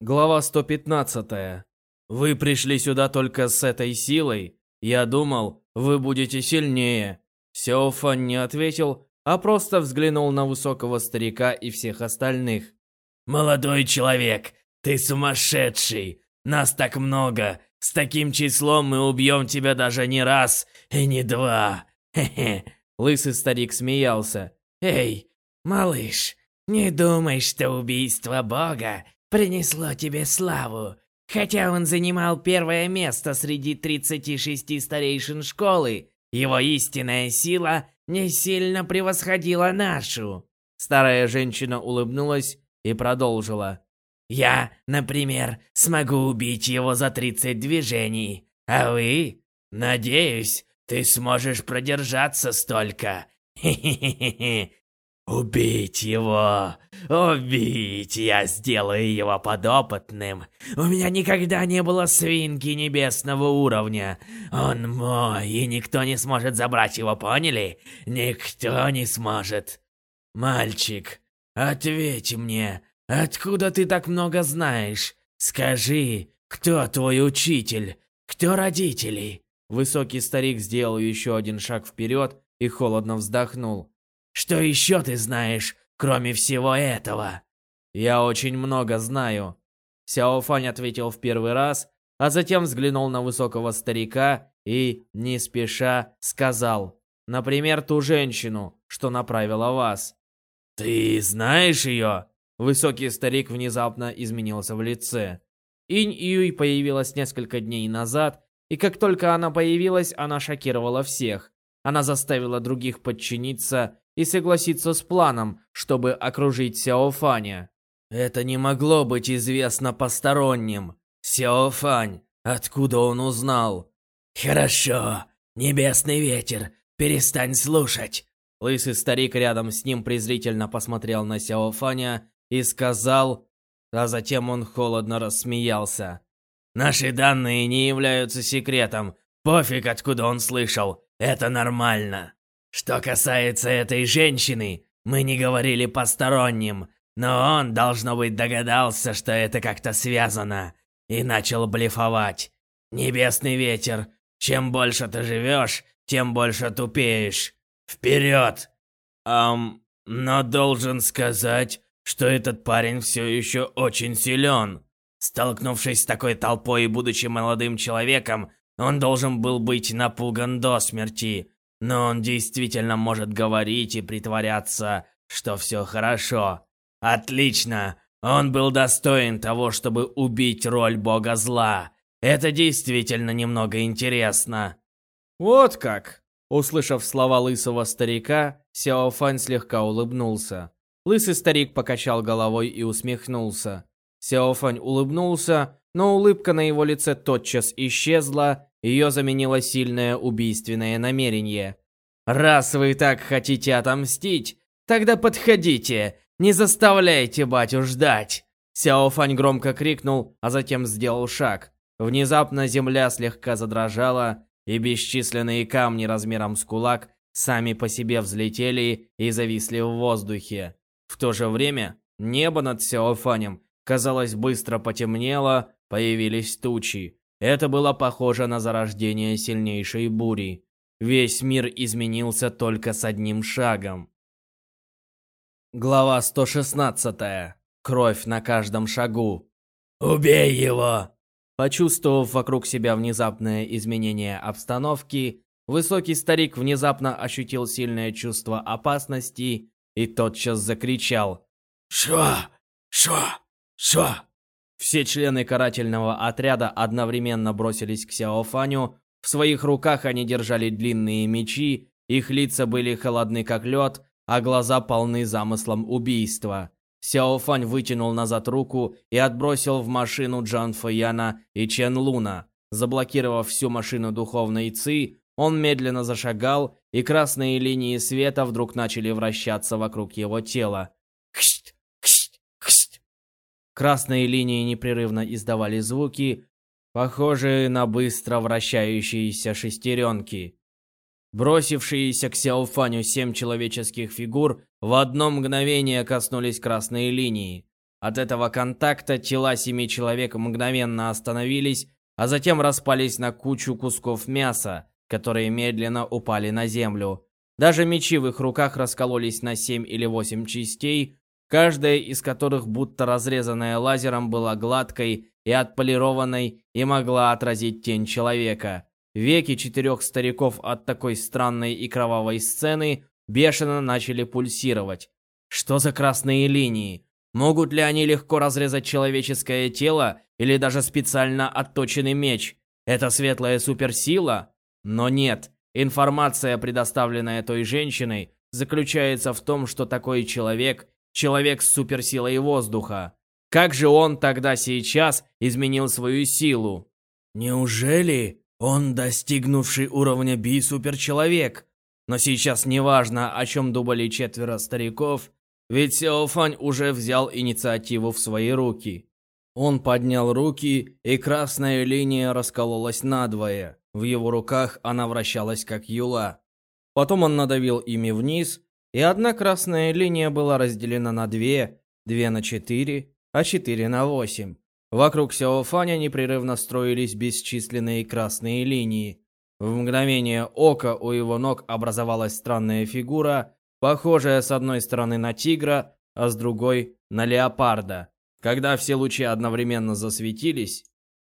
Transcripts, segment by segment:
Глава 115. Вы пришли сюда только с этой силой? Я думал, вы будете сильнее. Сяофан не ответил, а просто взглянул на высокого старика и всех остальных. «Молодой человек, ты сумасшедший! Нас так много! С таким числом мы убьем тебя даже не раз и не два! Хе-хе!» Лысый старик смеялся. «Эй, малыш, не думай, что убийство Бога принесло тебе славу. Хотя он занимал первое место среди 36 старейшин школы, его истинная сила не сильно превосходила нашу. Старая женщина улыбнулась и продолжила. «Я, например, смогу убить его за 30 движений, а вы, надеюсь, ты сможешь продержаться столько. Хе-хе-хе. Убить его! Убить! Я сделаю его подопытным. У меня никогда не было свинки небесного уровня. Он мой, и никто не сможет забрать его, поняли? Никто не сможет. Мальчик, ответь мне, откуда ты так много знаешь? Скажи, кто твой учитель? Кто родители? Высокий старик сделал еще один шаг вперед и холодно вздохнул. Что еще ты знаешь, кроме всего этого?» «Я очень много знаю», — Сяо Фань ответил в первый раз, а затем взглянул на высокого старика и, не спеша, сказал, «Например, ту женщину, что направила вас». «Ты знаешь ее?» Высокий старик внезапно изменился в лице. Инь Юй появилась несколько дней назад, и как только она появилась, она шокировала всех. Она заставила других подчиниться и согласиться с планом, чтобы окружить Сяофаня. Это не могло быть известно посторонним. Сяофань, откуда он узнал? Хорошо, небесный ветер, перестань слушать. Лысый старик рядом с ним презрительно посмотрел на Сяофаня и сказал, а затем он холодно рассмеялся. Наши данные не являются секретом. Пофиг, откуда он слышал. Это нормально. Что касается этой женщины, мы не говорили посторонним, но он, должно быть, догадался, что это как-то связано, и начал блефовать. Небесный ветер, чем больше ты живешь, тем больше тупеешь. Вперед! Ам, но должен сказать, что этот парень все еще очень силен. Столкнувшись с такой толпой и будучи молодым человеком, он должен был быть напуган до смерти. Но он действительно может говорить и притворяться, что все хорошо. Отлично! Он был достоин того, чтобы убить роль бога зла. Это действительно немного интересно. Вот как! Услышав слова лысого старика, Сяо Фань слегка улыбнулся. Лысый старик покачал головой и усмехнулся. Сяо Фань улыбнулся, но улыбка на его лице тотчас исчезла, ее заменило сильное убийственное намерение. «Раз вы так хотите отомстить, тогда подходите, не заставляйте батю ждать!» Сяо Фань громко крикнул, а затем сделал шаг. Внезапно земля слегка задрожала, и бесчисленные камни размером с кулак сами по себе взлетели и зависли в воздухе. В то же время небо над Сяофанем, казалось, быстро потемнело, появились тучи. Это было похоже на зарождение сильнейшей бури. Весь мир изменился только с одним шагом. Глава 116. Кровь на каждом шагу. «Убей его!» Почувствовав вокруг себя внезапное изменение обстановки, высокий старик внезапно ощутил сильное чувство опасности и тотчас закричал «Шо! Шо! Шо!» Все члены карательного отряда одновременно бросились к Сяофаню. В своих руках они держали длинные мечи, их лица были холодны как лед, а глаза полны замыслом убийства. Сяофань вытянул назад руку и отбросил в машину Джан Фэяна и Чен Луна. Заблокировав всю машину духовной Ци, он медленно зашагал, и красные линии света вдруг начали вращаться вокруг его тела. Хшт! Красные линии непрерывно издавали звуки, похожие на быстро вращающиеся шестеренки. Бросившиеся к Сяофаню семь человеческих фигур в одно мгновение коснулись красной линии. От этого контакта тела семи человек мгновенно остановились, а затем распались на кучу кусков мяса, которые медленно упали на землю. Даже мечи в их руках раскололись на семь или восемь частей, каждая из которых, будто разрезанная лазером, была гладкой и отполированной и могла отразить тень человека. Веки четырех стариков от такой странной и кровавой сцены бешено начали пульсировать. Что за красные линии? Могут ли они легко разрезать человеческое тело или даже специально отточенный меч? Это светлая суперсила? Но нет. Информация, предоставленная той женщиной, заключается в том, что такой человек – человек с суперсилой воздуха. Как же он тогда сейчас изменил свою силу? Неужели он достигнувший уровня би-суперчеловек? Но сейчас неважно, о чем думали четверо стариков, ведь Сяофань уже взял инициативу в свои руки. Он поднял руки, и красная линия раскололась надвое. В его руках она вращалась как юла. Потом он надавил ими вниз, и одна красная линия была разделена на две, две на четыре, а четыре на восемь. Вокруг Сяофаня непрерывно строились бесчисленные красные линии. В мгновение ока у его ног образовалась странная фигура, похожая с одной стороны на тигра, а с другой на леопарда. Когда все лучи одновременно засветились,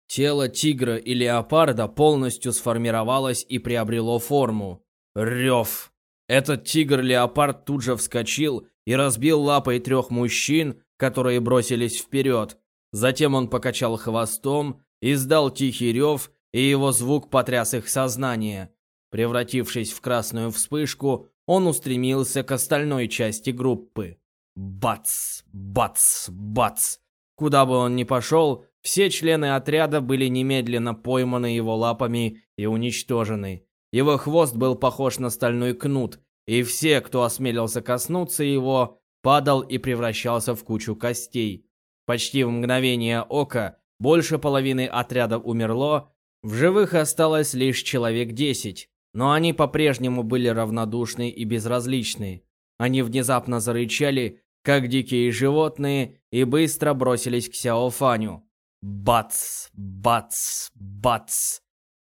Тело тигра и леопарда полностью сформировалось и приобрело форму. Рев. Этот тигр-леопард тут же вскочил и разбил лапой трех мужчин, которые бросились вперед. Затем он покачал хвостом, издал тихий рев, и его звук потряс их сознание. Превратившись в красную вспышку, он устремился к остальной части группы. Бац, бац, бац. Куда бы он ни пошел, все члены отряда были немедленно пойманы его лапами и уничтожены. Его хвост был похож на стальной кнут, и все, кто осмелился коснуться его, падал и превращался в кучу костей. Почти в мгновение ока больше половины отряда умерло, в живых осталось лишь человек десять, но они по-прежнему были равнодушны и безразличны. Они внезапно зарычали, как дикие животные, и быстро бросились к Сяофаню. Бац, бац, бац.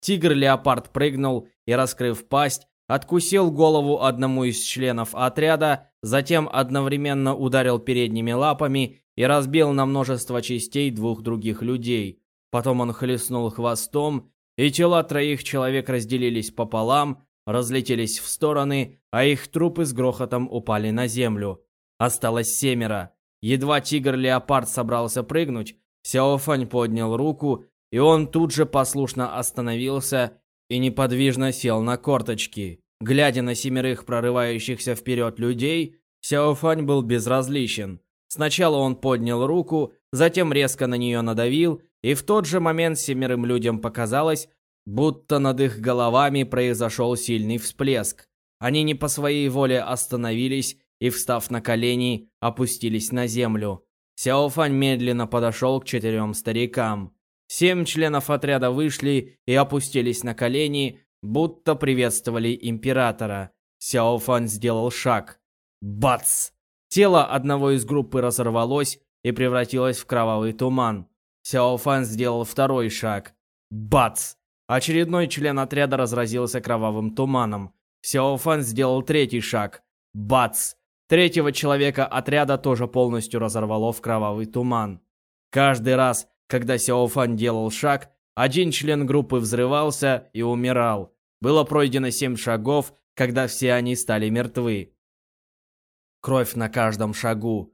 Тигр-леопард прыгнул и, раскрыв пасть, откусил голову одному из членов отряда, затем одновременно ударил передними лапами и разбил на множество частей двух других людей. Потом он хлестнул хвостом, и тела троих человек разделились пополам, разлетелись в стороны, а их трупы с грохотом упали на землю. Осталось семеро. Едва тигр-леопард собрался прыгнуть, Сяофань поднял руку, и он тут же послушно остановился и неподвижно сел на корточки. Глядя на семерых прорывающихся вперед людей, Сяофань был безразличен. Сначала он поднял руку, затем резко на нее надавил, и в тот же момент семерым людям показалось, будто над их головами произошел сильный всплеск. Они не по своей воле остановились и, встав на колени, опустились на землю. Сяофань медленно подошел к четырем старикам. Семь членов отряда вышли и опустились на колени, будто приветствовали императора. Сяофань сделал шаг. Бац! Тело одного из группы разорвалось и превратилось в кровавый туман. Сяофан сделал второй шаг. Бац! Очередной член отряда разразился кровавым туманом. Сяофан сделал третий шаг. Бац! Третьего человека отряда тоже полностью разорвало в кровавый туман. Каждый раз, когда Сяофан делал шаг, один член группы взрывался и умирал. Было пройдено семь шагов, когда все они стали мертвы. Кровь на каждом шагу.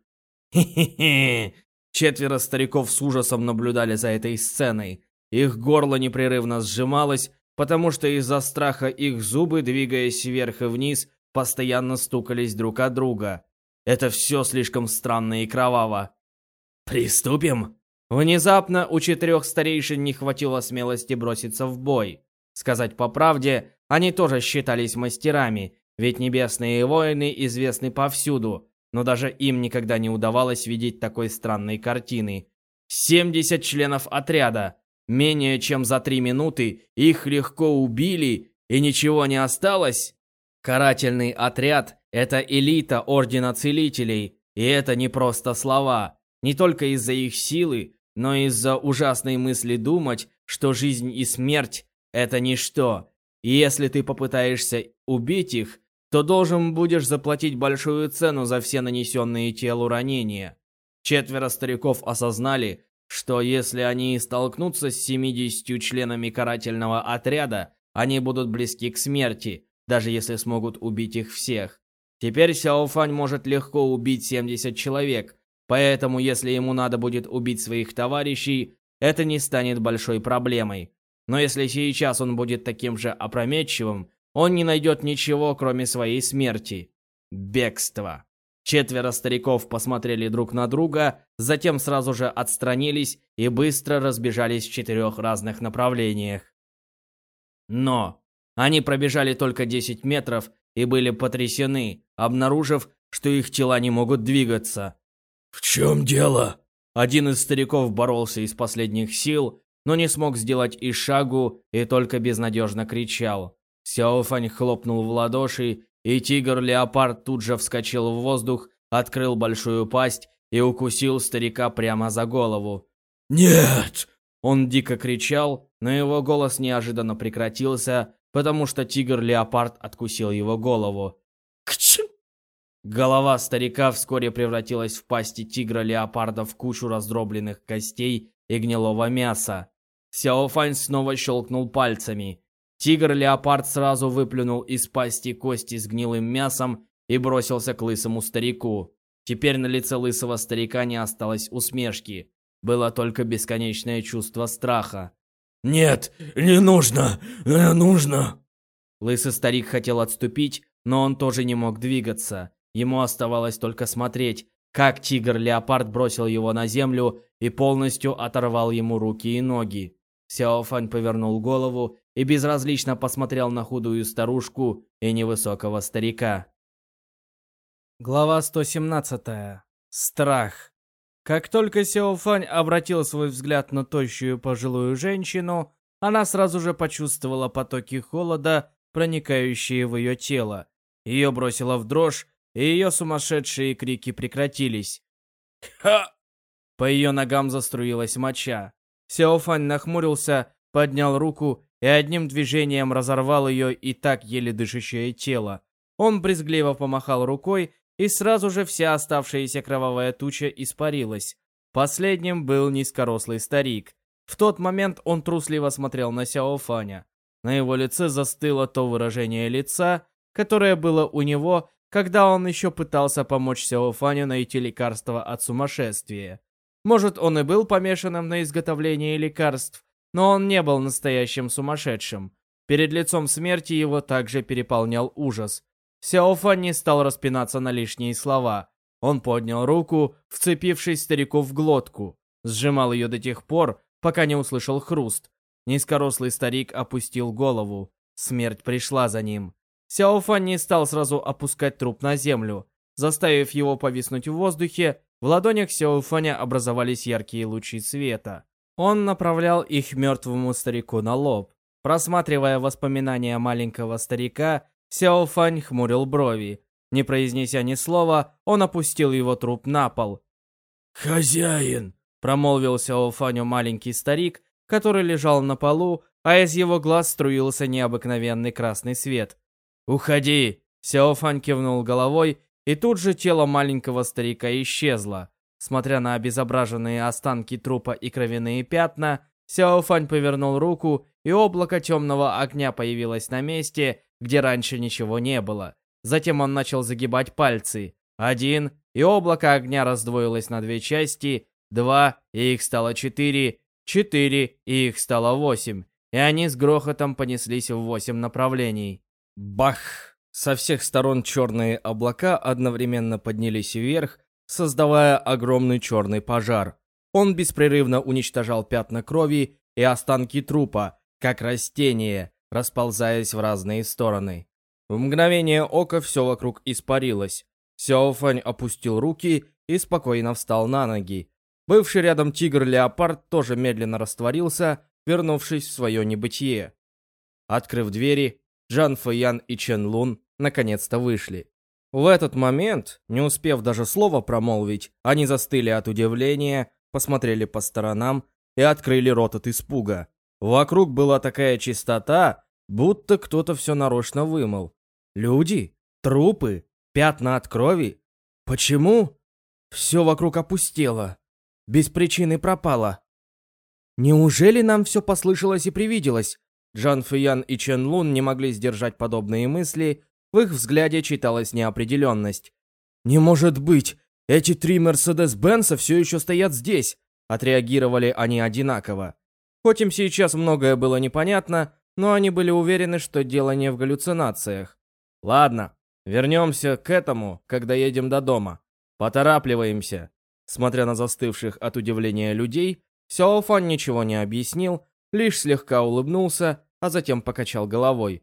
Хе-хе-хе. Четверо стариков с ужасом наблюдали за этой сценой. Их горло непрерывно сжималось, потому что из-за страха их зубы, двигаясь вверх и вниз, постоянно стукались друг от друга. Это все слишком странно и кроваво. «Приступим?» Внезапно у четырех старейшин не хватило смелости броситься в бой. Сказать по правде, они тоже считались мастерами, ведь небесные воины известны повсюду, но даже им никогда не удавалось видеть такой странной картины. 70 членов отряда. Менее чем за три минуты их легко убили, и ничего не осталось. Карательный отряд – это элита Ордена Целителей, и это не просто слова. Не только из-за их силы, но из-за ужасной мысли думать, что жизнь и смерть — это ничто. И если ты попытаешься убить их, то должен будешь заплатить большую цену за все нанесенные телу ранения. Четверо стариков осознали, что если они столкнутся с 70 членами карательного отряда, они будут близки к смерти, даже если смогут убить их всех. Теперь Сяо Фань может легко убить 70 человек, поэтому если ему надо будет убить своих товарищей, это не станет большой проблемой. Но если сейчас он будет таким же опрометчивым, он не найдет ничего, кроме своей смерти. Бегство. Четверо стариков посмотрели друг на друга, затем сразу же отстранились и быстро разбежались в четырех разных направлениях. Но они пробежали только 10 метров и были потрясены, обнаружив, что их тела не могут двигаться. «В чем дело?» Один из стариков боролся из последних сил, но не смог сделать и шагу и только безнадежно кричал. Сяофань хлопнул в ладоши, и тигр-леопард тут же вскочил в воздух, открыл большую пасть и укусил старика прямо за голову. «Нет!» Он дико кричал, но его голос неожиданно прекратился, потому что тигр-леопард откусил его голову. Голова старика вскоре превратилась в пасти тигра-леопарда в кучу раздробленных костей и гнилого мяса. Сяофань снова щелкнул пальцами. Тигр-леопард сразу выплюнул из пасти кости с гнилым мясом и бросился к лысому старику. Теперь на лице лысого старика не осталось усмешки. Было только бесконечное чувство страха. «Нет, не нужно, не нужно!» Лысый старик хотел отступить, но он тоже не мог двигаться. Ему оставалось только смотреть, как тигр-леопард бросил его на землю и полностью оторвал ему руки и ноги. Сяофань повернул голову и безразлично посмотрел на худую старушку и невысокого старика. Глава 117. Страх. Как только Сяофань обратил свой взгляд на тощую пожилую женщину, она сразу же почувствовала потоки холода, проникающие в ее тело. Ее бросило в дрожь, и ее сумасшедшие крики прекратились. «Ха!» По ее ногам заструилась моча. Сяофань нахмурился, поднял руку и одним движением разорвал ее и так еле дышащее тело. Он брезгливо помахал рукой, и сразу же вся оставшаяся кровавая туча испарилась. Последним был низкорослый старик. В тот момент он трусливо смотрел на Сяофаня. На его лице застыло то выражение лица, которое было у него, когда он еще пытался помочь Сяофаню найти лекарство от сумасшествия. Может, он и был помешанным на изготовлении лекарств, но он не был настоящим сумасшедшим. Перед лицом смерти его также переполнял ужас. Сяофан не стал распинаться на лишние слова. Он поднял руку, вцепившись старику в глотку. Сжимал ее до тех пор, пока не услышал хруст. Низкорослый старик опустил голову. Смерть пришла за ним. Сяофан не стал сразу опускать труп на землю. Заставив его повиснуть в воздухе, в ладонях Сяофаня образовались яркие лучи света. Он направлял их мертвому старику на лоб. Просматривая воспоминания маленького старика, Сяофань хмурил брови. Не произнеся ни слова, он опустил его труп на пол. «Хозяин!» — промолвил Сяофаню маленький старик, который лежал на полу, а из его глаз струился необыкновенный красный свет. «Уходи!» — Сяофань кивнул головой и тут же тело маленького старика исчезло. Смотря на обезображенные останки трупа и кровяные пятна, Сяофань повернул руку, и облако темного огня появилось на месте, где раньше ничего не было. Затем он начал загибать пальцы. Один, и облако огня раздвоилось на две части, два, и их стало четыре, четыре, и их стало восемь, и они с грохотом понеслись в восемь направлений. Бах! Со всех сторон черные облака одновременно поднялись вверх, создавая огромный черный пожар. Он беспрерывно уничтожал пятна крови и останки трупа, как растение, расползаясь в разные стороны. В мгновение ока все вокруг испарилось. Сяофань опустил руки и спокойно встал на ноги. Бывший рядом тигр-леопард тоже медленно растворился, вернувшись в свое небытие. Открыв двери, Джан Фэян и Чен Лун наконец-то вышли. В этот момент, не успев даже слова промолвить, они застыли от удивления, посмотрели по сторонам и открыли рот от испуга. Вокруг была такая чистота, будто кто-то все нарочно вымыл. Люди, трупы, пятна от крови. Почему? Все вокруг опустело. Без причины пропало. Неужели нам все послышалось и привиделось? Джан Фиян и Чен Лун не могли сдержать подобные мысли, в их взгляде читалась неопределенность. «Не может быть! Эти три Мерседес-Бенса все еще стоят здесь!» Отреагировали они одинаково. Хоть им сейчас многое было непонятно, но они были уверены, что дело не в галлюцинациях. Ладно, вернемся к этому, когда едем до дома. Поторапливаемся. Смотря на застывших от удивления людей, Сяофан ничего не объяснил, лишь слегка улыбнулся, а затем покачал головой.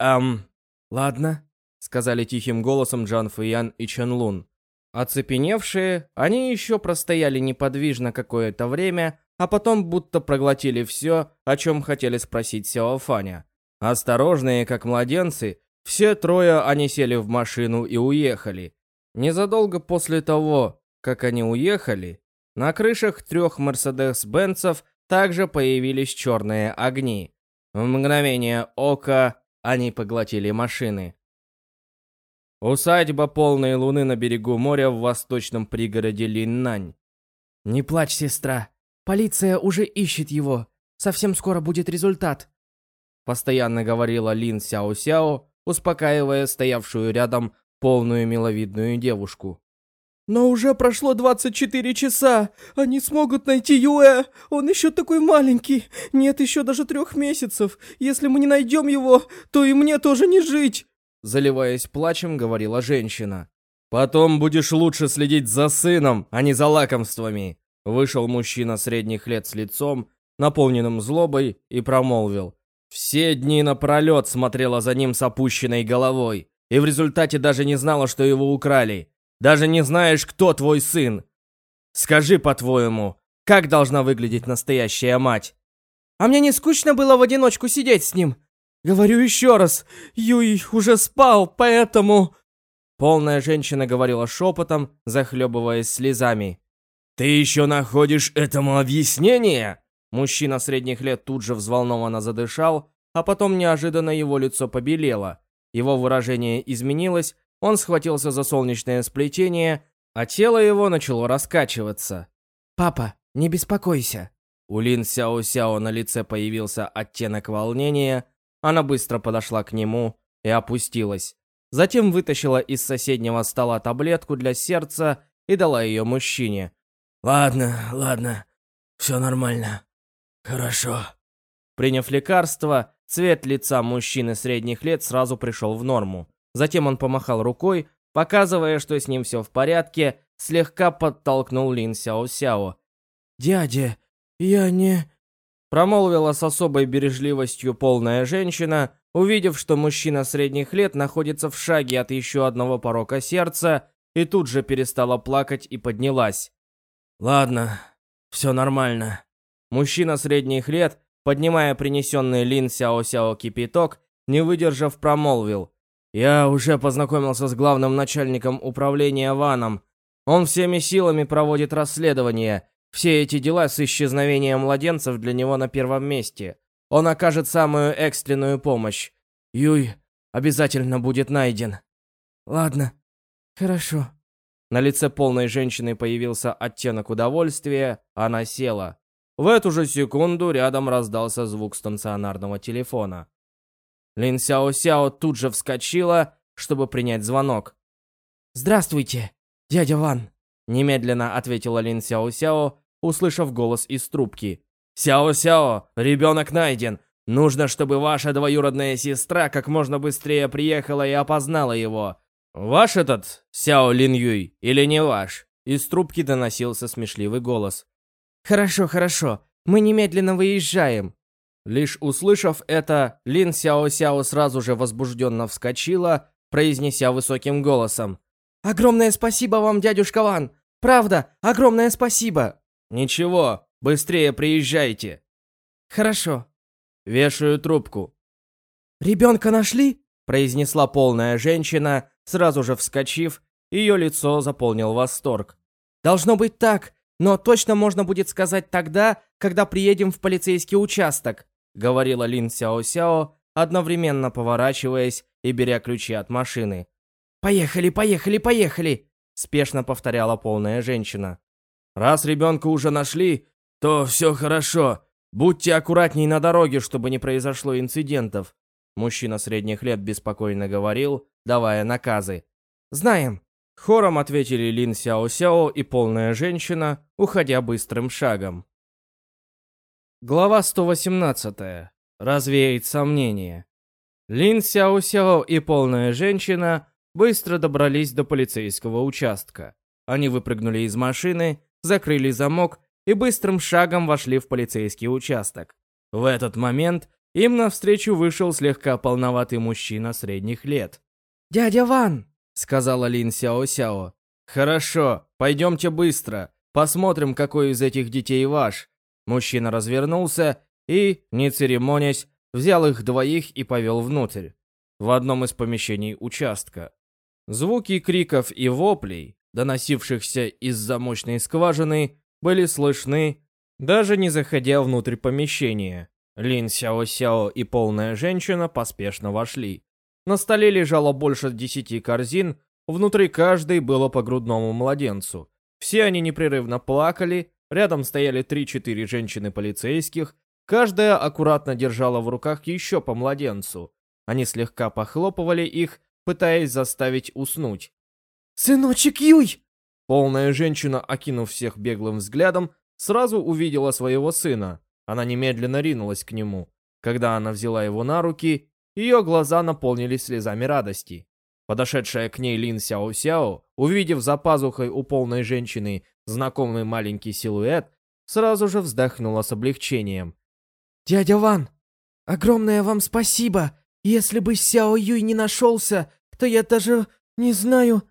«Эм, ладно», — сказали тихим голосом Джан Фэян и Чен Лун. Оцепеневшие, они еще простояли неподвижно какое-то время, а потом будто проглотили все, о чем хотели спросить Сяофаня. Осторожные, как младенцы, все трое они сели в машину и уехали. Незадолго после того, как они уехали, на крышах трех Мерседес-Бенцев также появились черные огни. В мгновение ока они поглотили машины. Усадьба полной луны на берегу моря в восточном пригороде Линнань. «Не плачь, сестра. Полиция уже ищет его. Совсем скоро будет результат», — постоянно говорила Лин Сяо-Сяо, успокаивая стоявшую рядом полную миловидную девушку. «Но уже прошло 24 часа! Они смогут найти Юэ! Он еще такой маленький! Нет еще даже трех месяцев! Если мы не найдем его, то и мне тоже не жить!» Заливаясь плачем, говорила женщина. «Потом будешь лучше следить за сыном, а не за лакомствами!» Вышел мужчина средних лет с лицом, наполненным злобой, и промолвил. Все дни напролет смотрела за ним с опущенной головой, и в результате даже не знала, что его украли. Даже не знаешь, кто твой сын. Скажи, по-твоему, как должна выглядеть настоящая мать? А мне не скучно было в одиночку сидеть с ним. Говорю еще раз, Юй уже спал, поэтому... Полная женщина говорила шепотом, захлебываясь слезами. «Ты еще находишь этому объяснение?» Мужчина средних лет тут же взволнованно задышал, а потом неожиданно его лицо побелело. Его выражение изменилось, он схватился за солнечное сплетение, а тело его начало раскачиваться. «Папа, не беспокойся». У Лин Сяо-Сяо на лице появился оттенок волнения. Она быстро подошла к нему и опустилась. Затем вытащила из соседнего стола таблетку для сердца и дала ее мужчине. «Ладно, ладно, все нормально. Хорошо». Приняв лекарство, цвет лица мужчины средних лет сразу пришел в норму. Затем он помахал рукой, показывая, что с ним все в порядке, слегка подтолкнул Лин Сяо-Сяо. «Дядя, я не...» Промолвила с особой бережливостью полная женщина, увидев, что мужчина средних лет находится в шаге от еще одного порока сердца, и тут же перестала плакать и поднялась. «Ладно, все нормально». Мужчина средних лет, поднимая принесенный Лин Сяо-Сяо кипяток, не выдержав, промолвил. «Я уже познакомился с главным начальником управления Ваном. Он всеми силами проводит расследование. Все эти дела с исчезновением младенцев для него на первом месте. Он окажет самую экстренную помощь. Юй обязательно будет найден». «Ладно, хорошо», на лице полной женщины появился оттенок удовольствия, она села. В эту же секунду рядом раздался звук станционарного телефона. Лин Сяо Сяо тут же вскочила, чтобы принять звонок. «Здравствуйте, дядя Ван», — немедленно ответила Лин Сяо Сяо, услышав голос из трубки. «Сяо Сяо, ребенок найден. Нужно, чтобы ваша двоюродная сестра как можно быстрее приехала и опознала его. «Ваш этот, Сяо Лин Юй, или не ваш?» Из трубки доносился смешливый голос. «Хорошо, хорошо, мы немедленно выезжаем». Лишь услышав это, Лин Сяо Сяо сразу же возбужденно вскочила, произнеся высоким голосом. «Огромное спасибо вам, дядюшка Ван! Правда, огромное спасибо!» «Ничего, быстрее приезжайте!» «Хорошо». Вешаю трубку. «Ребенка нашли?» произнесла полная женщина, сразу же вскочив, ее лицо заполнил восторг. «Должно быть так, но точно можно будет сказать тогда, когда приедем в полицейский участок», говорила Лин Сяо Сяо, одновременно поворачиваясь и беря ключи от машины. «Поехали, поехали, поехали!» спешно повторяла полная женщина. «Раз ребенка уже нашли, то все хорошо. Будьте аккуратней на дороге, чтобы не произошло инцидентов», мужчина средних лет беспокойно говорил, давая наказы. «Знаем», Хором ответили Лин Сяо Сяо и полная женщина, уходя быстрым шагом. Глава 118. Развеять сомнения. Лин Сяо Сяо и полная женщина быстро добрались до полицейского участка. Они выпрыгнули из машины, закрыли замок и быстрым шагом вошли в полицейский участок. В этот момент им навстречу вышел слегка полноватый мужчина средних лет. «Дядя Ван!» — сказала Лин Сяо Сяо. «Хорошо, пойдемте быстро. Посмотрим, какой из этих детей ваш». Мужчина развернулся и, не церемонясь, взял их двоих и повел внутрь, в одном из помещений участка. Звуки криков и воплей, доносившихся из замочной скважины, были слышны, даже не заходя внутрь помещения. Лин Сяо Сяо и полная женщина поспешно вошли. На столе лежало больше десяти корзин, внутри каждой было по грудному младенцу. Все они непрерывно плакали, рядом стояли три-четыре женщины-полицейских, каждая аккуратно держала в руках еще по младенцу. Они слегка похлопывали их, пытаясь заставить уснуть. «Сыночек Юй!» Полная женщина, окинув всех беглым взглядом, сразу увидела своего сына. Она немедленно ринулась к нему. Когда она взяла его на руки, ее глаза наполнились слезами радости. Подошедшая к ней Лин Сяо Сяо, увидев за пазухой у полной женщины знакомый маленький силуэт, сразу же вздохнула с облегчением. «Дядя Ван, огромное вам спасибо! Если бы Сяо Юй не нашелся, то я даже не знаю...»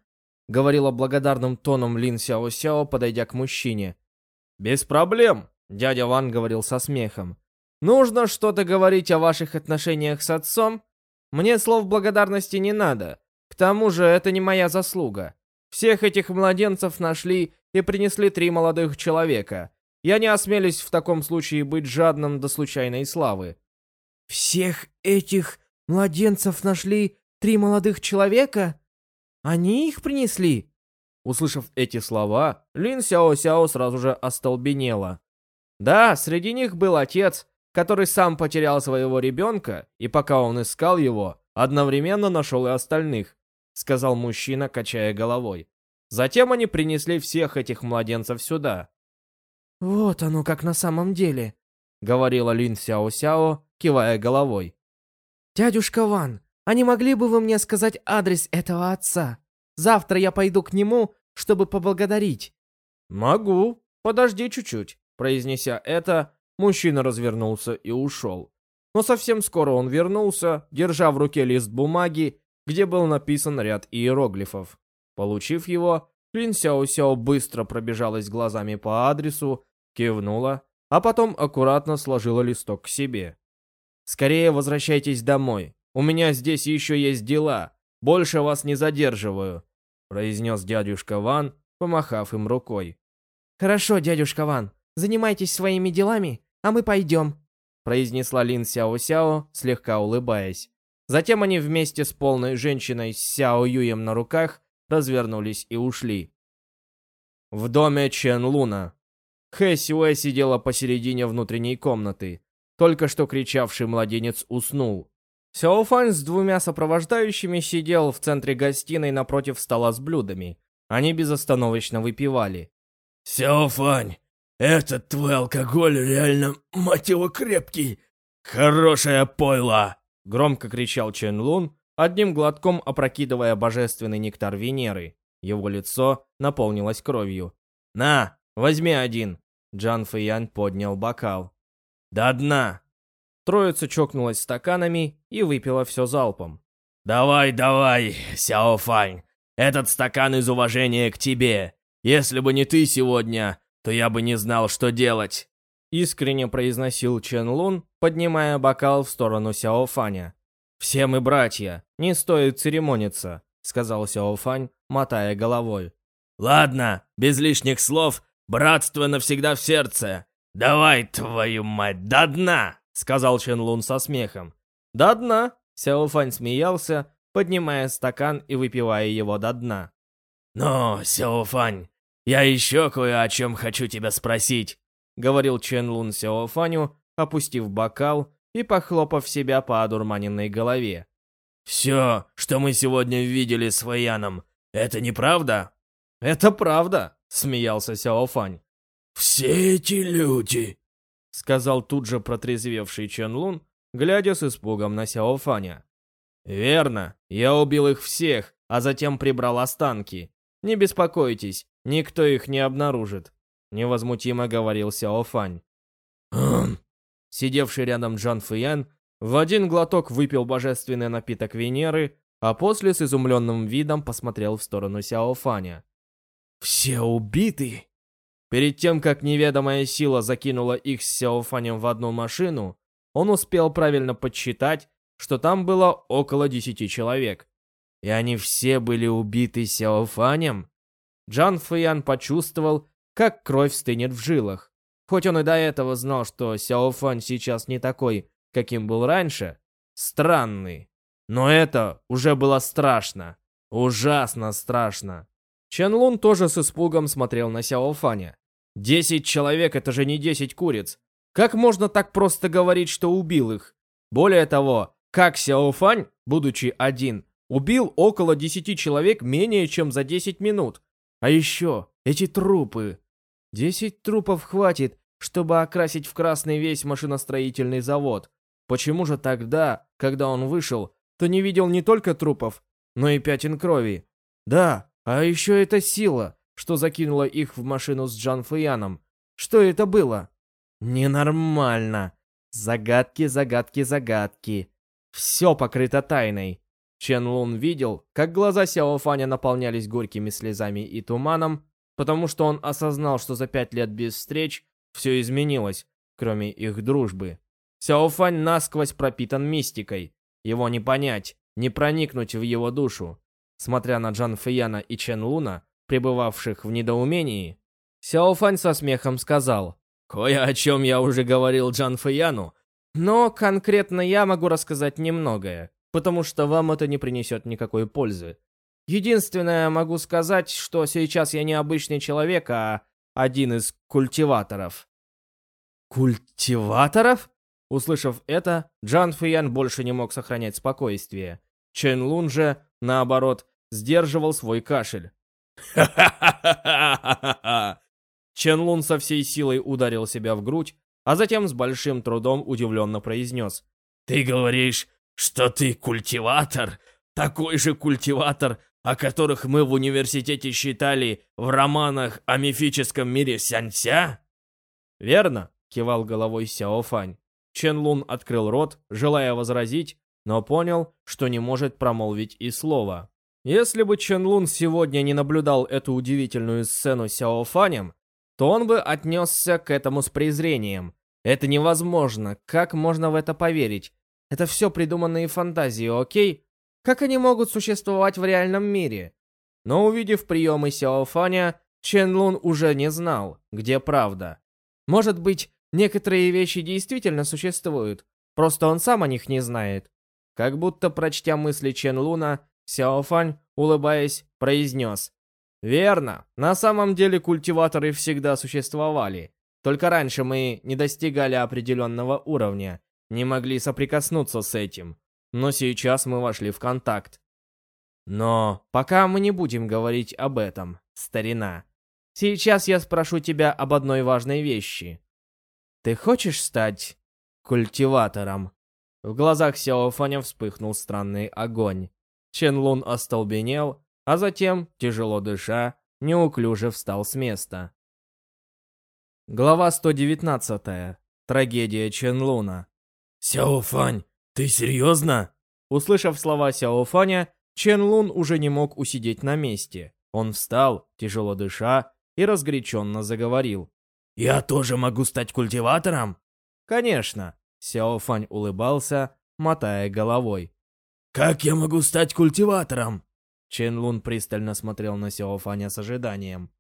Говорила благодарным тоном Лин Сяо Сяо, подойдя к мужчине. «Без проблем!» Дядя Ван говорил со смехом. Нужно что-то говорить о ваших отношениях с отцом? Мне слов благодарности не надо. К тому же это не моя заслуга. Всех этих младенцев нашли и принесли три молодых человека. Я не осмелюсь в таком случае быть жадным до случайной славы. Всех этих младенцев нашли три молодых человека? Они их принесли? Услышав эти слова, Лин Сяо Сяо сразу же остолбенела. Да, среди них был отец, который сам потерял своего ребенка, и пока он искал его, одновременно нашел и остальных», — сказал мужчина, качая головой. Затем они принесли всех этих младенцев сюда. «Вот оно как на самом деле», — говорила Лин Сяо Сяо, кивая головой. «Дядюшка Ван, а не могли бы вы мне сказать адрес этого отца? Завтра я пойду к нему, чтобы поблагодарить». «Могу. Подожди чуть-чуть». Произнеся это, Мужчина развернулся и ушел. Но совсем скоро он вернулся, держа в руке лист бумаги, где был написан ряд иероглифов. Получив его, Лин Сяо Сяо быстро пробежалась глазами по адресу, кивнула, а потом аккуратно сложила листок к себе. «Скорее возвращайтесь домой. У меня здесь еще есть дела. Больше вас не задерживаю», произнес дядюшка Ван, помахав им рукой. «Хорошо, дядюшка Ван, занимайтесь своими делами, а мы пойдем», произнесла Лин Сяо Сяо, слегка улыбаясь. Затем они вместе с полной женщиной с Сяо Юем на руках развернулись и ушли. В доме Чен Луна. Хэ Сюэ сидела посередине внутренней комнаты. Только что кричавший младенец уснул. Сяо Фань с двумя сопровождающими сидел в центре гостиной напротив стола с блюдами. Они безостановочно выпивали. «Сяо Фань, этот твой алкоголь реально, мать его, крепкий. Хорошая пойло!» Громко кричал Чен Лун, одним глотком опрокидывая божественный нектар Венеры. Его лицо наполнилось кровью. «На, возьми один!» Джан Фэян поднял бокал. «До дна!» Троица чокнулась стаканами и выпила все залпом. «Давай, давай, Сяо Фань, этот стакан из уважения к тебе. Если бы не ты сегодня, то я бы не знал, что делать!» Искренне произносил Чен Лун, поднимая бокал в сторону Сяо Фаня. «Все мы братья, не стоит церемониться. сказал Сяо Фань, мотая головой. «Ладно, без лишних слов, братство навсегда в сердце. Давай, твою мать, до дна!» сказал Чен Лун со смехом. «До дна!» Сяо Фань смеялся, поднимая стакан и выпивая его до дна. «Но, Сяо Фань, я еще кое о чем хочу тебя спросить», говорил Чен Лун Сяо Фаню, опустив бокал и похлопав себя по одурманенной голове. «Все, что мы сегодня видели с Вэяном, это неправда?» «Это правда», — смеялся Сяо Фань. «Все эти люди», — сказал тут же протрезвевший Чен Лун, глядя с испугом на Сяо Фаня. «Верно, я убил их всех, а затем прибрал останки. Не беспокойтесь, никто их не обнаружит», — невозмутимо говорил Сяо Фань. «Хм». Сидевший рядом Джан Фэян в один глоток выпил божественный напиток Венеры, а после с изумленным видом посмотрел в сторону Сяо Фаня. «Все убиты?» Перед тем, как неведомая сила закинула их с Сяо Фанем в одну машину, он успел правильно подсчитать, что там было около десяти человек. И они все были убиты Сяо Фанем. Джан Фэян почувствовал, как кровь стынет в жилах. Хоть он и до этого знал, что Сяо Фан сейчас не такой, каким был раньше, странный. Но это уже было страшно. Ужасно страшно. Чен Лун тоже с испугом смотрел на Сяо Фаня. Десять человек — это же не десять куриц. Как можно так просто говорить, что убил их? Более того, как Сяо Фань, будучи один, убил около десяти человек менее чем за десять минут? А еще эти трупы. Десять трупов хватит, чтобы окрасить в красный весь машиностроительный завод. Почему же тогда, когда он вышел, то не видел не только трупов, но и пятен крови? Да, а еще эта сила, что закинула их в машину с Джан Фэяном. Что это было? Ненормально. Загадки, загадки, загадки. Все покрыто тайной. Чен Лун видел, как глаза Сяо Фаня наполнялись горькими слезами и туманом, потому что он осознал, что за пять лет без встреч все изменилось, кроме их дружбы. Сяо Фань насквозь пропитан мистикой. Его не понять, не проникнуть в его душу. Смотря на Джан Фэяна и Чен Луна, пребывавших в недоумении, Сяо Фань со смехом сказал, «Кое о чем я уже говорил Джан Фэяну, но конкретно я могу рассказать немногое, потому что вам это не принесет никакой пользы. Единственное, могу сказать, что сейчас я не обычный человек, а один из культиваторов». «Культиваторов?» Услышав это, Джан Фэян больше не мог сохранять спокойствие. Чен Лун же, наоборот, сдерживал свой кашель. «Ха-ха-ха-ха-ха-ха!» Чен Лун со всей силой ударил себя в грудь, а затем с большим трудом удивленно произнес. «Ты говоришь, что ты культиватор? Такой же культиватор, о которых мы в университете считали в романах о мифическом мире Сянься?» «Верно», — кивал головой Сяо Фань. Чен Лун открыл рот, желая возразить, но понял, что не может промолвить и слова. Если бы Чен Лун сегодня не наблюдал эту удивительную сцену с Сяо Фанем, то он бы отнесся к этому с презрением. Это невозможно. Как можно в это поверить? Это все придуманные фантазии, окей? Как они могут существовать в реальном мире? Но увидев приемы Сяо Фаня, Чен Лун уже не знал, где правда. Может быть, некоторые вещи действительно существуют, просто он сам о них не знает. Как будто прочтя мысли Чен Луна, Сяофань, улыбаясь, произнес. «Верно. На самом деле культиваторы всегда существовали. Только раньше мы не достигали определенного уровня, не могли соприкоснуться с этим. Но сейчас мы вошли в контакт. Но пока мы не будем говорить об этом, старина. Сейчас я спрошу тебя об одной важной вещи. Ты хочешь стать культиватором?» В глазах Сяо Фаня вспыхнул странный огонь. Чен Лун остолбенел, а затем, тяжело дыша, неуклюже встал с места. Глава 119. Трагедия Чен Луна. «Сяо Фань, ты серьезно?» Услышав слова Сяо Фаня, Чен Лун уже не мог усидеть на месте. Он встал, тяжело дыша, и разгоряченно заговорил. «Я тоже могу стать культиватором?» «Конечно», — Сяо Фань улыбался, мотая головой. «Как я могу стать культиватором?» Чен Лун пристально смотрел на Сяо Фаня с ожиданием.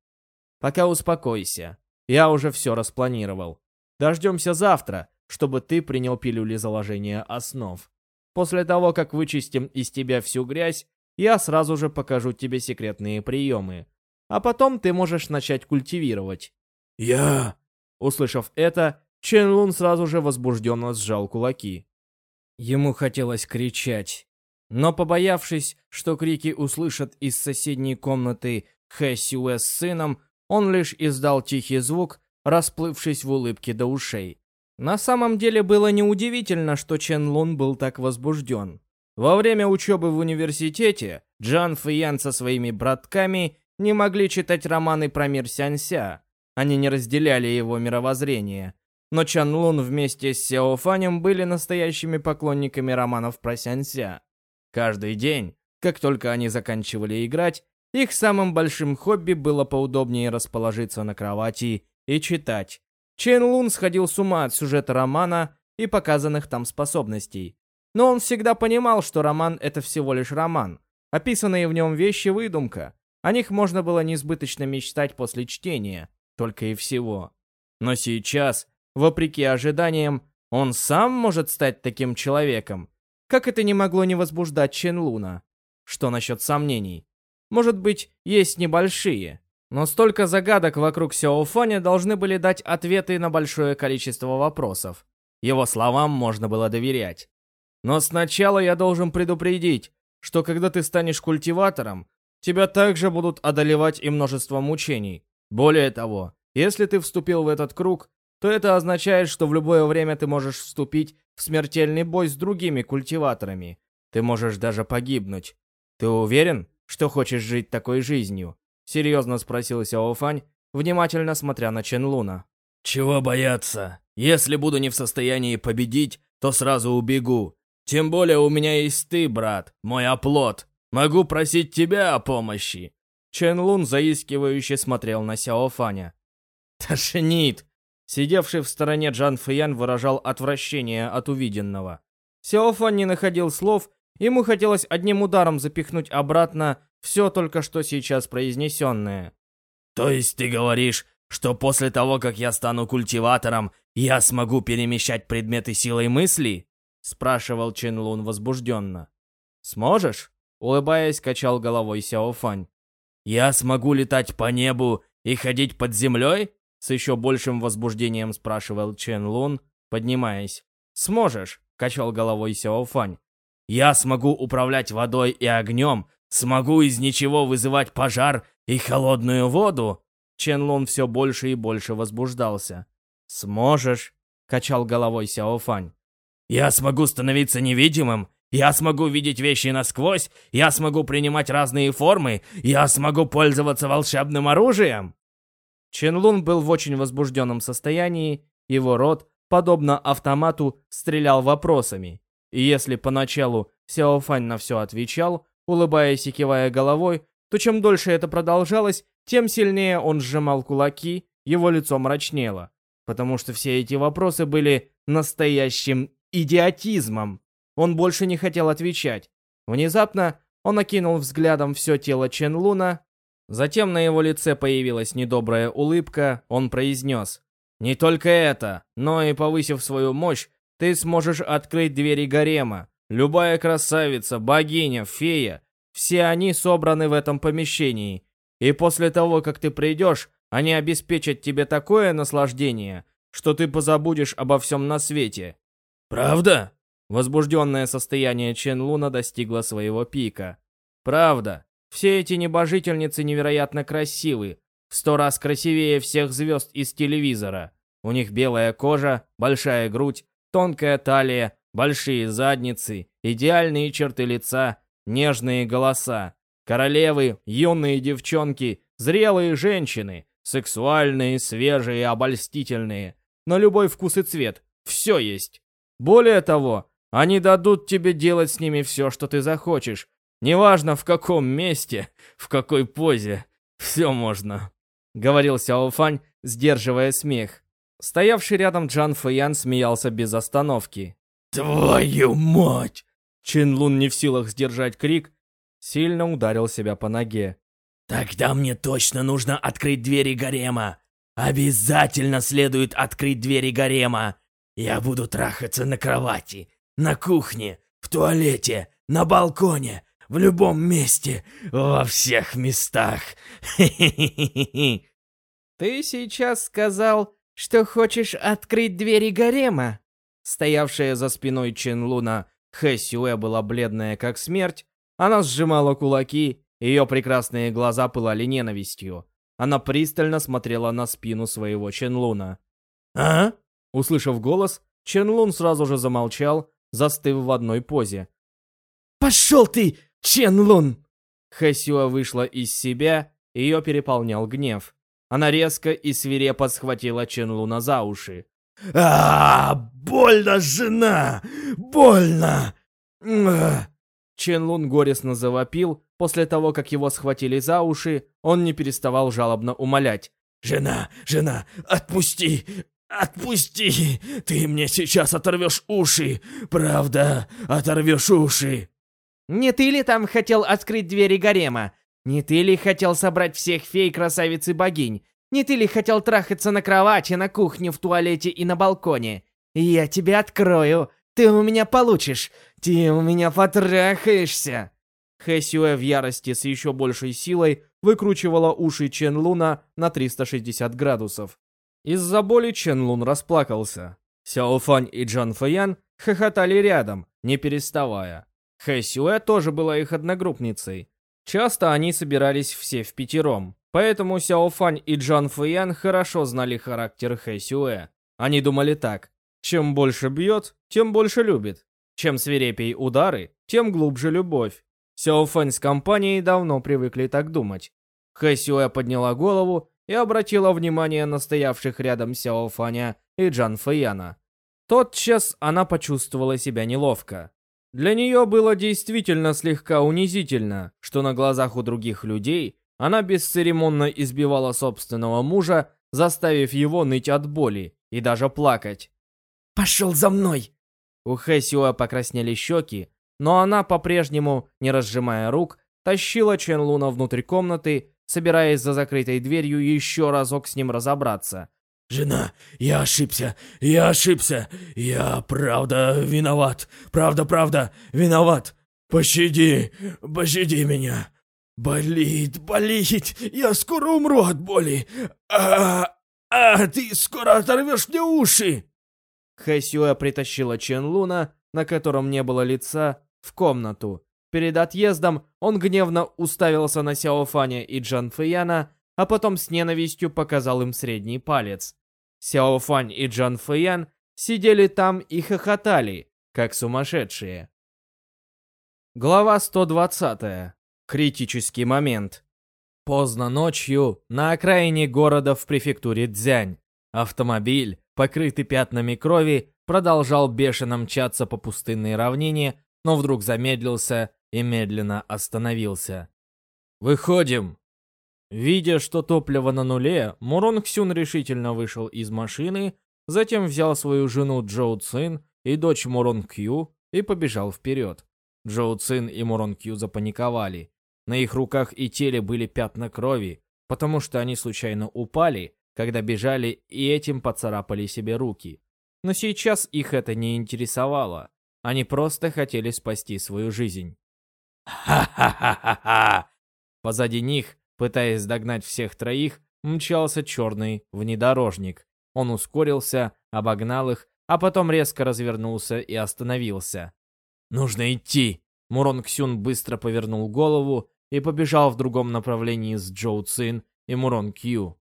«Пока успокойся. Я уже все распланировал. Дождемся завтра, чтобы ты принял пилюли заложения основ. После того, как вычистим из тебя всю грязь, я сразу же покажу тебе секретные приемы. А потом ты можешь начать культивировать. Я... Услышав это, Чен Лун сразу же возбужденно сжал кулаки. Ему хотелось кричать. Но побоявшись, что крики услышат из соседней комнаты Хэ Сюэ с сыном, он лишь издал тихий звук, расплывшись в улыбке до ушей. На самом деле было неудивительно, что Чен Лун был так возбужден. Во время учебы в университете Джан Фэян со своими братками не могли читать романы про мир Сянься. Они не разделяли его мировоззрение. Но Чан Лун вместе с Сяо Фанем были настоящими поклонниками романов про Сянься. Каждый день, как только они заканчивали играть, их самым большим хобби было поудобнее расположиться на кровати и читать. Чен Лун сходил с ума от сюжета романа и показанных там способностей. Но он всегда понимал, что роман — это всего лишь роман. Описанные в нем вещи — выдумка. О них можно было несбыточно мечтать после чтения, только и всего. Но сейчас, вопреки ожиданиям, он сам может стать таким человеком. Как это не могло не возбуждать Чен Луна? Что насчет сомнений? Может быть, есть небольшие. Но столько загадок вокруг Сяофаня должны были дать ответы на большое количество вопросов. Его словам можно было доверять. Но сначала я должен предупредить, что когда ты станешь культиватором, тебя также будут одолевать и множество мучений. Более того, если ты вступил в этот круг, то это означает, что в любое время ты можешь вступить в смертельный бой с другими культиваторами. Ты можешь даже погибнуть. Ты уверен, что хочешь жить такой жизнью? Серьезно спросил Сяофань, внимательно смотря на Чен Луна. Чего бояться? Если буду не в состоянии победить, то сразу убегу. Тем более у меня есть ты, брат, мой оплот. Могу просить тебя о помощи. Чен Лун заискивающе смотрел на Сяо Фаня. «Тошнит!» Сидевший в стороне Джан Фэян выражал отвращение от увиденного. Сяо Фань не находил слов, ему хотелось одним ударом запихнуть обратно все только что сейчас произнесенное. «То есть ты говоришь, что после того, как я стану культиватором, я смогу перемещать предметы силой мысли?» спрашивал Chen Лун возбужденно. «Сможешь?» — улыбаясь, качал головой Сяо Фань. «Я смогу летать по небу и ходить под землей?» С еще большим возбуждением спрашивал Чен Лун, поднимаясь. «Сможешь?» — качал головой Сяо Фань. «Я смогу управлять водой и огнем, смогу из ничего вызывать пожар и холодную воду?» Чен Лун все больше и больше возбуждался. «Сможешь?» — качал головой Сяо Фань. Я смогу становиться невидимым, я смогу видеть вещи насквозь, я смогу принимать разные формы, я смогу пользоваться волшебным оружием. Чен Лун был в очень возбужденном состоянии, его рот, подобно автомату, стрелял вопросами. И если поначалу Сяо Фань на все отвечал, улыбаясь и кивая головой, то чем дольше это продолжалось, тем сильнее он сжимал кулаки, его лицо мрачнело, потому что все эти вопросы были настоящим идиотизмом. Он больше не хотел отвечать. Внезапно он окинул взглядом все тело Чен Луна. Затем на его лице появилась недобрая улыбка. Он произнес. «Не только это, но и повысив свою мощь, ты сможешь открыть двери гарема. Любая красавица, богиня, фея, все они собраны в этом помещении. И после того, как ты придешь, они обеспечат тебе такое наслаждение, что ты позабудешь обо всем на свете. «Правда?» Возбужденное состояние Чен Луна достигло своего пика. «Правда. Все эти небожительницы невероятно красивы. В сто раз красивее всех звезд из телевизора. У них белая кожа, большая грудь, тонкая талия, большие задницы, идеальные черты лица, нежные голоса. Королевы, юные девчонки, зрелые женщины, сексуальные, свежие, обольстительные. На любой вкус и цвет. Все есть. Более того, они дадут тебе делать с ними все, что ты захочешь. Неважно в каком месте, в какой позе. Все можно. Говорил Сяо Фань, сдерживая смех. Стоявший рядом Джан Фэян смеялся без остановки. «Твою мать!» Чин Лун не в силах сдержать крик. сильно ударил себя по ноге. Тогда мне точно нужно открыть двери гарема. Обязательно следует открыть двери гарема. Я буду трахаться на кровати, на кухне, в туалете, на балконе, в любом месте, во всех местах. Ты сейчас сказал, что хочешь открыть двери гарема? Стоявшая за спиной Чен Луна Хэ Сюэ была бледная как смерть. Она сжимала кулаки, ее прекрасные глаза пылали ненавистью. Она пристально смотрела на спину своего Чен Луна. А? Услышав голос, Чен Лун сразу же замолчал, застыв в одной позе. Пошел ты, Чен Лун! Хэсюа вышла из себя, ее переполнял гнев. Она резко и свирепо схватила Чен Луна за уши. А, больно, жена! Больно! А. Чен Лун горестно завопил. После того, как его схватили за уши, он не переставал жалобно умолять. «Жена, жена, отпусти! Отпусти! Ты мне сейчас оторвешь уши! Правда, оторвешь уши!» Не ты ли там хотел открыть двери гарема? Не ты ли хотел собрать всех фей, красавиц и богинь? Не ты ли хотел трахаться на кровати, на кухне, в туалете и на балконе? Я тебе открою. Ты у меня получишь. Ты у меня потрахаешься. Хэсюэ в ярости с еще большей силой выкручивала уши Чен Луна на 360 градусов. Из-за боли Чен Лун расплакался. Сяо Фань и Джан Фэян хохотали рядом, не переставая. Хэсюэ тоже была их одногруппницей. Часто они собирались все в пятером, поэтому Сяо Фань и Джан Фэян хорошо знали характер Хэсюэ. Они думали так. Чем больше бьет, тем больше любит. Чем свирепей удары, тем глубже любовь. Сяо Фань с компанией давно привыкли так думать. Хэсюэ подняла голову и обратила внимание на стоявших рядом Сяо Фаня и Джан Фэяна. Тотчас она почувствовала себя неловко. Для нее было действительно слегка унизительно, что на глазах у других людей она бесцеремонно избивала собственного мужа, заставив его ныть от боли и даже плакать. «Пошел за мной!» У Хэсюа покраснели щеки, но она по-прежнему, не разжимая рук, тащила Чен Луна внутрь комнаты, собираясь за закрытой дверью еще разок с ним разобраться. «Жена, я ошибся, я ошибся, я правда виноват, правда-правда виноват. Пощади, пощади меня. Болит, болит, я скоро умру от боли. А, а ты скоро оторвешь мне уши!» Хэсюэ притащила Чен Луна, на котором не было лица, в комнату. Перед отъездом он гневно уставился на Сяо Фаня и Джан Фэяна, а потом с ненавистью показал им средний палец. Сяо Фань и Джан Фэян сидели там и хохотали, как сумасшедшие. Глава 120. Критический момент. Поздно ночью на окраине города в префектуре Цзянь. Автомобиль, покрытый пятнами крови, продолжал бешено мчаться по пустынной равнине, но вдруг замедлился и медленно остановился. «Выходим!» Видя, что топливо на нуле, Мурон Ксюн решительно вышел из машины, затем взял свою жену Джоу Цин и дочь Мурон Кью и побежал вперед. Джоу Цин и Мурон Кью запаниковали. На их руках и теле были пятна крови, потому что они случайно упали, когда бежали и этим поцарапали себе руки. Но сейчас их это не интересовало. Они просто хотели спасти свою жизнь. Ха-ха-ха-ха-ха! Позади них Пытаясь догнать всех троих, мчался черный внедорожник. Он ускорился, обогнал их, а потом резко развернулся и остановился. «Нужно идти!» Мурон Ксюн быстро повернул голову и побежал в другом направлении с Джоу Цин и Мурон Кью.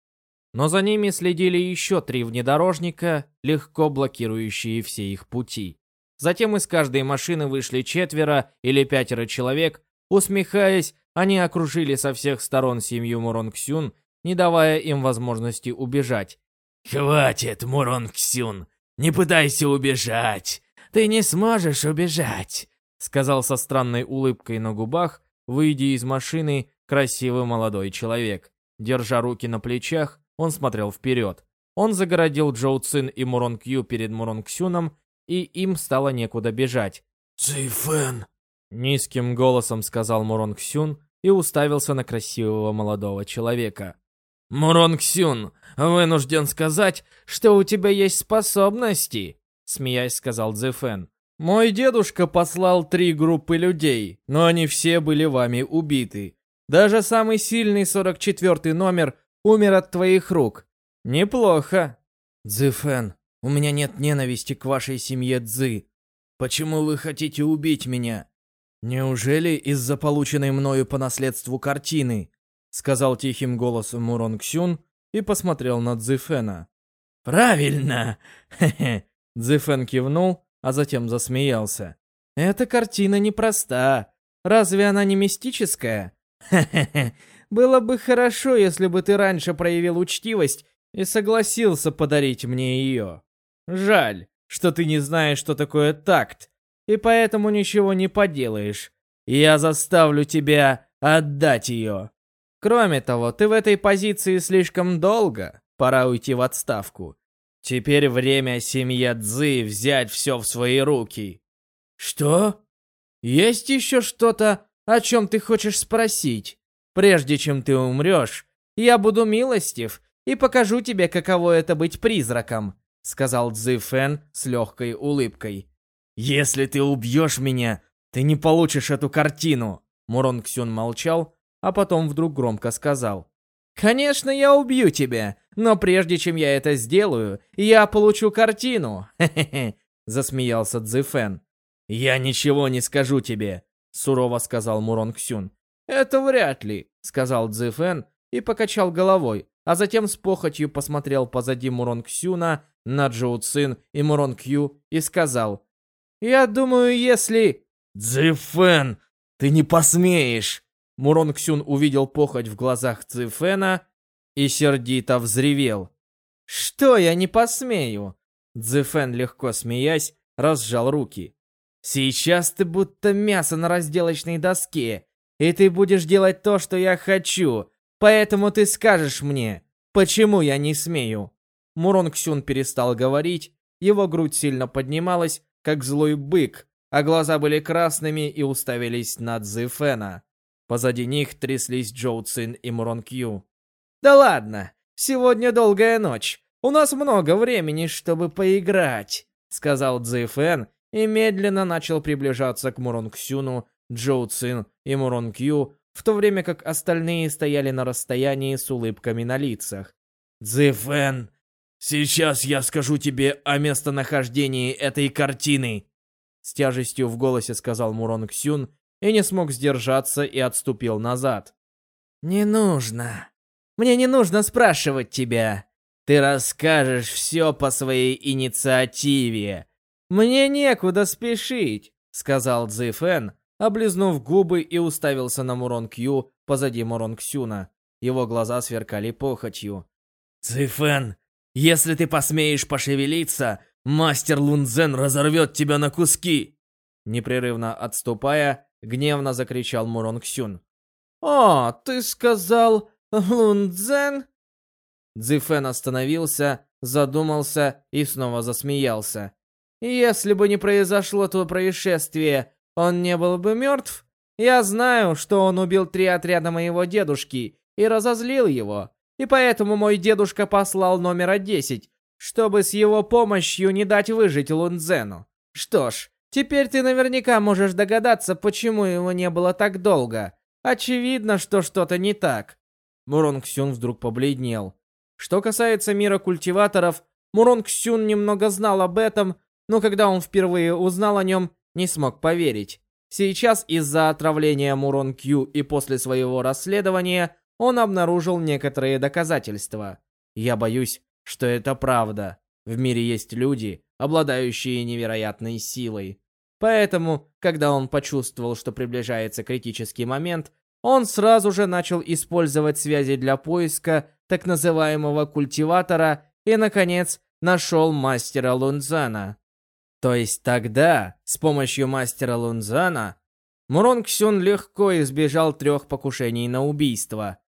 Но за ними следили еще три внедорожника, легко блокирующие все их пути. Затем из каждой машины вышли четверо или пятеро человек, усмехаясь они окружили со всех сторон семью Муронг-Сюн, не давая им возможности убежать. «Хватит, Муронг-Сюн! Не пытайся убежать! Ты не сможешь убежать!» Сказал со странной улыбкой на губах, выйдя из машины, красивый молодой человек. Держа руки на плечах, он смотрел вперед. Он загородил Джоу Цин и Муронг Ю перед Муронг Сюном, и им стало некуда бежать. «Цифэн!» Низким голосом сказал Муронг Сюн и уставился на красивого молодого человека. «Муронг Сюн, вынужден сказать, что у тебя есть способности», смеясь сказал Цзэфэн. «Мой дедушка послал три группы людей, но они все были вами убиты. Даже самый сильный 44-й номер умер от твоих рук. Неплохо. Цзэфэн, у меня нет ненависти к вашей семье Цзы. Почему вы хотите убить меня? Неужели из-за полученной мною по наследству картины? Сказал тихим голосом Муронг Сюн и посмотрел на Цзэфэна. Правильно. Цзэфэн кивнул, а затем засмеялся. Эта картина непроста. Разве она не мистическая? Хе-хе-хе. Было бы хорошо, если бы ты раньше проявил учтивость и согласился подарить мне ее. Жаль, что ты не знаешь, что такое такт, и поэтому ничего не поделаешь. Я заставлю тебя отдать ее. Кроме того, ты в этой позиции слишком долго, пора уйти в отставку. Теперь время семья Цзы взять все в свои руки. Что? Есть еще что-то, о чем ты хочешь спросить? Прежде чем ты умрешь, я буду милостив и покажу тебе, каково это быть призраком сказал Цзы Фэн с легкой улыбкой. «Если ты убьешь меня, ты не получишь эту картину!» Мурон Ксюн молчал, а потом вдруг громко сказал. «Конечно, я убью тебя, но прежде чем я это сделаю, я получу картину!» «Хе-хе-хе!» — засмеялся Цзы Фэн. «Я ничего не скажу тебе!» — сурово сказал Мурон Ксюн. «Это вряд ли», — сказал Цзы Фэн и покачал головой, а затем с похотью посмотрел позади Мурон Ксюна на Джоу Цин и Мурон Кью и сказал, «Я думаю, если...» «Цзэфэн, ты не посмеешь!» Мурон Ксюн увидел похоть в глазах Цзэфэна и сердито взревел. «Что я не посмею?» Цзэфэн, легко смеясь, разжал руки. «Сейчас ты будто мясо на разделочной доске, и ты будешь делать то, что я хочу, поэтому ты скажешь мне, почему я не смею?» Мурон Ксюн перестал говорить, его грудь сильно поднималась, как злой бык, а глаза были красными и уставились на Цзэфэна. Позади них тряслись Джоу Цин и Мурон Кью. «Да ладно, сегодня долгая ночь. У нас много времени, чтобы поиграть», — сказал Цзэфэн и медленно начал приближаться к Мурон Ксюну, Джоу Цин и Мурон Кью, в то время как остальные стояли на расстоянии с улыбками на лицах. «Цзэфэн, Сейчас я скажу тебе о местонахождении этой картины!» С тяжестью в голосе сказал Мурон Ксюн и не смог сдержаться и отступил назад. «Не нужно. Мне не нужно спрашивать тебя. Ты расскажешь все по своей инициативе. Мне некуда спешить», — сказал Цзи Фэн, облизнув губы и уставился на Мурон Кью позади Мурон Ксюна. Его глаза сверкали похотью. «Цзи Фэн, если ты посмеешь пошевелиться, мастер Лунзен разорвет тебя на куски!» Непрерывно отступая, гневно закричал Мурон Ксюн. «О, ты сказал Лунзен?» Цзифен остановился, задумался и снова засмеялся. «Если бы не произошло то происшествие, он не был бы мертв? Я знаю, что он убил три отряда моего дедушки и разозлил его. И поэтому мой дедушка послал номера 10, чтобы с его помощью не дать выжить Лунзену. Что ж, теперь ты наверняка можешь догадаться, почему его не было так долго. Очевидно, что что-то не так. Муронг Сюн вдруг побледнел. Что касается мира культиваторов, Муронг Сюн немного знал об этом, но когда он впервые узнал о нем, не смог поверить. Сейчас из-за отравления Мурон Кью и после своего расследования он обнаружил некоторые доказательства. Я боюсь, что это правда. В мире есть люди, обладающие невероятной силой. Поэтому, когда он почувствовал, что приближается критический момент, он сразу же начал использовать связи для поиска так называемого культиватора и, наконец, нашел мастера Лунзана. То есть тогда, с помощью мастера Лунзана, Мурон Ксюн легко избежал трех покушений на убийство.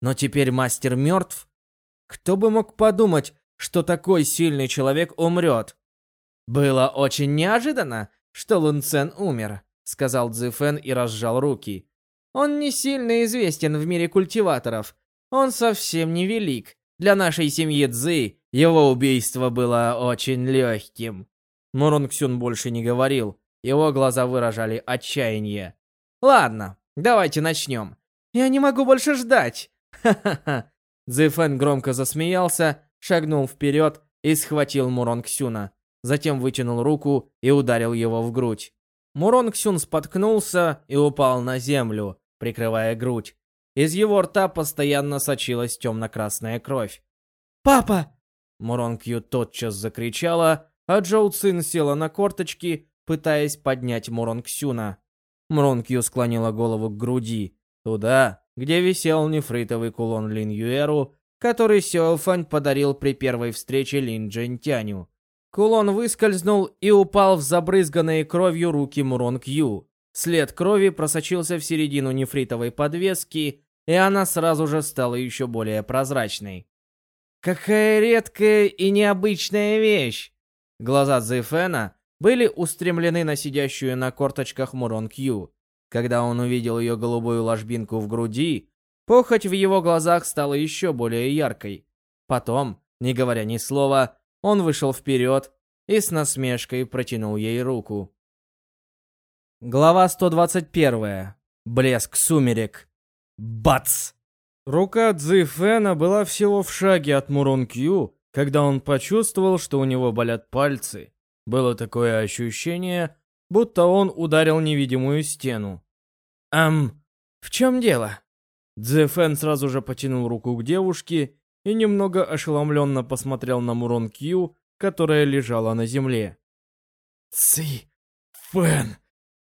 Но теперь мастер мертв? Кто бы мог подумать, что такой сильный человек умрет? Было очень неожиданно, что Лун Цен умер, сказал Цзэфэн и разжал руки. «Он не сильно известен в мире культиваторов. Он совсем не велик. Для нашей семьи Цзы его убийство было очень легким». Мурон Ксюн больше не говорил. Его глаза выражали отчаяние. «Ладно, давайте начнем. Я не могу больше ждать!» «Ха-ха-ха!» Цзэфэн громко засмеялся, шагнул вперед и схватил Мурон Ксюна. Затем вытянул руку и ударил его в грудь. Мурон Ксюн споткнулся и упал на землю, прикрывая грудь. Из его рта постоянно сочилась темно-красная кровь. «Папа!» Мурон Кью тотчас закричала, а Джоу Цин села на корточки, пытаясь поднять Мурон Ксюна. Мурон Кью склонила голову к груди, туда, где висел нефритовый кулон Лин Юэру, который Сяо Фань подарил при первой встрече Лин Джентяню. Кулон выскользнул и упал в забрызганные кровью руки Мурон Кью. След крови просочился в середину нефритовой подвески, и она сразу же стала еще более прозрачной. Какая редкая и необычная вещь! Глаза Зэфэна были устремлены на сидящую на корточках Мурон Кью. Когда он увидел ее голубую ложбинку в груди, похоть в его глазах стала еще более яркой. Потом, не говоря ни слова, он вышел вперед и с насмешкой протянул ей руку. Глава 121. Блеск сумерек. Бац! Рука Цзи Фэна была всего в шаге от Мурон Кью, когда он почувствовал, что у него болят пальцы. Было такое ощущение, будто он ударил невидимую стену. «Эм, в чем дело?» Цзи Фэн сразу же потянул руку к девушке и немного ошеломленно посмотрел на Мурон Кью, которая лежала на земле. «Ци, Фэн,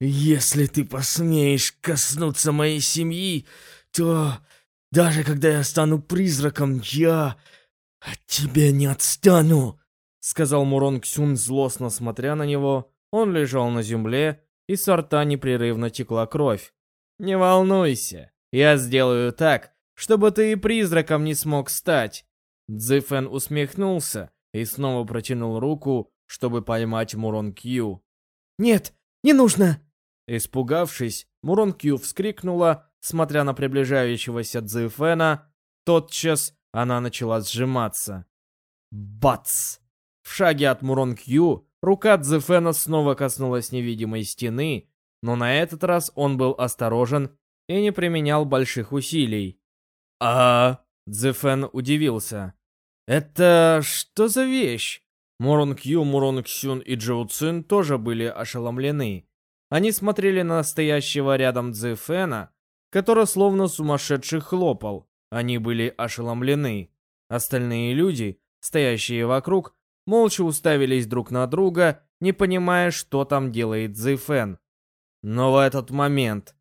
если ты посмеешь коснуться моей семьи, то даже когда я стану призраком, я от тебя не отстану!» Сказал Мурон Ксюн, злостно смотря на него. Он лежал на земле, и с рта непрерывно текла кровь. «Не волнуйся, я сделаю так, чтобы ты и призраком не смог стать!» Цзэфэн усмехнулся и снова протянул руку, чтобы поймать Мурон Кью. «Нет, не нужно!» Испугавшись, Мурон Кью вскрикнула, смотря на приближающегося Цзэфэна. Тотчас она начала сжиматься. Бац! В шаге от Мурон Кью рука Цзэфэна снова коснулась невидимой стены, но на этот раз он был осторожен и не применял больших усилий. «А...» Цзэфэн удивился. «Это что за вещь?» Мурон Кью, Мурон Ксюн и Джоу Цин тоже были ошеломлены. Они смотрели на настоящего рядом Цзэфэна, который словно сумасшедший хлопал. Они были ошеломлены. Остальные люди, стоящие вокруг, молча уставились друг на друга, не понимая, что там делает Цзэфэн. Но в этот момент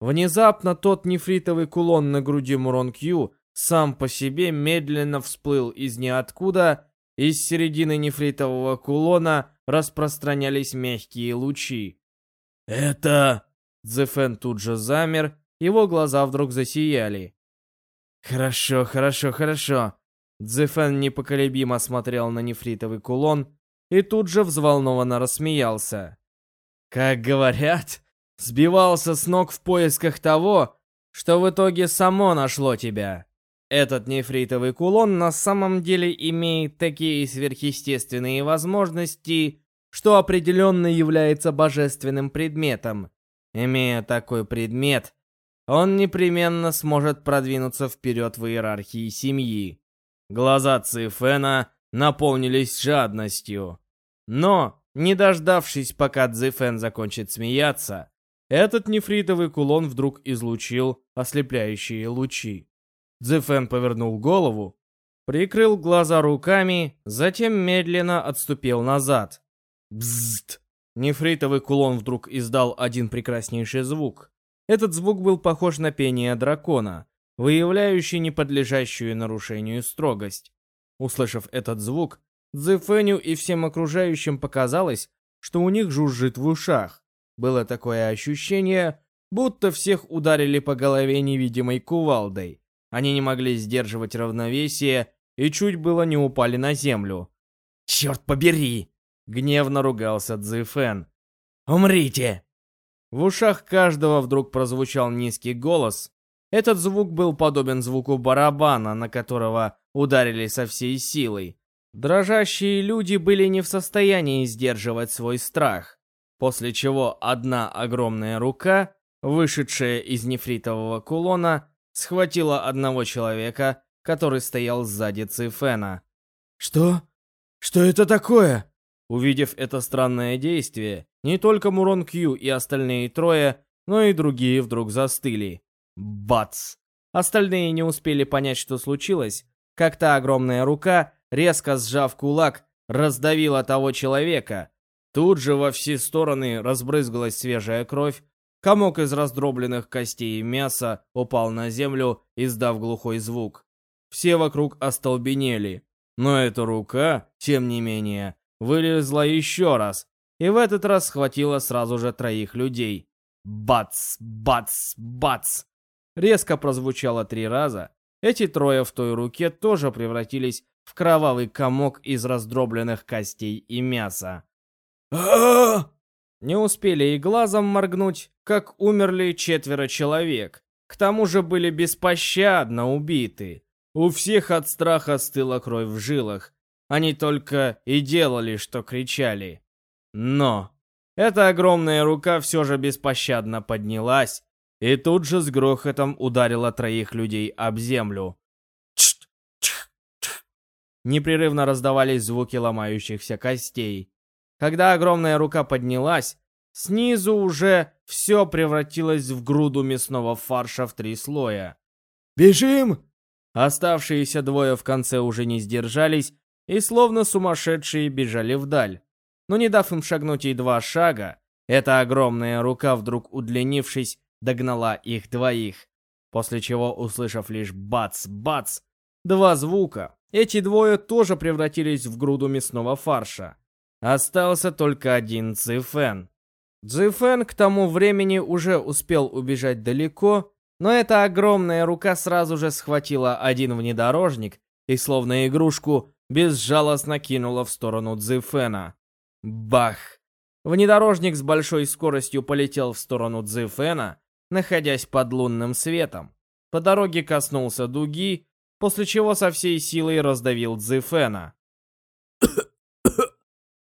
Внезапно тот нефритовый кулон на груди Мурон Кью сам по себе медленно всплыл из ниоткуда, из середины нефритового кулона распространялись мягкие лучи. «Это...» Зефен тут же замер, его глаза вдруг засияли. «Хорошо, хорошо, хорошо». Дзефен непоколебимо смотрел на нефритовый кулон и тут же взволнованно рассмеялся. «Как говорят, Сбивался с ног в поисках того, что в итоге само нашло тебя. Этот нефритовый кулон на самом деле имеет такие сверхъестественные возможности, что определенно является божественным предметом. Имея такой предмет, он непременно сможет продвинуться вперед в иерархии семьи. Глаза Цифена наполнились жадностью. Но, не дождавшись, пока Цзифен закончит смеяться, этот нефритовый кулон вдруг излучил ослепляющие лучи. Дзефен повернул голову, прикрыл глаза руками, затем медленно отступил назад. Бзzt! Нефритовый кулон вдруг издал один прекраснейший звук. Этот звук был похож на пение дракона, выявляющий неподлежащую нарушению строгость. Услышав этот звук, Дзефеню и всем окружающим показалось, что у них жужжит в ушах. Было такое ощущение, будто всех ударили по голове невидимой кувалдой. Они не могли сдерживать равновесие и чуть было не упали на землю. «Черт побери!» — гневно ругался Цзэфэн. «Умрите!» В ушах каждого вдруг прозвучал низкий голос. Этот звук был подобен звуку барабана, на которого ударили со всей силой. Дрожащие люди были не в состоянии сдерживать свой страх, после чего одна огромная рука, вышедшая из нефритового кулона, схватила одного человека, который стоял сзади Цифена. Что? Что это такое? Увидев это странное действие, не только Мурон Кью и остальные трое, но и другие вдруг застыли. Бац! Остальные не успели понять, что случилось, как та огромная рука, резко сжав кулак, раздавила того человека. Тут же во все стороны разбрызгалась свежая кровь, комок из раздробленных костей и мяса упал на землю, издав глухой звук. Все вокруг остолбенели. Но эта рука, тем не менее, вылезла еще раз, и в этот раз схватила сразу же троих людей. Бац, бац, бац. Резко прозвучало три раза. Эти трое в той руке тоже превратились в кровавый комок из раздробленных костей и мяса. Не успели и глазом моргнуть, как умерли четверо человек. К тому же были беспощадно убиты. У всех от страха стыла кровь в жилах. Они только и делали, что кричали. Но эта огромная рука все же беспощадно поднялась и тут же с грохотом ударила троих людей об землю. Непрерывно раздавались звуки ломающихся костей. Когда огромная рука поднялась, снизу уже все превратилось в груду мясного фарша в три слоя. Бежим! Оставшиеся двое в конце уже не сдержались и словно сумасшедшие бежали вдаль. Но не дав им шагнуть и два шага, эта огромная рука, вдруг удлинившись, догнала их двоих. После чего, услышав лишь бац-бац, два звука, эти двое тоже превратились в груду мясного фарша. Остался только один Цифен. Цифен к тому времени уже успел убежать далеко, но эта огромная рука сразу же схватила один внедорожник и, словно игрушку, безжалостно кинула в сторону Цзифена. Бах! Внедорожник с большой скоростью полетел в сторону Цзифена, находясь под лунным светом. По дороге коснулся дуги, после чего со всей силой раздавил Цзифена.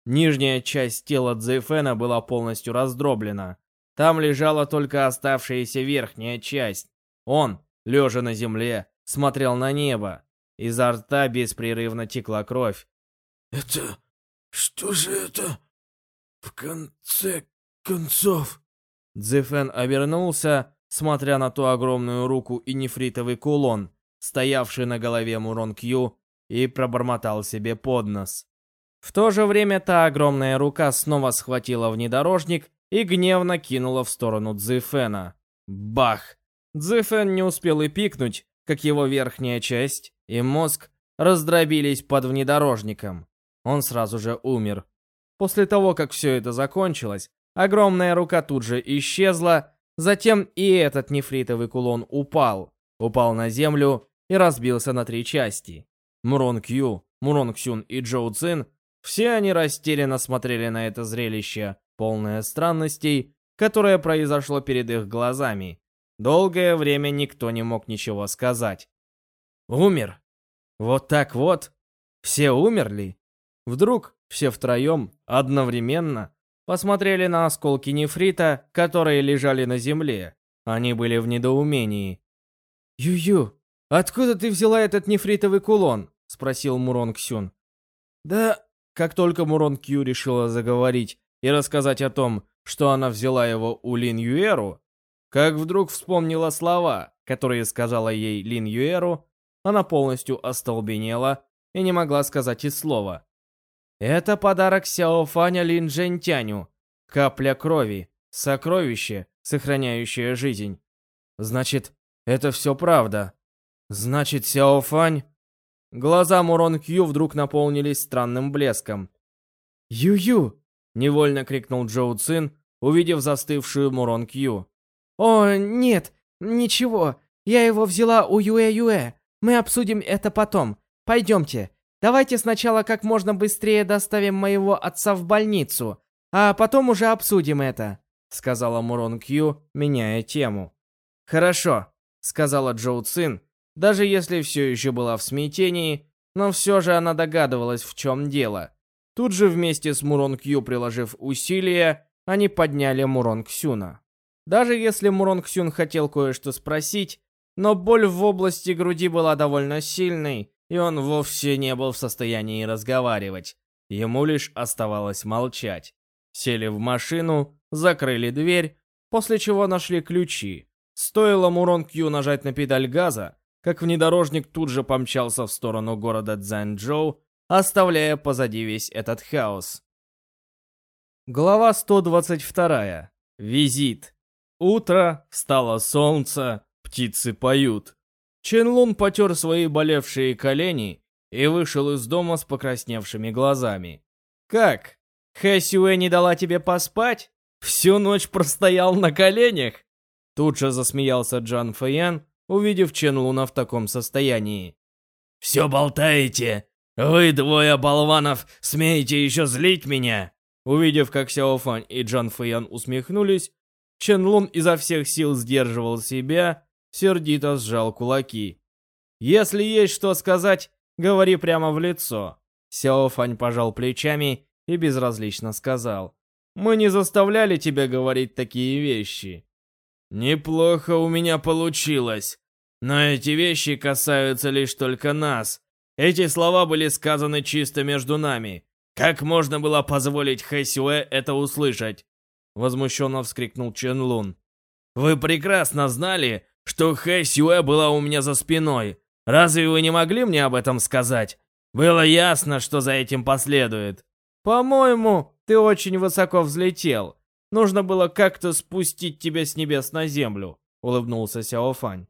Нижняя часть тела Цзифена была полностью раздроблена. Там лежала только оставшаяся верхняя часть. Он, лежа на земле, смотрел на небо. Изо рта беспрерывно текла кровь. Это... что же это? В конце концов... Дзефен обернулся, смотря на ту огромную руку и нефритовый кулон, стоявший на голове Мурон Кью, и пробормотал себе под нос. В то же время та огромная рука снова схватила внедорожник и гневно кинула в сторону Дзефена. Бах! Дзефен не успел и пикнуть, как его верхняя часть и мозг раздробились под внедорожником. Он сразу же умер. После того, как все это закончилось, огромная рука тут же исчезла, затем и этот нефритовый кулон упал, упал на землю и разбился на три части. Мурон Кью, Мурон Ксюн и Джоу Цин все они растерянно смотрели на это зрелище, полное странностей, которое произошло перед их глазами. Долгое время никто не мог ничего сказать. Умер? Вот так вот? Все умерли? Вдруг все втроем, одновременно, посмотрели на осколки нефрита, которые лежали на земле. Они были в недоумении. «Ю-ю, откуда ты взяла этот нефритовый кулон?» — спросил Мурон Ксюн. «Да как только Мурон Кью решила заговорить и рассказать о том, что она взяла его у Лин Юэру, как вдруг вспомнила слова, которые сказала ей Лин Юэру, она полностью остолбенела и не могла сказать и слова. Это подарок Сяо Фаня Лин Джентяню. Капля крови, сокровище, сохраняющее жизнь. Значит, это все правда. Значит, Сяо Фань Глаза Мурон Кью вдруг наполнились странным блеском. «Ю-ю!» — невольно крикнул Джоу Цин, увидев застывшую Мурон Кью. «О, нет, ничего, я его взяла у Юэ-Юэ. Мы обсудим это потом. Пойдемте. Давайте сначала как можно быстрее доставим моего отца в больницу, а потом уже обсудим это». сказала Мурон Кью, меняя тему. «Хорошо», — сказала Джоу Цин, даже если все еще была в смятении, но все же она догадывалась, в чем дело. Тут же вместе с Мурон Кью, приложив усилия, они подняли Мурон Ксюна. Даже если Мурон Ксюн хотел кое-что спросить, но боль в области груди была довольно сильной, и он вовсе не был в состоянии разговаривать. Ему лишь оставалось молчать. Сели в машину, закрыли дверь, после чего нашли ключи. Стоило Мурон Кью нажать на педаль газа, как внедорожник тут же помчался в сторону города Цзэнчжоу, оставляя позади весь этот хаос. Глава 122. Визит. Утро, встало солнце, птицы поют. Чен Лун потер свои болевшие колени и вышел из дома с покрасневшими глазами. «Как? Хэ Сюэ не дала тебе поспать? Всю ночь простоял на коленях?» Тут же засмеялся Джан Фэян, увидев Чен Луна в таком состоянии. «Все болтаете! Вы, двое болванов, смеете еще злить меня?» Увидев, как Сяо Фань и Джан Фэян усмехнулись, Чен Лун изо всех сил сдерживал себя, сердито сжал кулаки. «Если есть что сказать, говори прямо в лицо». Сяо Фань пожал плечами и безразлично сказал. «Мы не заставляли тебя говорить такие вещи». «Неплохо у меня получилось. Но эти вещи касаются лишь только нас. Эти слова были сказаны чисто между нами. Как можно было позволить Хэсюэ это услышать?» Возмущенно вскрикнул Чен Лун. «Вы прекрасно знали, что Хэсюэ была у меня за спиной. Разве вы не могли мне об этом сказать? Было ясно, что за этим последует. По-моему, ты очень высоко взлетел. Нужно было как-то спустить тебя с небес на землю», — улыбнулся Сяо Фань.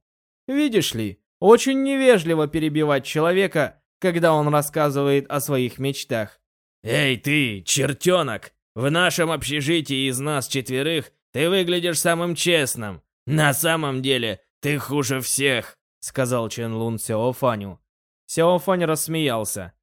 «Видишь ли, очень невежливо перебивать человека, когда он рассказывает о своих мечтах». «Эй ты, чертенок! В нашем общежитии из нас четверых ты выглядишь самым честным. На самом деле, ты хуже всех», — сказал Чен Лун Сяо Фаню. Сяо Фань рассмеялся.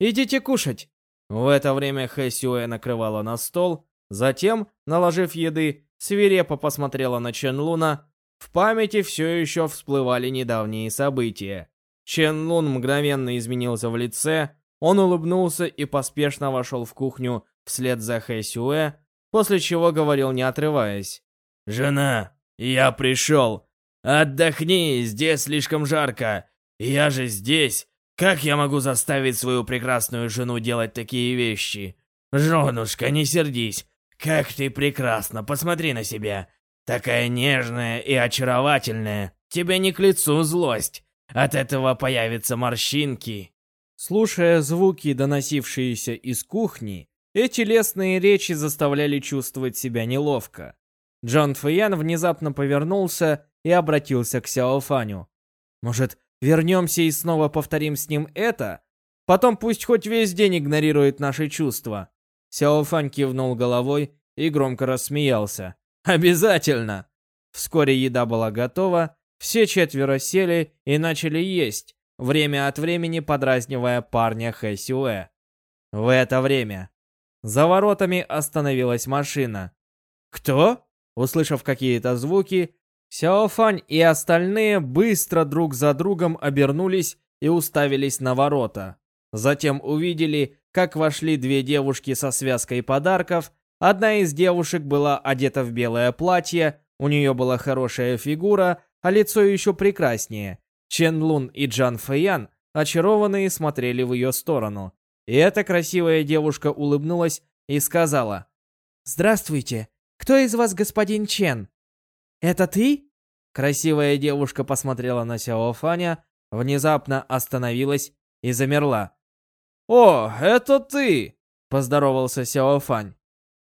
«Идите кушать». В это время Хэ Сюэ накрывала на стол, Затем, наложив еды, свирепо посмотрела на Чен Луна. В памяти все еще всплывали недавние события. Чен Лун мгновенно изменился в лице, он улыбнулся и поспешно вошел в кухню вслед за Хэ Сюэ, после чего говорил не отрываясь. «Жена, я пришел. Отдохни, здесь слишком жарко. Я же здесь. Как я могу заставить свою прекрасную жену делать такие вещи? Женушка, не сердись. «Как ты прекрасна, посмотри на себя. Такая нежная и очаровательная. Тебе не к лицу злость. От этого появятся морщинки». Слушая звуки, доносившиеся из кухни, эти лестные речи заставляли чувствовать себя неловко. Джон Фэян внезапно повернулся и обратился к Сяо Фаню. «Может, вернемся и снова повторим с ним это? Потом пусть хоть весь день игнорирует наши чувства. Сяофань кивнул головой и громко рассмеялся. «Обязательно!» Вскоре еда была готова, все четверо сели и начали есть, время от времени подразнивая парня Хэ Сюэ. В это время за воротами остановилась машина. «Кто?» Услышав какие-то звуки, Сяофань и остальные быстро друг за другом обернулись и уставились на ворота. Затем увидели, как вошли две девушки со связкой подарков. Одна из девушек была одета в белое платье, у нее была хорошая фигура, а лицо еще прекраснее. Чен Лун и Джан Фэян, очарованные, смотрели в ее сторону. И эта красивая девушка улыбнулась и сказала. «Здравствуйте. Кто из вас господин Чен?» «Это ты?» Красивая девушка посмотрела на Сяо Фаня, внезапно остановилась и замерла. «О, это ты!» — поздоровался Сяо Фань.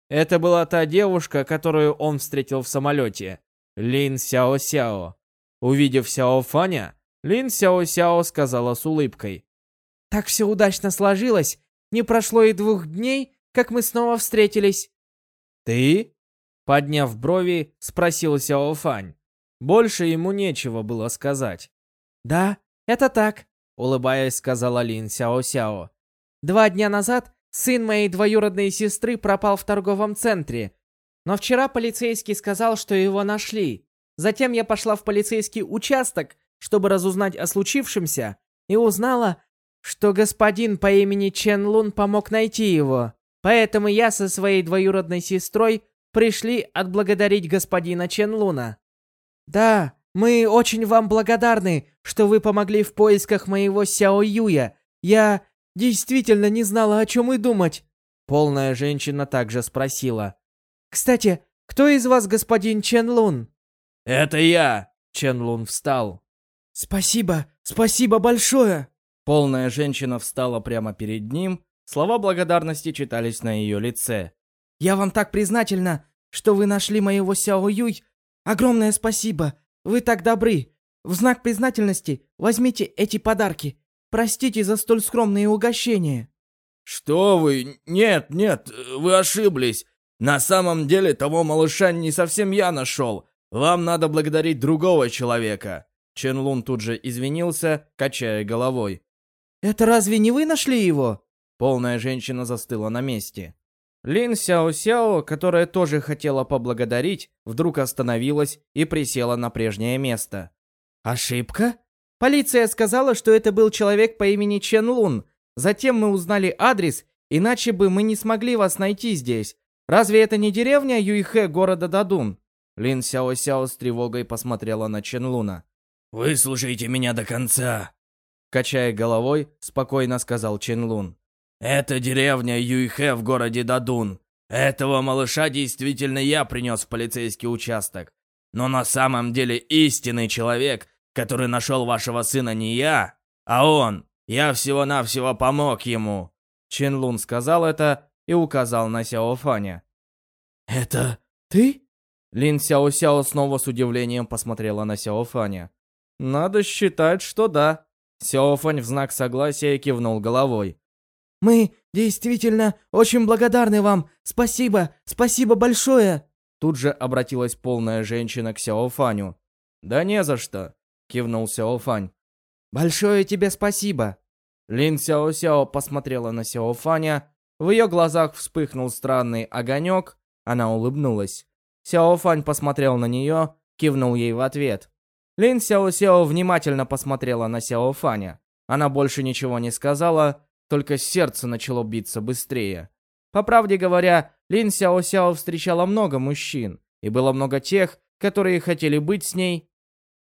Это была та девушка, которую он встретил в самолете. Лин Сяо Сяо. Увидев Сяо Фаня, Лин Сяо Сяо сказала с улыбкой. «Так все удачно сложилось. Не прошло и двух дней, как мы снова встретились». «Ты?» Подняв брови, спросил Сяо Фань. Больше ему нечего было сказать. «Да, это так», — улыбаясь, сказала Лин Сяо Сяо. Два дня назад сын моей двоюродной сестры пропал в торговом центре. Но вчера полицейский сказал, что его нашли. Затем я пошла в полицейский участок, чтобы разузнать о случившемся, и узнала, что господин по имени Чен Лун помог найти его. Поэтому я со своей двоюродной сестрой пришли отблагодарить господина Чен Луна. Да, мы очень вам благодарны, что вы помогли в поисках моего Сяо Юя. Я действительно не знала, о чем и думать. Полная женщина также спросила. Кстати, кто из вас господин Чен Лун? «Это я!» Чен Лун встал. «Спасибо, спасибо большое!» Полная женщина встала прямо перед ним. Слова благодарности читались на ее лице. «Я вам так признательна, что вы нашли моего Сяо Юй. Огромное спасибо, вы так добры. В знак признательности возьмите эти подарки. Простите за столь скромные угощения». «Что вы? Нет, нет, вы ошиблись. На самом деле того малыша не совсем я нашел. Вам надо благодарить другого человека». Чен Лун тут же извинился, качая головой. «Это разве не вы нашли его?» Полная женщина застыла на месте. Лин Сяо Сяо, которая тоже хотела поблагодарить, вдруг остановилась и присела на прежнее место. «Ошибка? Полиция сказала, что это был человек по имени Чен Лун. Затем мы узнали адрес, иначе бы мы не смогли вас найти здесь. Разве это не деревня Юйхэ города Дадун?» Лин Сяо Сяо с тревогой посмотрела на Чен Луна. «Выслушайте меня до конца», — качая головой, спокойно сказал Чен Лун. «Это деревня Юйхэ в городе Дадун. Этого малыша действительно я принес в полицейский участок. Но на самом деле истинный человек, который нашел вашего сына, не я, а он. Я всего-навсего помог ему». Чен Лун сказал это и указал на Сяо Фаня. «Это ты?» Лин Сяо Сяо снова с удивлением посмотрела на Сяо Фаня. «Надо считать, что да». Сяо Фань в знак согласия кивнул головой. «Мы действительно очень благодарны вам. Спасибо, спасибо большое!» Тут же обратилась полная женщина к Сяо Фаню. «Да не за что», — кивнул Сяо Фань. «Большое тебе спасибо!» Лин Сяо Сяо посмотрела на Сяо Фаня. В ее глазах вспыхнул странный огонек. Она улыбнулась. Сяо Фань посмотрел на нее, кивнул ей в ответ. Лин Сяо Сяо внимательно посмотрела на Сяо Фаня. Она больше ничего не сказала, только сердце начало биться быстрее. По правде говоря, Лин Сяо Сяо встречала много мужчин, и было много тех, которые хотели быть с ней.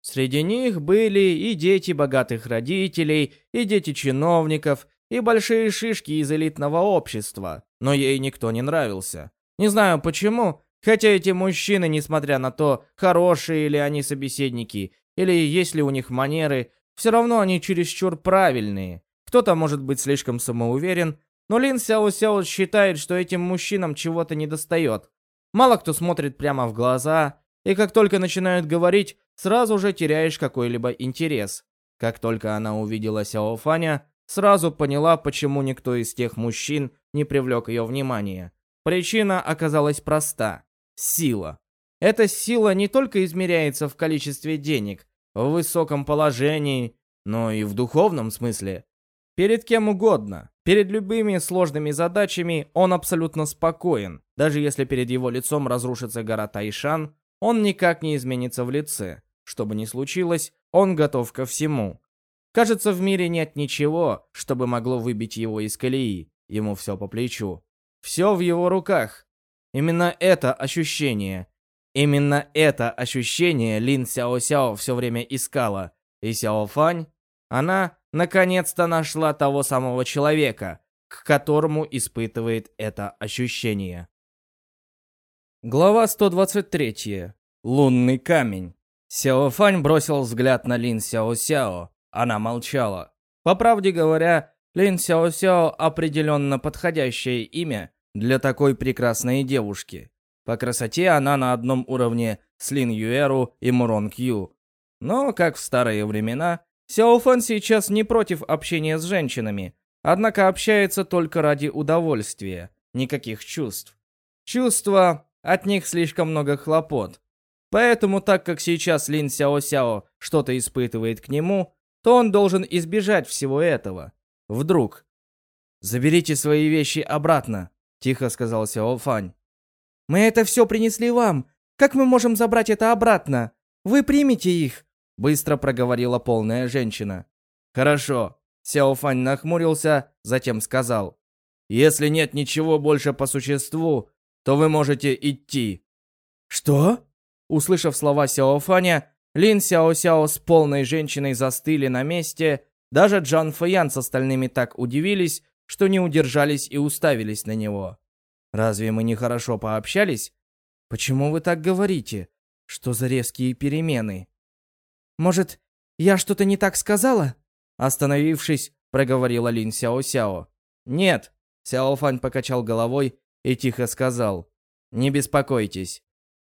Среди них были и дети богатых родителей, и дети чиновников, и большие шишки из элитного общества, но ей никто не нравился. Не знаю почему, хотя эти мужчины, несмотря на то, хорошие ли они собеседники, или есть ли у них манеры, все равно они чересчур правильные. Кто-то может быть слишком самоуверен, но Лин Сяо Сяо считает, что этим мужчинам чего-то недостает. Мало кто смотрит прямо в глаза, и как только начинают говорить, сразу же теряешь какой-либо интерес. Как только она увидела Сяо Фаня, сразу поняла, почему никто из тех мужчин не привлек ее внимание. Причина оказалась проста – сила. Эта сила не только измеряется в количестве денег, в высоком положении, но и в духовном смысле. Перед кем угодно, перед любыми сложными задачами он абсолютно спокоен. Даже если перед его лицом разрушится гора Тайшан, он никак не изменится в лице. Что бы ни случилось, он готов ко всему. Кажется, в мире нет ничего, чтобы могло выбить его из колеи. Ему все по плечу. Все в его руках. Именно это ощущение. Именно это ощущение Лин Сяо Сяо все время искала. И Сяо Фань, она наконец-то нашла того самого человека, к которому испытывает это ощущение. Глава 123. Лунный камень. Сяо Фань бросил взгляд на Лин Сяо Сяо. Она молчала. По правде говоря, Лин Сяо Сяо определенно подходящее имя для такой прекрасной девушки. По красоте она на одном уровне с Лин Юэру и Мурон Кью. Но, как в старые времена, Сяо Фэн сейчас не против общения с женщинами, однако общается только ради удовольствия, никаких чувств. Чувства, от них слишком много хлопот. Поэтому, так как сейчас Лин Сяо Сяо что-то испытывает к нему, то он должен избежать всего этого. Вдруг. «Заберите свои вещи обратно», — тихо сказал Сяо Фань. Мы это все принесли вам. Как мы можем забрать это обратно? Вы примете их?» Быстро проговорила полная женщина. «Хорошо». Сяофань нахмурился, затем сказал. «Если нет ничего больше по существу, то вы можете идти». «Что?» Услышав слова Сяофаня, Лин Сяо-Сяо с полной женщиной застыли на месте. Даже Джан Фэян с остальными так удивились, что не удержались и уставились на него. «Разве мы не хорошо пообщались? Почему вы так говорите? Что за резкие перемены?» «Может, я что-то не так сказала?» Остановившись, проговорила Лин Сяо-Сяо. «Нет», — Сяо Фань покачал головой и тихо сказал. «Не беспокойтесь».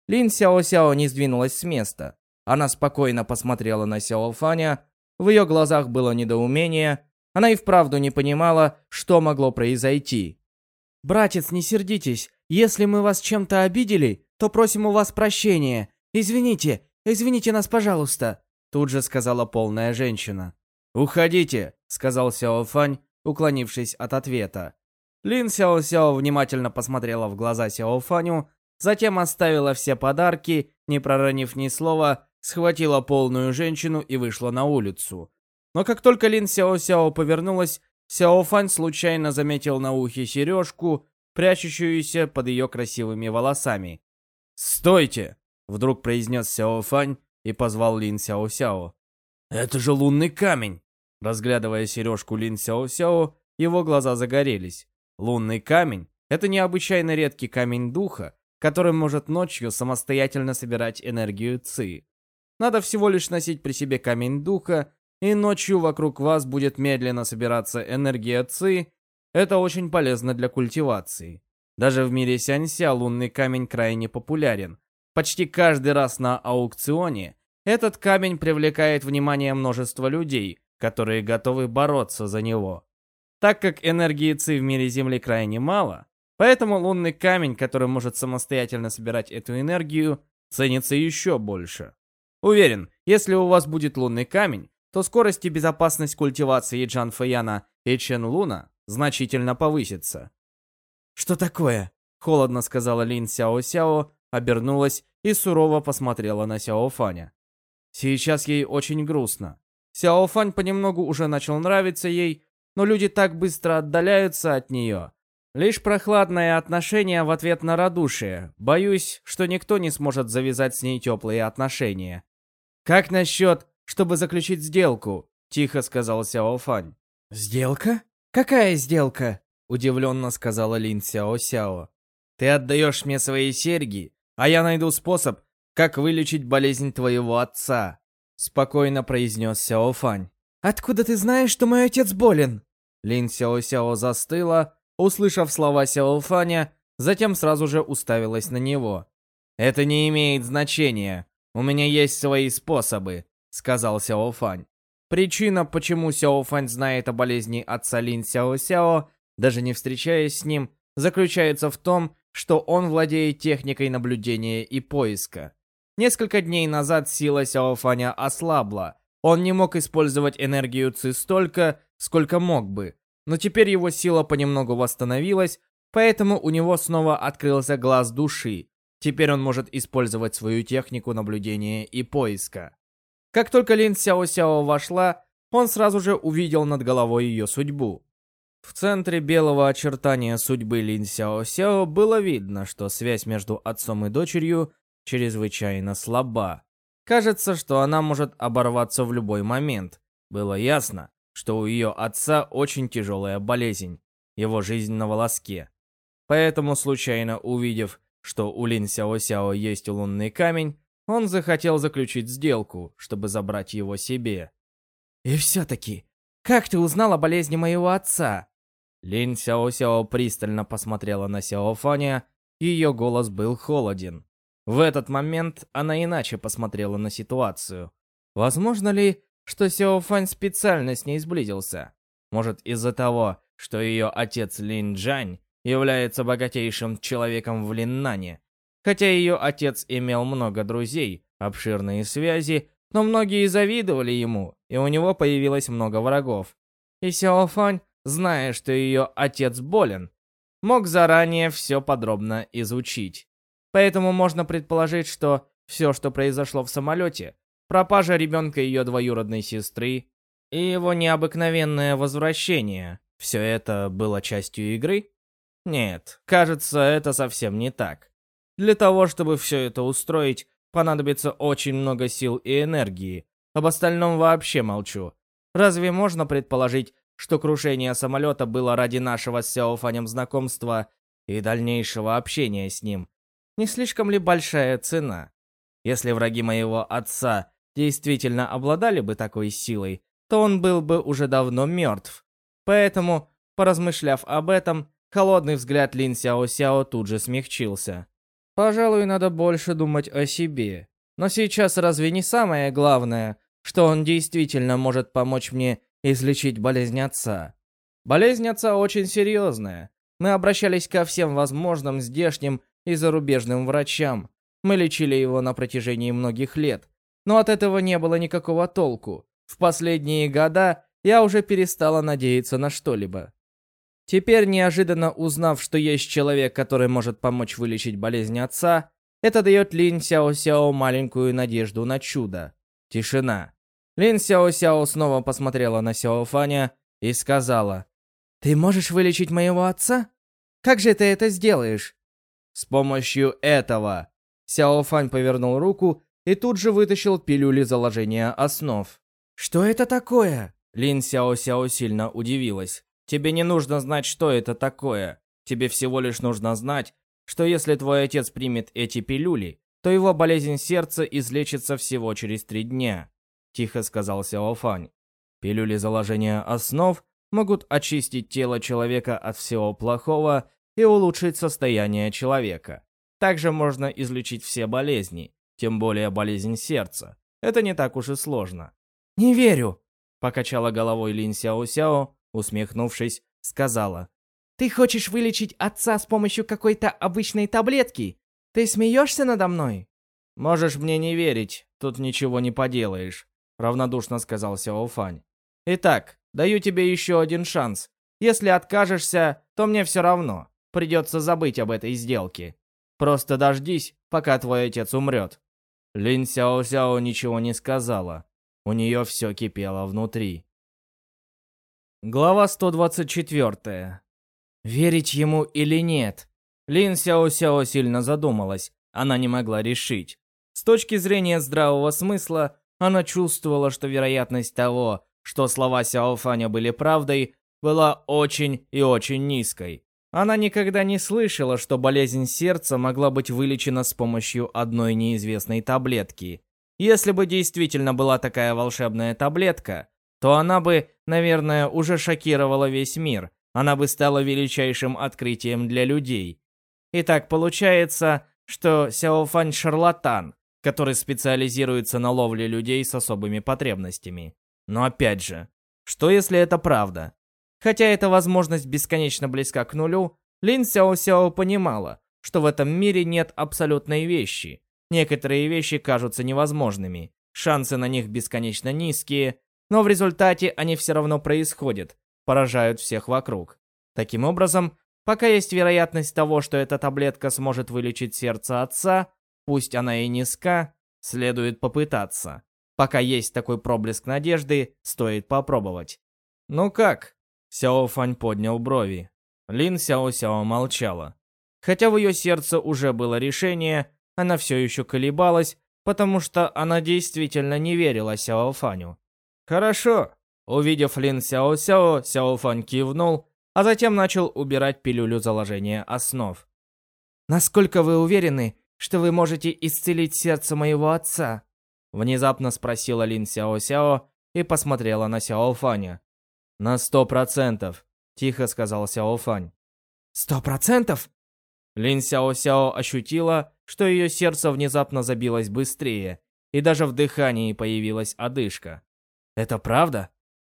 Лин Сяо-Сяо не сдвинулась с места. Она спокойно посмотрела на Сяо Фаня. В ее глазах было недоумение. Она и вправду не понимала, что могло произойти. «Братец, не сердитесь. Если мы вас чем-то обидели, то просим у вас прощения. Извините, извините нас, пожалуйста», тут же сказала полная женщина. «Уходите», — сказал Сяо Фань, уклонившись от ответа. Лин Сяо Сяо внимательно посмотрела в глаза Сяо Фаню, затем оставила все подарки, не проронив ни слова, схватила полную женщину и вышла на улицу. Но как только Лин Сяо Сяо повернулась, Сяо Фань случайно заметил на ухе сережку, прячущуюся под ее красивыми волосами. «Стойте!» — вдруг произнес Сяо Фань и позвал Лин Сяо Сяо. «Это же лунный камень!» Разглядывая сережку Лин Сяо Сяо, его глаза загорелись. Лунный камень — это необычайно редкий камень духа, который может ночью самостоятельно собирать энергию Ци. Надо всего лишь носить при себе камень духа, и ночью вокруг вас будет медленно собираться энергия Ци. Это очень полезно для культивации. Даже в мире Сянься лунный камень крайне популярен. Почти каждый раз на аукционе этот камень привлекает внимание множества людей, которые готовы бороться за него. Так как энергии Ци в мире Земли крайне мало, поэтому лунный камень, который может самостоятельно собирать эту энергию, ценится еще больше. Уверен, если у вас будет лунный камень, то скорость и безопасность культивации Джан Фэяна и Чен Луна значительно повысится. «Что такое?» — холодно сказала Лин Сяо Сяо, обернулась и сурово посмотрела на Сяо Фаня. Сейчас ей очень грустно. Сяо Фань понемногу уже начал нравиться ей, но люди так быстро отдаляются от нее. Лишь прохладное отношение в ответ на радушие. Боюсь, что никто не сможет завязать с ней теплые отношения. «Как насчет, чтобы заключить сделку?» – тихо сказал Сяо Фань. «Сделка? Какая сделка?» – удивленно сказала Лин Сяо Сяо. «Ты отдаешь мне свои серьги, а я найду способ, как вылечить болезнь твоего отца», – спокойно произнес Сяо Фань. «Откуда ты знаешь, что мой отец болен?» Лин Сяо Сяо застыла, услышав слова Сяо Фаня, затем сразу же уставилась на него. «Это не имеет значения. У меня есть свои способы», — сказал Сяо Фань. Причина, почему Сяо Фань знает о болезни отца Лин Сяо Сяо, даже не встречаясь с ним, заключается в том, что он владеет техникой наблюдения и поиска. Несколько дней назад сила Сяо Фаня ослабла. Он не мог использовать энергию Ци столько, сколько мог бы, но теперь его сила понемногу восстановилась, поэтому у него снова открылся глаз души. Теперь он может использовать свою технику наблюдения и поиска. Как только Лин Сяо Сяо вошла, он сразу же увидел над головой ее судьбу. В центре белого очертания судьбы Лин Сяо Сяо было видно, что связь между отцом и дочерью чрезвычайно слаба. Кажется, что она может оборваться в любой момент. Было ясно, что у ее отца очень тяжелая болезнь, его жизнь на волоске. Поэтому, случайно увидев, что у Лин Сяо Сяо есть лунный камень, он захотел заключить сделку, чтобы забрать его себе. «И все-таки, как ты узнал о болезни моего отца?» Лин Сяо Сяо пристально посмотрела на Сяо Фаня, ее голос был холоден. В этот момент она иначе посмотрела на ситуацию. Возможно ли, что Сяо Фань специально с ней сблизился. Может, из-за того, что ее отец Лин Джань является богатейшим человеком в Линнане. Хотя ее отец имел много друзей, обширные связи, но многие завидовали ему, и у него появилось много врагов. И Сяо Фань, зная, что ее отец болен, мог заранее все подробно изучить. Поэтому можно предположить, что все, что произошло в самолете, пропажа ребенка ее двоюродной сестры и его необыкновенное возвращение, все это было частью игры? Нет, кажется, это совсем не так. Для того, чтобы все это устроить, понадобится очень много сил и энергии. Об остальном вообще молчу. Разве можно предположить, что крушение самолета было ради нашего с Сяофанем знакомства и дальнейшего общения с ним? Не слишком ли большая цена? Если враги моего отца действительно обладали бы такой силой, то он был бы уже давно мертв. Поэтому, поразмышляв об этом, холодный взгляд Лин Сяо Сяо тут же смягчился. Пожалуй, надо больше думать о себе. Но сейчас разве не самое главное, что он действительно может помочь мне излечить болезнь отца? Болезнь отца очень серьезная. Мы обращались ко всем возможным здешним и зарубежным врачам. Мы лечили его на протяжении многих лет. Но от этого не было никакого толку. В последние года я уже перестала надеяться на что-либо. Теперь, неожиданно узнав, что есть человек, который может помочь вылечить болезнь отца, это дает Лин Сяо Сяо маленькую надежду на чудо. Тишина. Лин Сяо Сяо снова посмотрела на Сяо Фаня и сказала, «Ты можешь вылечить моего отца? Как же ты это сделаешь?» «С помощью этого». Сяо Фань повернул руку и тут же вытащил пилюли заложения основ. «Что это такое?» Лин Сяо Сяо сильно удивилась. «Тебе не нужно знать, что это такое. Тебе всего лишь нужно знать, что если твой отец примет эти пилюли, то его болезнь сердца излечится всего через три дня», тихо сказал Сяо Фань. Пилюли заложения основ могут очистить тело человека от всего плохого и улучшить состояние человека. Также можно излечить все болезни, тем более болезнь сердца. Это не так уж и сложно. «Не верю!» — покачала головой Лин Сяо Сяо, усмехнувшись, сказала. «Ты хочешь вылечить отца с помощью какой-то обычной таблетки? Ты смеешься надо мной?» «Можешь мне не верить, тут ничего не поделаешь», — равнодушно сказал Сяо Фань. «Итак, даю тебе еще один шанс. Если откажешься, то мне все равно. Придется забыть об этой сделке. Просто дождись, пока твой отец умрет». Лин Сяо Сяо ничего не сказала. У нее все кипело внутри. Глава 124. Верить ему или нет? Лин Сяо Сяо сильно задумалась. Она не могла решить. С точки зрения здравого смысла, она чувствовала, что вероятность того, что слова Сяо Фаня были правдой, была очень и очень низкой. Она никогда не слышала, что болезнь сердца могла быть вылечена с помощью одной неизвестной таблетки. Если бы действительно была такая волшебная таблетка, то она бы, наверное, уже шокировала весь мир. Она бы стала величайшим открытием для людей. И так получается, что Сяофань шарлатан, который специализируется на ловле людей с особыми потребностями. Но опять же, что если это правда? Хотя эта возможность бесконечно близка к нулю, Лин Сяо Сяо понимала, что в этом мире нет абсолютной вещи, Некоторые вещи кажутся невозможными, шансы на них бесконечно низкие, но в результате они все равно происходят, поражают всех вокруг. Таким образом, пока есть вероятность того, что эта таблетка сможет вылечить сердце отца, пусть она и низка, следует попытаться. Пока есть такой проблеск надежды, стоит попробовать. «Ну как?» Сяо Фань поднял брови. Лин Сяо Сяо молчала. Хотя в ее сердце уже было решение, она все еще колебалась, потому что она действительно не верила Сяо Фаню. «Хорошо». Увидев Лин Сяо Сяо, Сяо Фань кивнул, а затем начал убирать пилюлю заложения основ. «Насколько вы уверены, что вы можете исцелить сердце моего отца?» Внезапно спросила Лин Сяо Сяо и посмотрела на Сяо Фаня. «На сто процентов», — тихо сказал Сяо Фань. «Сто процентов?» Лин Сяо Сяо ощутила, что ее сердце внезапно забилось быстрее, и даже в дыхании появилась одышка. Это правда?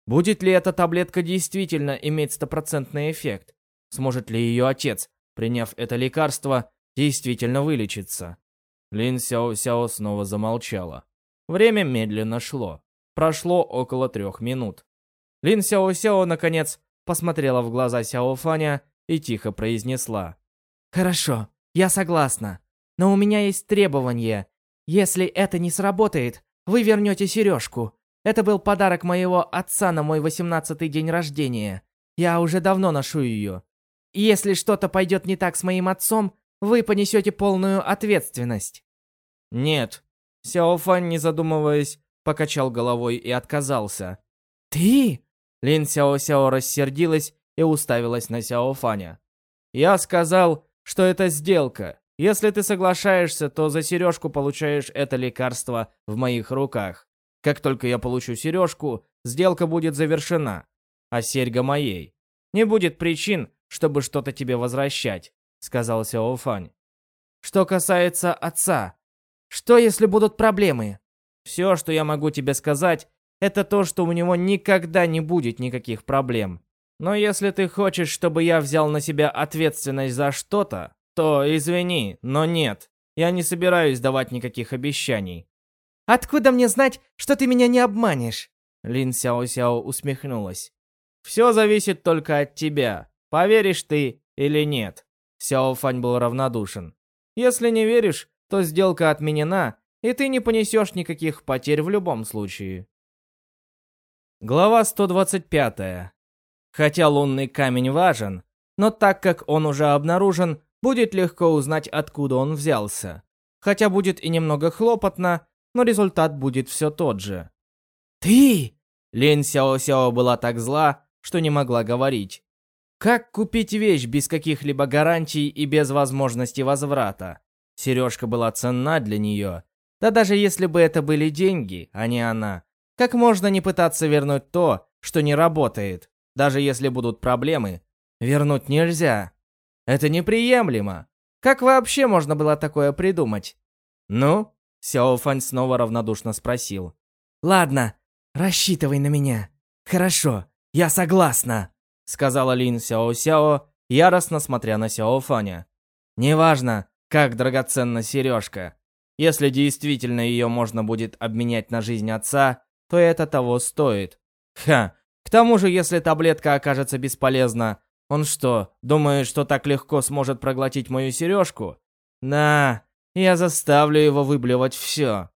Будет ли эта таблетка действительно иметь стопроцентный эффект? Сможет ли ее отец, приняв это лекарство, действительно вылечиться? Лин Сяо Сяо снова замолчала. Время медленно шло. Прошло около трех минут. Лин Сяо Сяо, наконец, посмотрела в глаза Сяо Фаня и тихо произнесла. «Хорошо, я согласна. но у меня есть требование. Если это не сработает, вы вернете сережку. Это был подарок моего отца на мой восемнадцатый день рождения. Я уже давно ношу ее. Если что-то пойдет не так с моим отцом, вы понесете полную ответственность. Нет. Сяофань, не задумываясь, покачал головой и отказался. Ты? Лин Сяо-Сяо рассердилась и уставилась на Сяофаня. Я сказал, что это сделка. Если ты соглашаешься, то за сережку получаешь это лекарство в моих руках. Как только я получу сережку, сделка будет завершена, а серьга моей. Не будет причин, чтобы что-то тебе возвращать, сказал Сяо. Что касается отца, что если будут проблемы? Все, что я могу тебе сказать, это то, что у него никогда не будет никаких проблем. Но если ты хочешь, чтобы я взял на себя ответственность за что-то, то извини, но нет. Я не собираюсь давать никаких обещаний. Откуда мне знать, что ты меня не обманешь? Лин Сяо Сяо усмехнулась. Все зависит только от тебя. Поверишь ты или нет? Сяо Фань был равнодушен. Если не веришь, то сделка отменена, и ты не понесешь никаких потерь в любом случае. Глава 125. Хотя лунный камень важен, но так как он уже обнаружен, будет легко узнать, откуда он взялся. Хотя будет и немного хлопотно, но результат будет все тот же. «Ты!» Лин Сяо-Сяо была так зла, что не могла говорить. Как купить вещь без каких-либо гарантий и без возможности возврата? Сережка была ценна для нее. Да даже если бы это были деньги, а не она. Как можно не пытаться вернуть то, что не работает? Даже если будут проблемы, вернуть нельзя. Это неприемлемо. Как вообще можно было такое придумать? Ну? Сяо Фань снова равнодушно спросил. Ладно, рассчитывай на меня. Хорошо, я согласна, сказала Лин Сяо Сяо, яростно смотря на Сяо Фаня. Неважно, как драгоценна сережка. Если действительно ее можно будет обменять на жизнь отца, то это того стоит. Ха, к тому же, если таблетка окажется бесполезна, он что, думает, что так легко сможет проглотить мою сережку? На, я заставлю его выблевать все.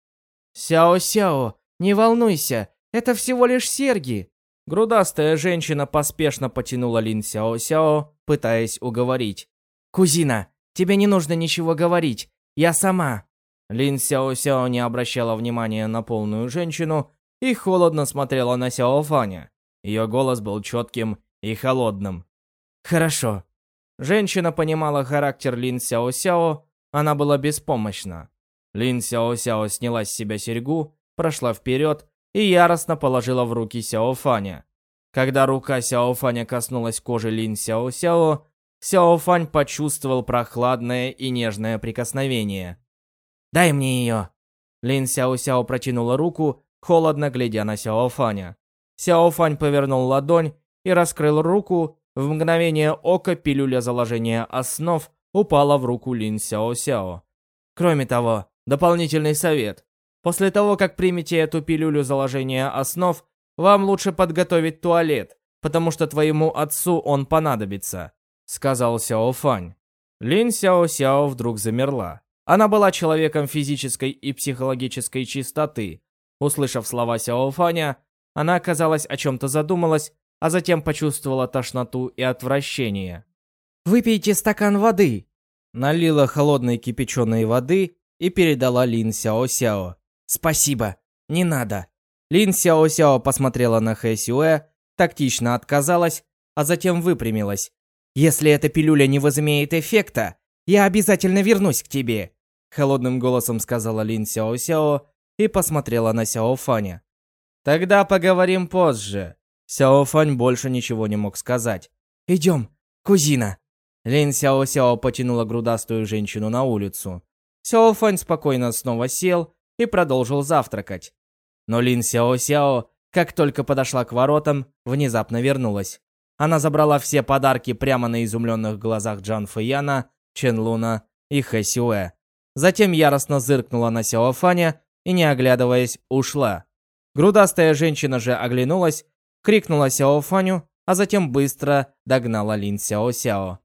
Сяо-сяо, не волнуйся, это всего лишь серьги. Грудастая женщина поспешно потянула Лин Сяо-сяо, пытаясь уговорить. Кузина, тебе не нужно ничего говорить, я сама. Лин Сяо-сяо не обращала внимания на полную женщину и холодно смотрела на Сяо Фаня. Ее голос был четким и холодным. «Хорошо». Женщина понимала характер Лин Сяо-сяо, она была беспомощна. Лин Сяо-сяо сняла с себя серьгу, прошла вперед и яростно положила в руки Сяо Фаня. Когда рука Сяо Фаня коснулась кожи Лин Сяо-сяо, Сяо Фань почувствовал прохладное и нежное прикосновение. «Дай мне ее!» Лин Сяо-сяо протянула руку, холодно глядя на Сяо Фаня. Сяо Фань повернул ладонь и раскрыл руку. В мгновение ока пилюля заложения основ упала в руку Лин Сяо Сяо. Кроме того, дополнительный совет. После того, как примете эту пилюлю заложения основ, вам лучше подготовить туалет, потому что твоему отцу он понадобится, сказал Сяо Фань. Лин Сяо Сяо вдруг замерла. Она была человеком физической и психологической чистоты. Услышав слова Сяо Фаня, она, казалось, о чем-то задумалась, а затем почувствовала тошноту и отвращение. «Выпейте стакан воды!» Налила холодной кипяченой воды и передала Лин Сяо Сяо. «Спасибо, не надо!» Лин Сяо Сяо посмотрела на Хэ Сюэ, тактично отказалась, а затем выпрямилась. «Если эта пилюля не возымеет эффекта, я обязательно вернусь к тебе!» Холодным голосом сказала Лин Сяо Сяо и посмотрела на Сяо Фаня. «Тогда поговорим позже». Сяо Фань больше ничего не мог сказать. «Идем, кузина». Лин Сяо Сяо потянула грудастую женщину на улицу. Сяо Фань спокойно снова сел и продолжил завтракать. Но Лин Сяо Сяо, как только подошла к воротам, внезапно вернулась. Она забрала все подарки прямо на изумленных глазах Джан Фэяна, Чен Луна и Хэ Сюэ. Затем яростно зыркнула на Сяо Фаня и, не оглядываясь, ушла. Грудастая женщина же оглянулась, крикнула Сяо Фаню, а затем быстро догнала Лин Сяо Сяо.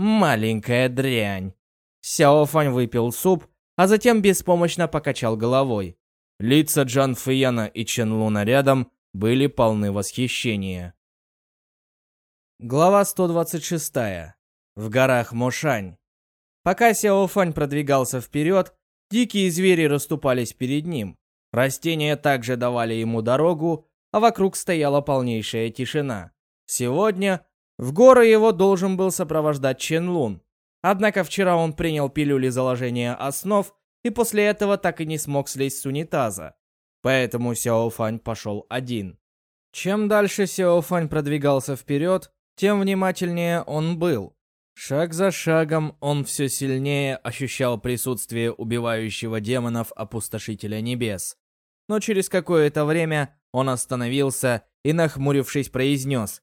«Маленькая дрянь!» Сяо Фань выпил суп, а затем беспомощно покачал головой. Лица Джан Фэяна и Чен Луна рядом были полны восхищения. Глава 126. В горах Мошань. Пока Сяо Фань продвигался вперед, дикие звери расступались перед ним. Растения также давали ему дорогу, а вокруг стояла полнейшая тишина. Сегодня в горы его должен был сопровождать Чен Лун. Однако вчера он принял пилюли заложения основ и после этого так и не смог слезть с унитаза. Поэтому Сяо Фань пошел один. Чем дальше Сяо Фань продвигался вперед, тем внимательнее он был. Шаг за шагом он все сильнее ощущал присутствие убивающего демонов Опустошителя Небес. Но через какое-то время он остановился и, нахмурившись, произнес.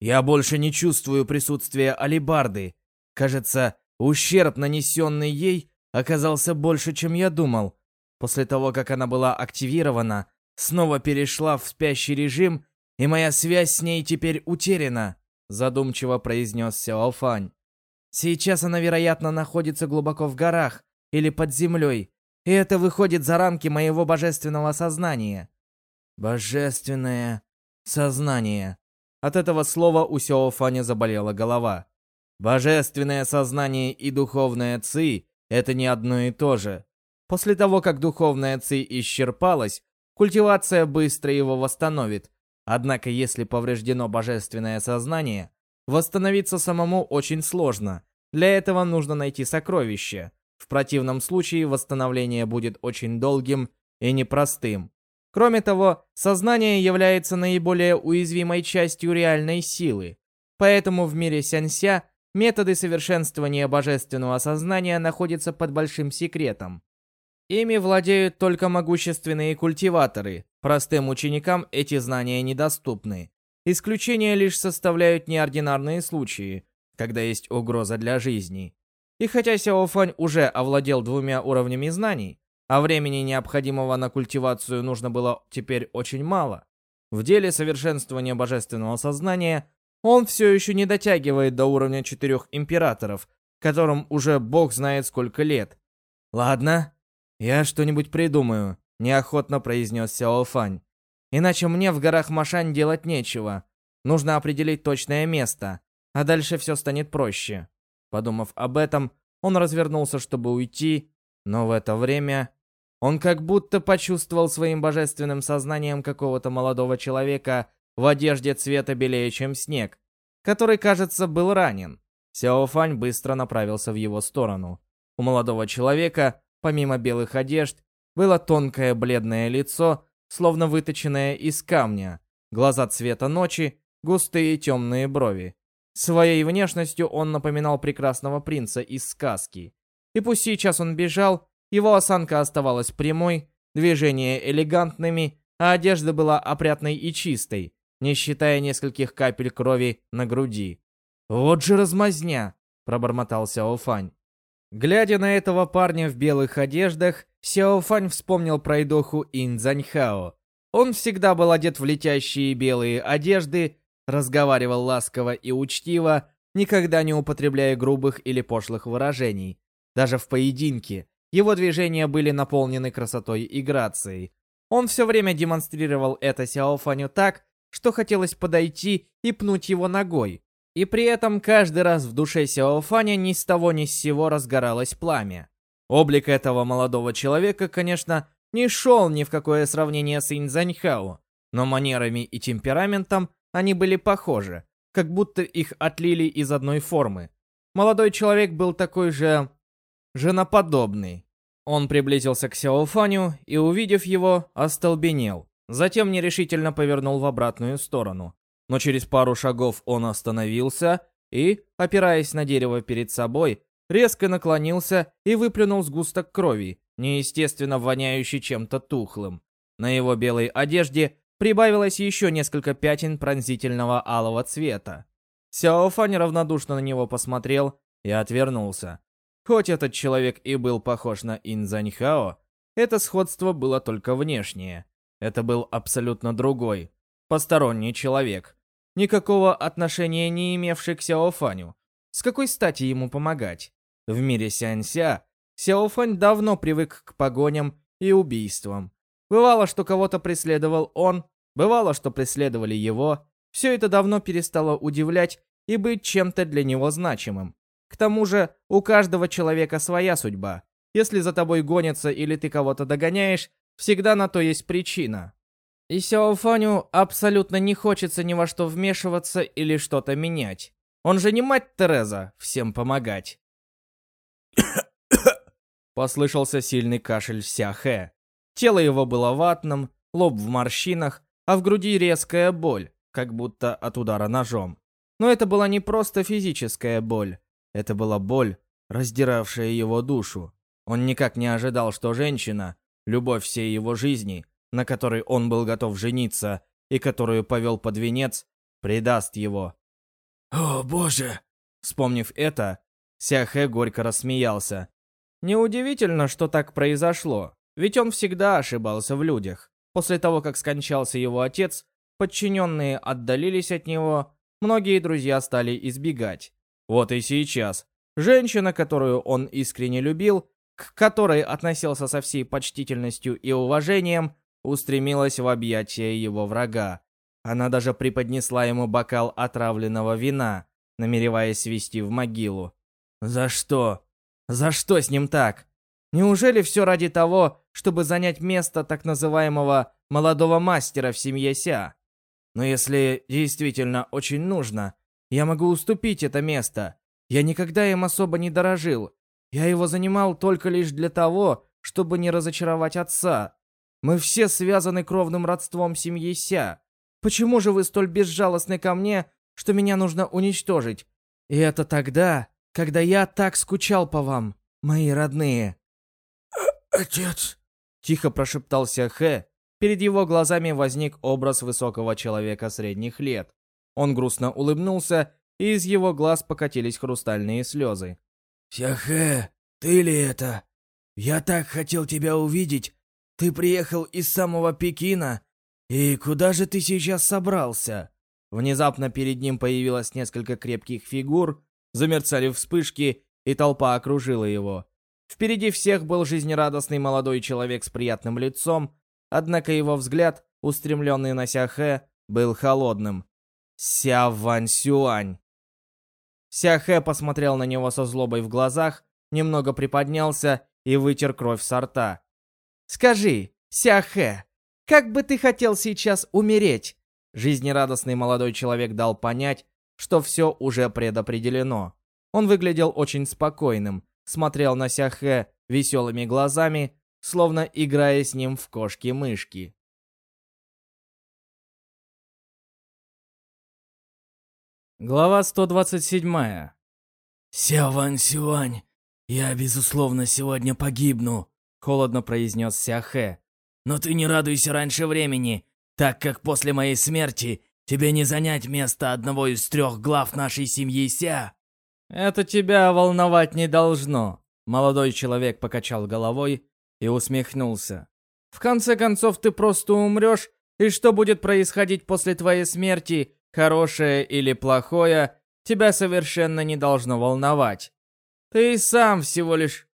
«Я больше не чувствую присутствия Алибарды. Кажется, ущерб, нанесенный ей, оказался больше, чем я думал. После того, как она была активирована, снова перешла в спящий режим, и моя связь с ней теперь утеряна», задумчиво произнес Сяофань. «Сейчас она, вероятно, находится глубоко в горах или под землей, и это выходит за рамки моего божественного сознания». «Божественное сознание». От этого слова у Сяофаня заболела голова. Божественное сознание и духовное ци — это не одно и то же. После того, как духовное ци исчерпалось, культивация быстро его восстановит. Однако, если повреждено божественное сознание, восстановиться самому очень сложно. Для этого нужно найти сокровище. В противном случае восстановление будет очень долгим и непростым. Кроме того, сознание является наиболее уязвимой частью реальной силы. Поэтому в мире Сянся Методы совершенствования божественного сознания находятся под большим секретом. Ими владеют только могущественные культиваторы. Простым ученикам эти знания недоступны. Исключения лишь составляют неординарные случаи, когда есть угроза для жизни. И хотя Сяофань уже овладел двумя уровнями знаний, а времени необходимого на культивацию нужно было теперь очень мало, в деле совершенствования божественного сознания он все еще не дотягивает до уровня четырех императоров, которым уже бог знает сколько лет. «Ладно, я что-нибудь придумаю», — неохотно произнес Сяо Фань. «Иначе мне в горах Машань делать нечего. Нужно определить точное место, а дальше все станет проще». Подумав об этом, он развернулся, чтобы уйти, но в это время он как будто почувствовал своим божественным сознанием какого-то молодого человека, в одежде цвета белее, чем снег, который, кажется, был ранен. Сяофань быстро направился в его сторону. У молодого человека, помимо белых одежд, было тонкое бледное лицо, словно выточенное из камня, глаза цвета ночи, густые темные брови. Своей внешностью он напоминал прекрасного принца из сказки. И пусть сейчас он бежал, его осанка оставалась прямой, движения элегантными, а одежда была опрятной и чистой, не считая нескольких капель крови на груди. «Вот же размазня!» — пробормотал Сяофань. Глядя на этого парня в белых одеждах, Сяофань вспомнил про идоху Инзаньхао. Он всегда был одет в летящие белые одежды, разговаривал ласково и учтиво, никогда не употребляя грубых или пошлых выражений. Даже в поединке его движения были наполнены красотой и грацией. Он все время демонстрировал это Сяофаню так, что хотелось подойти и пнуть его ногой. И при этом каждый раз в душе Сяофаня ни с того ни с сего разгоралось пламя. Облик этого молодого человека, конечно, не шел ни в какое сравнение с Инзаньхао, но манерами и темпераментом они были похожи, как будто их отлили из одной формы. Молодой человек был такой же... женоподобный. Он приблизился к Сяофаню и, увидев его, остолбенел. Затем нерешительно повернул в обратную сторону. Но через пару шагов он остановился и, опираясь на дерево перед собой, резко наклонился и выплюнул сгусток крови, неестественно воняющий чем-то тухлым. На его белой одежде прибавилось еще несколько пятен пронзительного алого цвета. Сяофань равнодушно на него посмотрел и отвернулся. Хоть этот человек и был похож на Инзаньхао, это сходство было только внешнее. Это был абсолютно другой, посторонний человек. Никакого отношения не имевший к Сяофаню. С какой стати ему помогать? В мире Сянься Сяофань давно привык к погоням и убийствам. Бывало, что кого-то преследовал он, бывало, что преследовали его. Все это давно перестало удивлять и быть чем-то для него значимым. К тому же, у каждого человека своя судьба. Если за тобой гонятся или ты кого-то догоняешь, всегда на то есть причина. И Сяофаню абсолютно не хочется ни во что вмешиваться или что-то менять. Он же не мать Тереза, всем помогать. Послышался сильный кашель Сяхэ. Тело его было ватным, лоб в морщинах, а в груди резкая боль, как будто от удара ножом. Но это была не просто физическая боль. Это была боль, раздиравшая его душу. Он никак не ожидал, что женщина, любовь всей его жизни, на которой он был готов жениться и которую повел под венец, предаст его. «О, боже!» Вспомнив это, Сяхэ горько рассмеялся. Неудивительно, что так произошло, ведь он всегда ошибался в людях. После того, как скончался его отец, подчиненные отдалились от него, многие друзья стали избегать. Вот и сейчас. Женщина, которую он искренне любил, к которой относился со всей почтительностью и уважением, устремилась в объятия его врага. Она даже преподнесла ему бокал отравленного вина, намереваясь свести в могилу. За что? За что с ним так? Неужели все ради того, чтобы занять место так называемого молодого мастера в семье Ся? Но если действительно очень нужно, я могу уступить это место. Я никогда им особо не дорожил. Я его занимал только лишь для того, чтобы не разочаровать отца. Мы все связаны кровным родством семьи Ся. Почему же вы столь безжалостны ко мне, что меня нужно уничтожить? И это тогда, когда я так скучал по вам, мои родные. «Отец!» — тихо прошептал Хэ. Перед его глазами возник образ высокого человека средних лет. Он грустно улыбнулся, и из его глаз покатились хрустальные слезы. «Сяхэ, ты ли это? Я так хотел тебя увидеть. Ты приехал из самого Пекина, «И куда же ты сейчас собрался?» Внезапно перед ним появилось несколько крепких фигур, замерцали вспышки, и толпа окружила его. Впереди всех был жизнерадостный молодой человек с приятным лицом, однако его взгляд, устремленный на Сяхэ, был холодным. Ся Вань Сюань. Сяхэ посмотрел на него со злобой в глазах, немного приподнялся и вытер кровь со рта. «Скажи, Сяхэ, как бы ты хотел сейчас умереть?» Жизнерадостный молодой человек дал понять, что все уже предопределено. Он выглядел очень спокойным, смотрел на Сяхэ веселыми глазами, словно играя с ним в кошки-мышки. Глава 127. «Сявань Сюань, я, безусловно, сегодня погибну», — холодно произнес Сяхэ. Но ты не радуйся раньше времени, так как после моей смерти тебе не занять место одного из трех глав нашей семьи Ся». «Это тебя волновать не должно», — молодой человек покачал головой и усмехнулся. «В конце концов, ты просто умрешь, и что будет происходить после твоей смерти, хорошее или плохое, тебя совершенно не должно волновать. Ты и сам всего лишь...»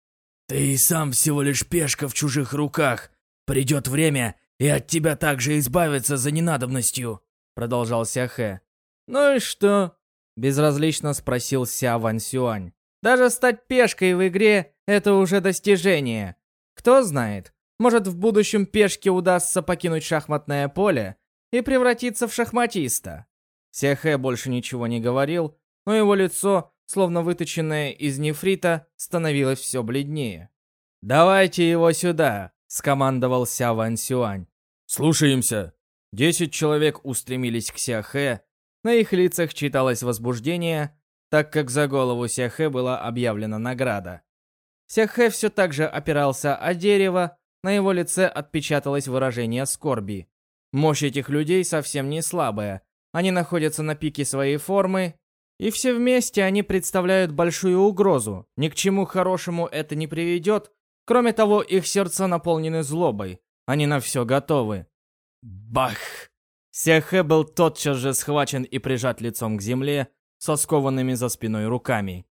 «Ты и сам всего лишь пешка в чужих руках, Придет время, и от тебя также избавиться за ненадобностью», — продолжал Сяхэ. «Ну и что?» — безразлично спросил Ся Ван Сюань. «Даже стать пешкой в игре — это уже достижение. Кто знает, может в будущем пешке удастся покинуть шахматное поле и превратиться в шахматиста». Сяхэ больше ничего не говорил, но его лицо, словно выточенное из нефрита, становилось все бледнее. «Давайте его сюда!» скомандовал Ся Ван Сюань. «Слушаемся!» Десять человек устремились к Сяхэ. На их лицах читалось возбуждение, так как за голову Сяхэ была объявлена награда. Сяхэ все так же опирался о дерево, на его лице отпечаталось выражение скорби. Мощь этих людей совсем не слабая. Они находятся на пике своей формы, и все вместе они представляют большую угрозу. Ни к чему хорошему это не приведет, Кроме того, их сердца наполнены злобой. Они на все готовы. Бах! Сяхэ был тотчас же схвачен и прижат лицом к земле, со скованными за спиной руками.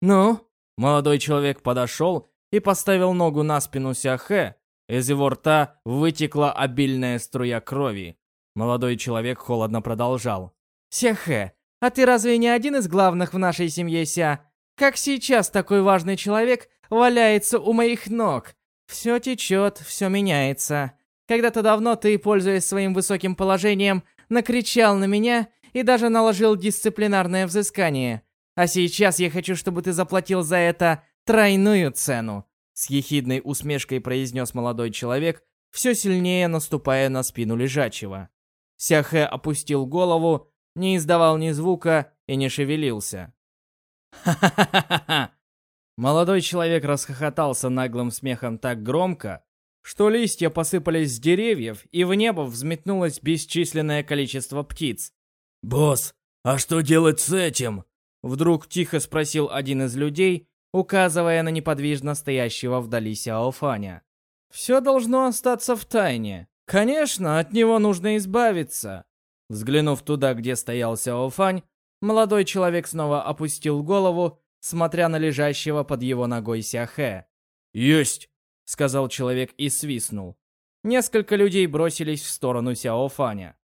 «Ну?» Молодой человек подошел и поставил ногу на спину Сяхэ. Из его рта вытекла обильная струя крови. Молодой человек холодно продолжал. «Сяхэ, а ты разве не один из главных в нашей семье Ся? Как сейчас такой важный человек валяется у моих ног? Все течет, все меняется. Когда-то давно ты, пользуясь своим высоким положением, накричал на меня и даже наложил дисциплинарное взыскание. А сейчас я хочу, чтобы ты заплатил за это тройную цену. С ехидной усмешкой произнес молодой человек, все сильнее наступая на спину лежачего. Сяхэ опустил голову, не издавал ни звука и не шевелился. «Ха-ха-ха-ха!» Молодой человек расхохотался наглым смехом так громко, что листья посыпались с деревьев, и в небо взметнулось бесчисленное количество птиц. «Босс, а что делать с этим?» Вдруг тихо спросил один из людей, указывая на неподвижно стоящего вдали Сяофаня. «Все должно остаться в тайне. Конечно, от него нужно избавиться». Взглянув туда, где стоял Сяофань, молодой человек снова опустил голову, смотря на лежащего под его ногой Сяхэ. «Есть!» — сказал человек и свистнул. Несколько людей бросились в сторону Сяофаня.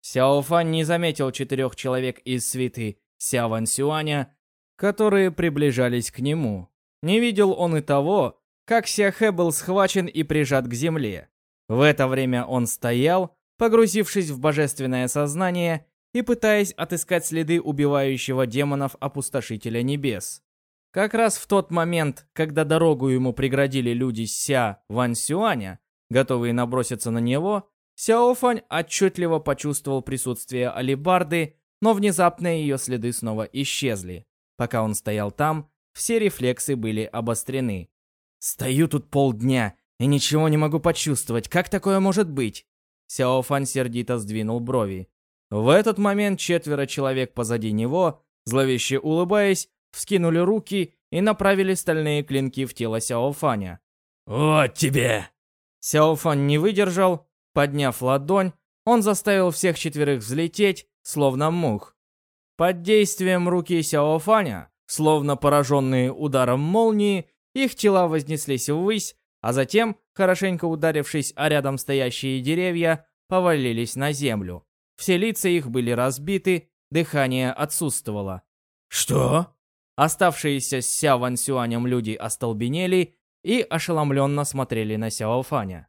Сяофань не заметил четырех человек из свиты Сяван Сюаня, которые приближались к нему. Не видел он и того, как Сяхэ был схвачен и прижат к земле. В это время он стоял, погрузившись в божественное сознание и пытаясь отыскать следы убивающего демонов Опустошителя Небес. Как раз в тот момент, когда дорогу ему преградили люди Ся Ван Сюаня, готовые наброситься на него, Сяо Фань отчетливо почувствовал присутствие алибарды, но внезапно ее следы снова исчезли. Пока он стоял там, все рефлексы были обострены. «Стою тут полдня и ничего не могу почувствовать. Как такое может быть?» Сяо Фань сердито сдвинул брови. В этот момент четверо человек позади него, зловеще улыбаясь, вскинули руки и направили стальные клинки в тело Сяофаня. «Вот тебе!» Сяофань не выдержал, подняв ладонь, он заставил всех четверых взлететь, словно мух. Под действием руки Сяофаня, словно пораженные ударом молнии, их тела вознеслись ввысь, а затем, хорошенько ударившись о рядом стоящие деревья, повалились на землю. Все лица их были разбиты, дыхание отсутствовало. «Что?» Оставшиеся с Ся Ван Сюанем люди остолбенели и ошеломленно смотрели на Сяо Фаня.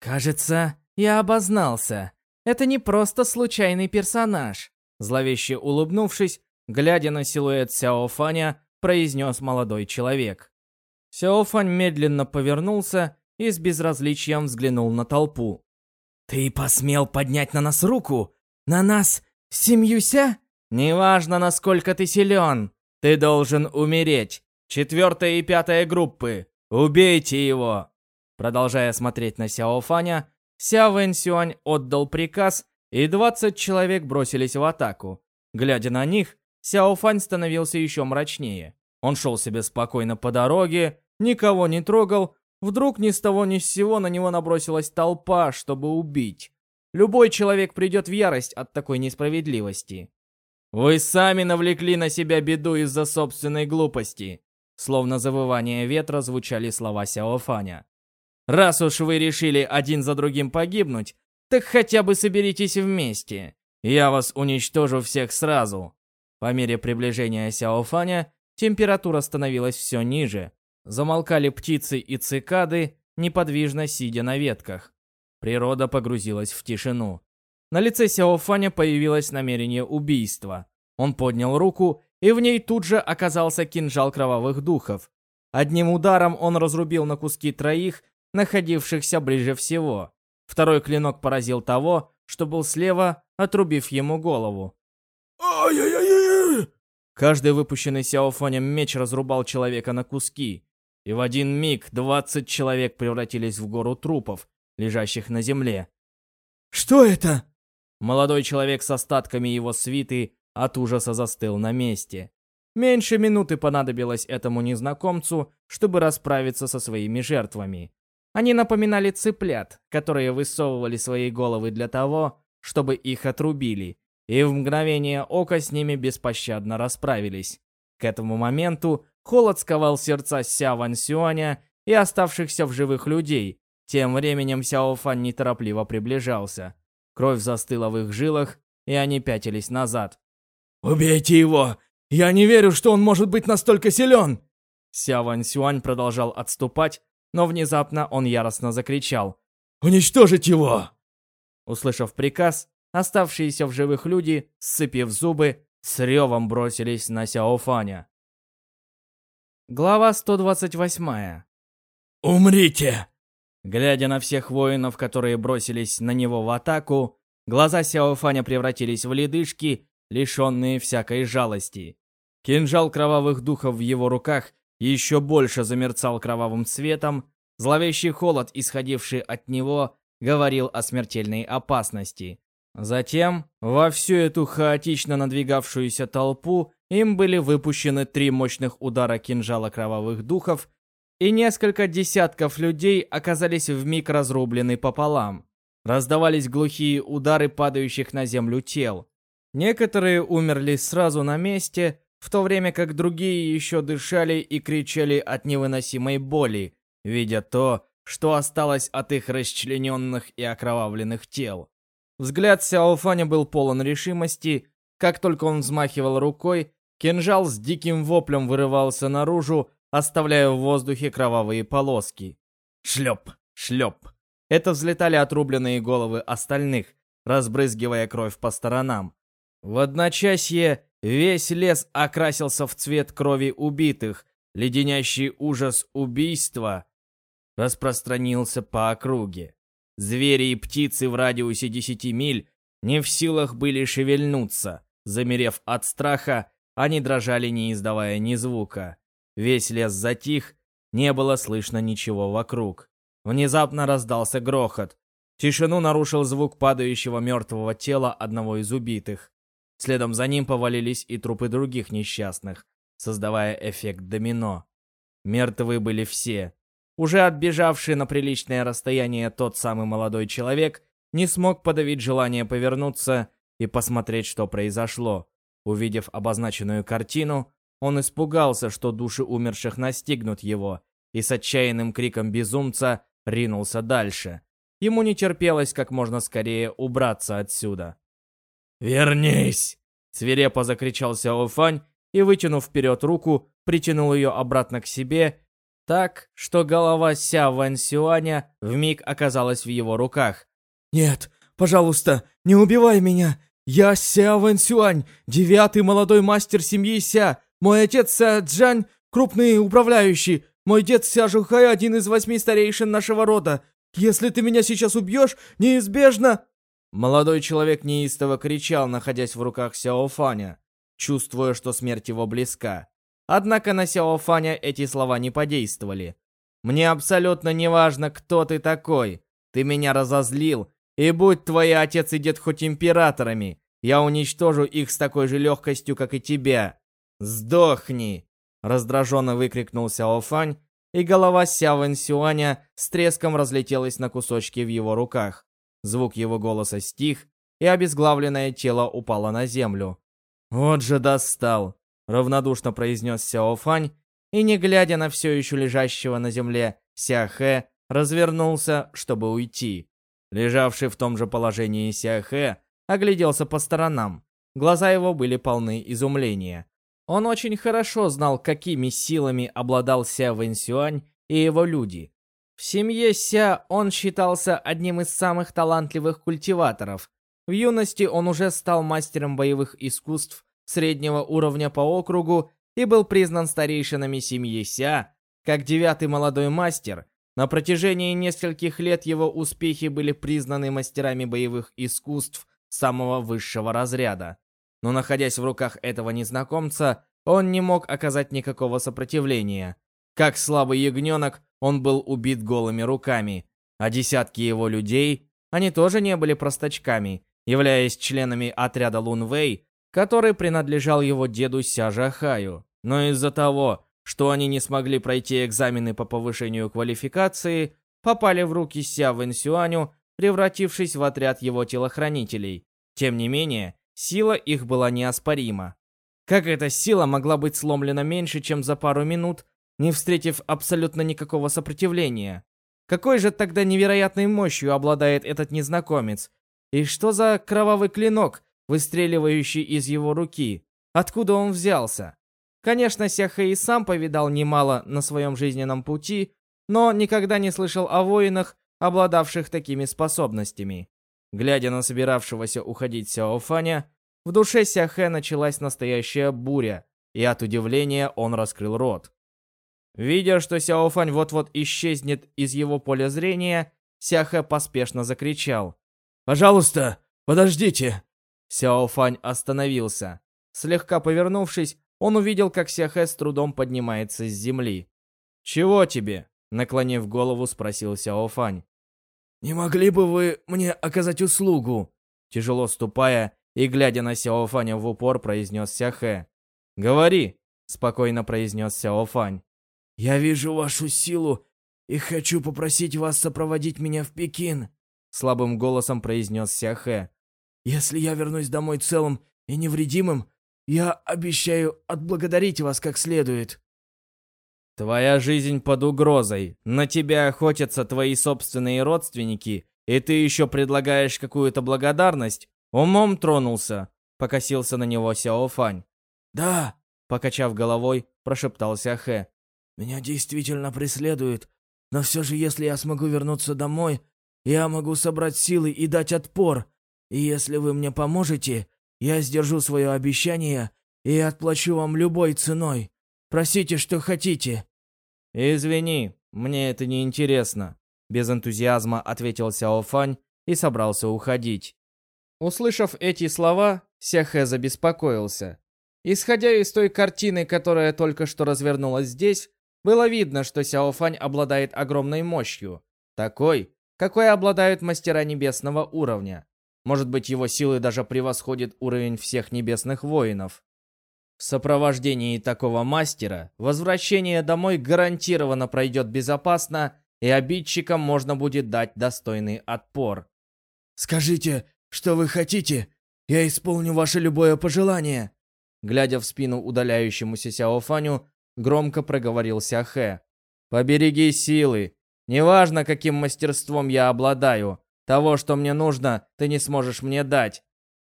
«Кажется, я обознался. Это не просто случайный персонаж», зловеще улыбнувшись, глядя на силуэт Сяо Фаня, произнес молодой человек. Сяо Фань медленно повернулся и с безразличием взглянул на толпу. «Ты посмел поднять на нас руку? На нас, семью Ся?» «Неважно, насколько ты силен, ты должен умереть. Четвертая и пятая группы. Убейте его. Продолжая смотреть на Сяо Фаня, Ся Вэн Сюань отдал приказ, и 20 человек бросились в атаку. Глядя на них, Сяо Фань становился еще мрачнее. Он шел себе спокойно по дороге, никого не трогал. Вдруг ни с того ни с сего на него набросилась толпа, чтобы убить. Любой человек придет в ярость от такой несправедливости. Вы сами навлекли на себя беду из-за собственной глупости. Словно завывание ветра звучали слова Сяофаня. Раз уж вы решили один за другим погибнуть, так хотя бы соберитесь вместе. Я вас уничтожу всех сразу. По мере приближения Сяофаня температура становилась все ниже. Замолкали птицы и цикады, неподвижно сидя на ветках. Природа погрузилась в тишину. На лице Сяофаня появилось намерение убийства. Он поднял руку, и в ней тут же оказался кинжал кровавых духов. Одним ударом он разрубил на куски троих, находившихся ближе всего. Второй клинок поразил того, что был слева, отрубив ему голову. «Ай-яй-яй!» Каждый выпущенный Сяофанем меч разрубал человека на куски. И в один миг 20 человек превратились в гору трупов, лежащих на земле. «Что это?» Молодой человек с остатками его свиты от ужаса застыл на месте. Меньше минуты понадобилось этому незнакомцу, чтобы расправиться со своими жертвами. Они напоминали цыплят, которые высовывали свои головы для того, чтобы их отрубили, и в мгновение ока с ними беспощадно расправились. К этому моменту Холод сковал сердца Ся Ван Сюаня и оставшихся в живых людей. Тем временем Сяо Фан неторопливо приближался. Кровь застыла в их жилах, и они пятились назад. «Убейте его! Я не верю, что он может быть настолько силен!» Ся Ван Сюань продолжал отступать, но внезапно он яростно закричал. «Уничтожить его!» Услышав приказ, оставшиеся в живых люди, сцепив зубы, с ревом бросились на Сяофаня. Глава 128. «Умрите!» Глядя на всех воинов, которые бросились на него в атаку, глаза Сяофаня превратились в ледышки, лишенные всякой жалости. Кинжал кровавых духов в его руках еще больше замерцал кровавым цветом, зловещий холод, исходивший от него, говорил о смертельной опасности. Затем, во всю эту хаотично надвигавшуюся толпу, им были выпущены три мощных удара кинжала кровавых духов, и несколько десятков людей оказались вмиг разрублены пополам. Раздавались глухие удары падающих на землю тел. Некоторые умерли сразу на месте, в то время как другие еще дышали и кричали от невыносимой боли, видя то, что осталось от их расчлененных и окровавленных тел. Взгляд Сяофаня был полон решимости. Как только он взмахивал рукой, кинжал с диким воплем вырывался наружу, оставляя в воздухе кровавые полоски. Шлеп, шлеп. Это взлетали отрубленные головы остальных, разбрызгивая кровь по сторонам. В одночасье весь лес окрасился в цвет крови убитых. Леденящий ужас убийства распространился по округе. Звери и птицы в радиусе 10 миль не в силах были шевельнуться. Замерев от страха, они дрожали, не издавая ни звука. Весь лес затих, не было слышно ничего вокруг. Внезапно раздался грохот. Тишину нарушил звук падающего мертвого тела одного из убитых. Следом за ним повалились и трупы других несчастных, создавая эффект домино. Мертвы были все. Уже отбежавший на приличное расстояние тот самый молодой человек не смог подавить желание повернуться и посмотреть, что произошло. Увидев обозначенную картину, он испугался, что души умерших настигнут его, и с отчаянным криком безумца ринулся дальше. Ему не терпелось как можно скорее убраться отсюда. «Вернись!» — свирепо закричал Сяо Фань и, вытянув вперед руку, притянул ее обратно к себе, так, что голова Ся Ван Сюаня вмиг оказалась в его руках. «Нет, пожалуйста, не убивай меня! Я Ся Ван Сюань, девятый молодой мастер семьи Ся. Мой отец Ся Джань, крупный управляющий. Мой дед Ся Жухай, один из восьми старейшин нашего рода. Если ты меня сейчас убьешь, неизбежно...» Молодой человек неистово кричал, находясь в руках Сяо Фаня, чувствуя, что смерть его близка. Однако на Сяо Фаня эти слова не подействовали. «Мне абсолютно не важно, кто ты такой. Ты меня разозлил, и будь твой отец и дед хоть императорами, я уничтожу их с такой же легкостью, как и тебя. Сдохни!» Раздраженно выкрикнул Сяо Фань, и голова Ся Вэн Сюаня с треском разлетелась на кусочки в его руках. Звук его голоса стих, и обезглавленное тело упало на землю. «Вот же достал!» — равнодушно произнес Сяо Фань, и, не глядя на все еще лежащего на земле Ся Хэ, развернулся, чтобы уйти. Лежавший в том же положении Ся Хэ огляделся по сторонам. Глаза его были полны изумления. Он очень хорошо знал, какими силами обладал Ся Вэньсюань и его люди. В семье Ся он считался одним из самых талантливых культиваторов. В юности он уже стал мастером боевых искусств среднего уровня по округу и был признан старейшинами семьи Ся, как девятый молодой мастер. На протяжении нескольких лет его успехи были признаны мастерами боевых искусств самого высшего разряда. Но находясь в руках этого незнакомца, он не мог оказать никакого сопротивления. Как слабый ягненок, он был убит голыми руками, а десятки его людей, они тоже не были простачками, являясь членами отряда Лун Вэй, который принадлежал его деду Сяжа Хаю. Но из-за того, что они не смогли пройти экзамены по повышению квалификации, попали в руки Ся Вэнсюаню, превратившись в отряд его телохранителей. Тем не менее, сила их была неоспорима. Как эта сила могла быть сломлена меньше, чем за пару минут, не встретив абсолютно никакого сопротивления? Какой же тогда невероятной мощью обладает этот незнакомец? И что за кровавый клинок, выстреливающий из его руки? Откуда он взялся? Конечно, Сяхэ и сам повидал немало на своем жизненном пути, но никогда не слышал о воинах, обладавших такими способностями. Глядя на собиравшегося уходить Сяофаня, в душе Сяхэ началась настоящая буря, и от удивления он раскрыл рот. Видя, что Сяофань вот-вот исчезнет из его поля зрения, Сяхэ поспешно закричал. «Пожалуйста, подождите!» Сяофань остановился. Слегка повернувшись, он увидел, как Сяхэ с трудом поднимается с земли. «Чего тебе?» — наклонив голову, спросил Сяофань. «Не могли бы вы мне оказать услугу?» Тяжело ступая и, глядя на Сяофаня в упор, произнес Сяхэ. «Говори!» — спокойно произнес Сяофань. «Я вижу вашу силу и хочу попросить вас сопроводить меня в Пекин», — слабым голосом произнес Сяхэ. «Если я вернусь домой целым и невредимым, я обещаю отблагодарить вас как следует». «Твоя жизнь под угрозой. На тебя охотятся твои собственные родственники, и ты еще предлагаешь какую-то благодарность? Умом тронулся», — покосился на него Сяофань. «Да», — покачав головой, прошептал Сяхэ. Меня действительно преследуют, но все же если я смогу вернуться домой, я могу собрать силы и дать отпор. И если вы мне поможете, я сдержу свое обещание и отплачу вам любой ценой. Просите, что хотите». «Извини, мне это не интересно», — без энтузиазма ответил Сяо Фань и собрался уходить. Услышав эти слова, Сяхэ забеспокоился. Исходя из той картины, которая только что развернулась здесь, было видно, что Сяофань обладает огромной мощью, такой, какой обладают мастера небесного уровня. Может быть, его силы даже превосходят уровень всех небесных воинов. В сопровождении такого мастера возвращение домой гарантированно пройдет безопасно, и обидчикам можно будет дать достойный отпор. «Скажите, что вы хотите? Я исполню ваше любое пожелание!» Глядя в спину удаляющемуся Сяофаню, громко проговорил Сяхэ. «Побереги силы. Неважно, каким мастерством я обладаю, того, что мне нужно, ты не сможешь мне дать.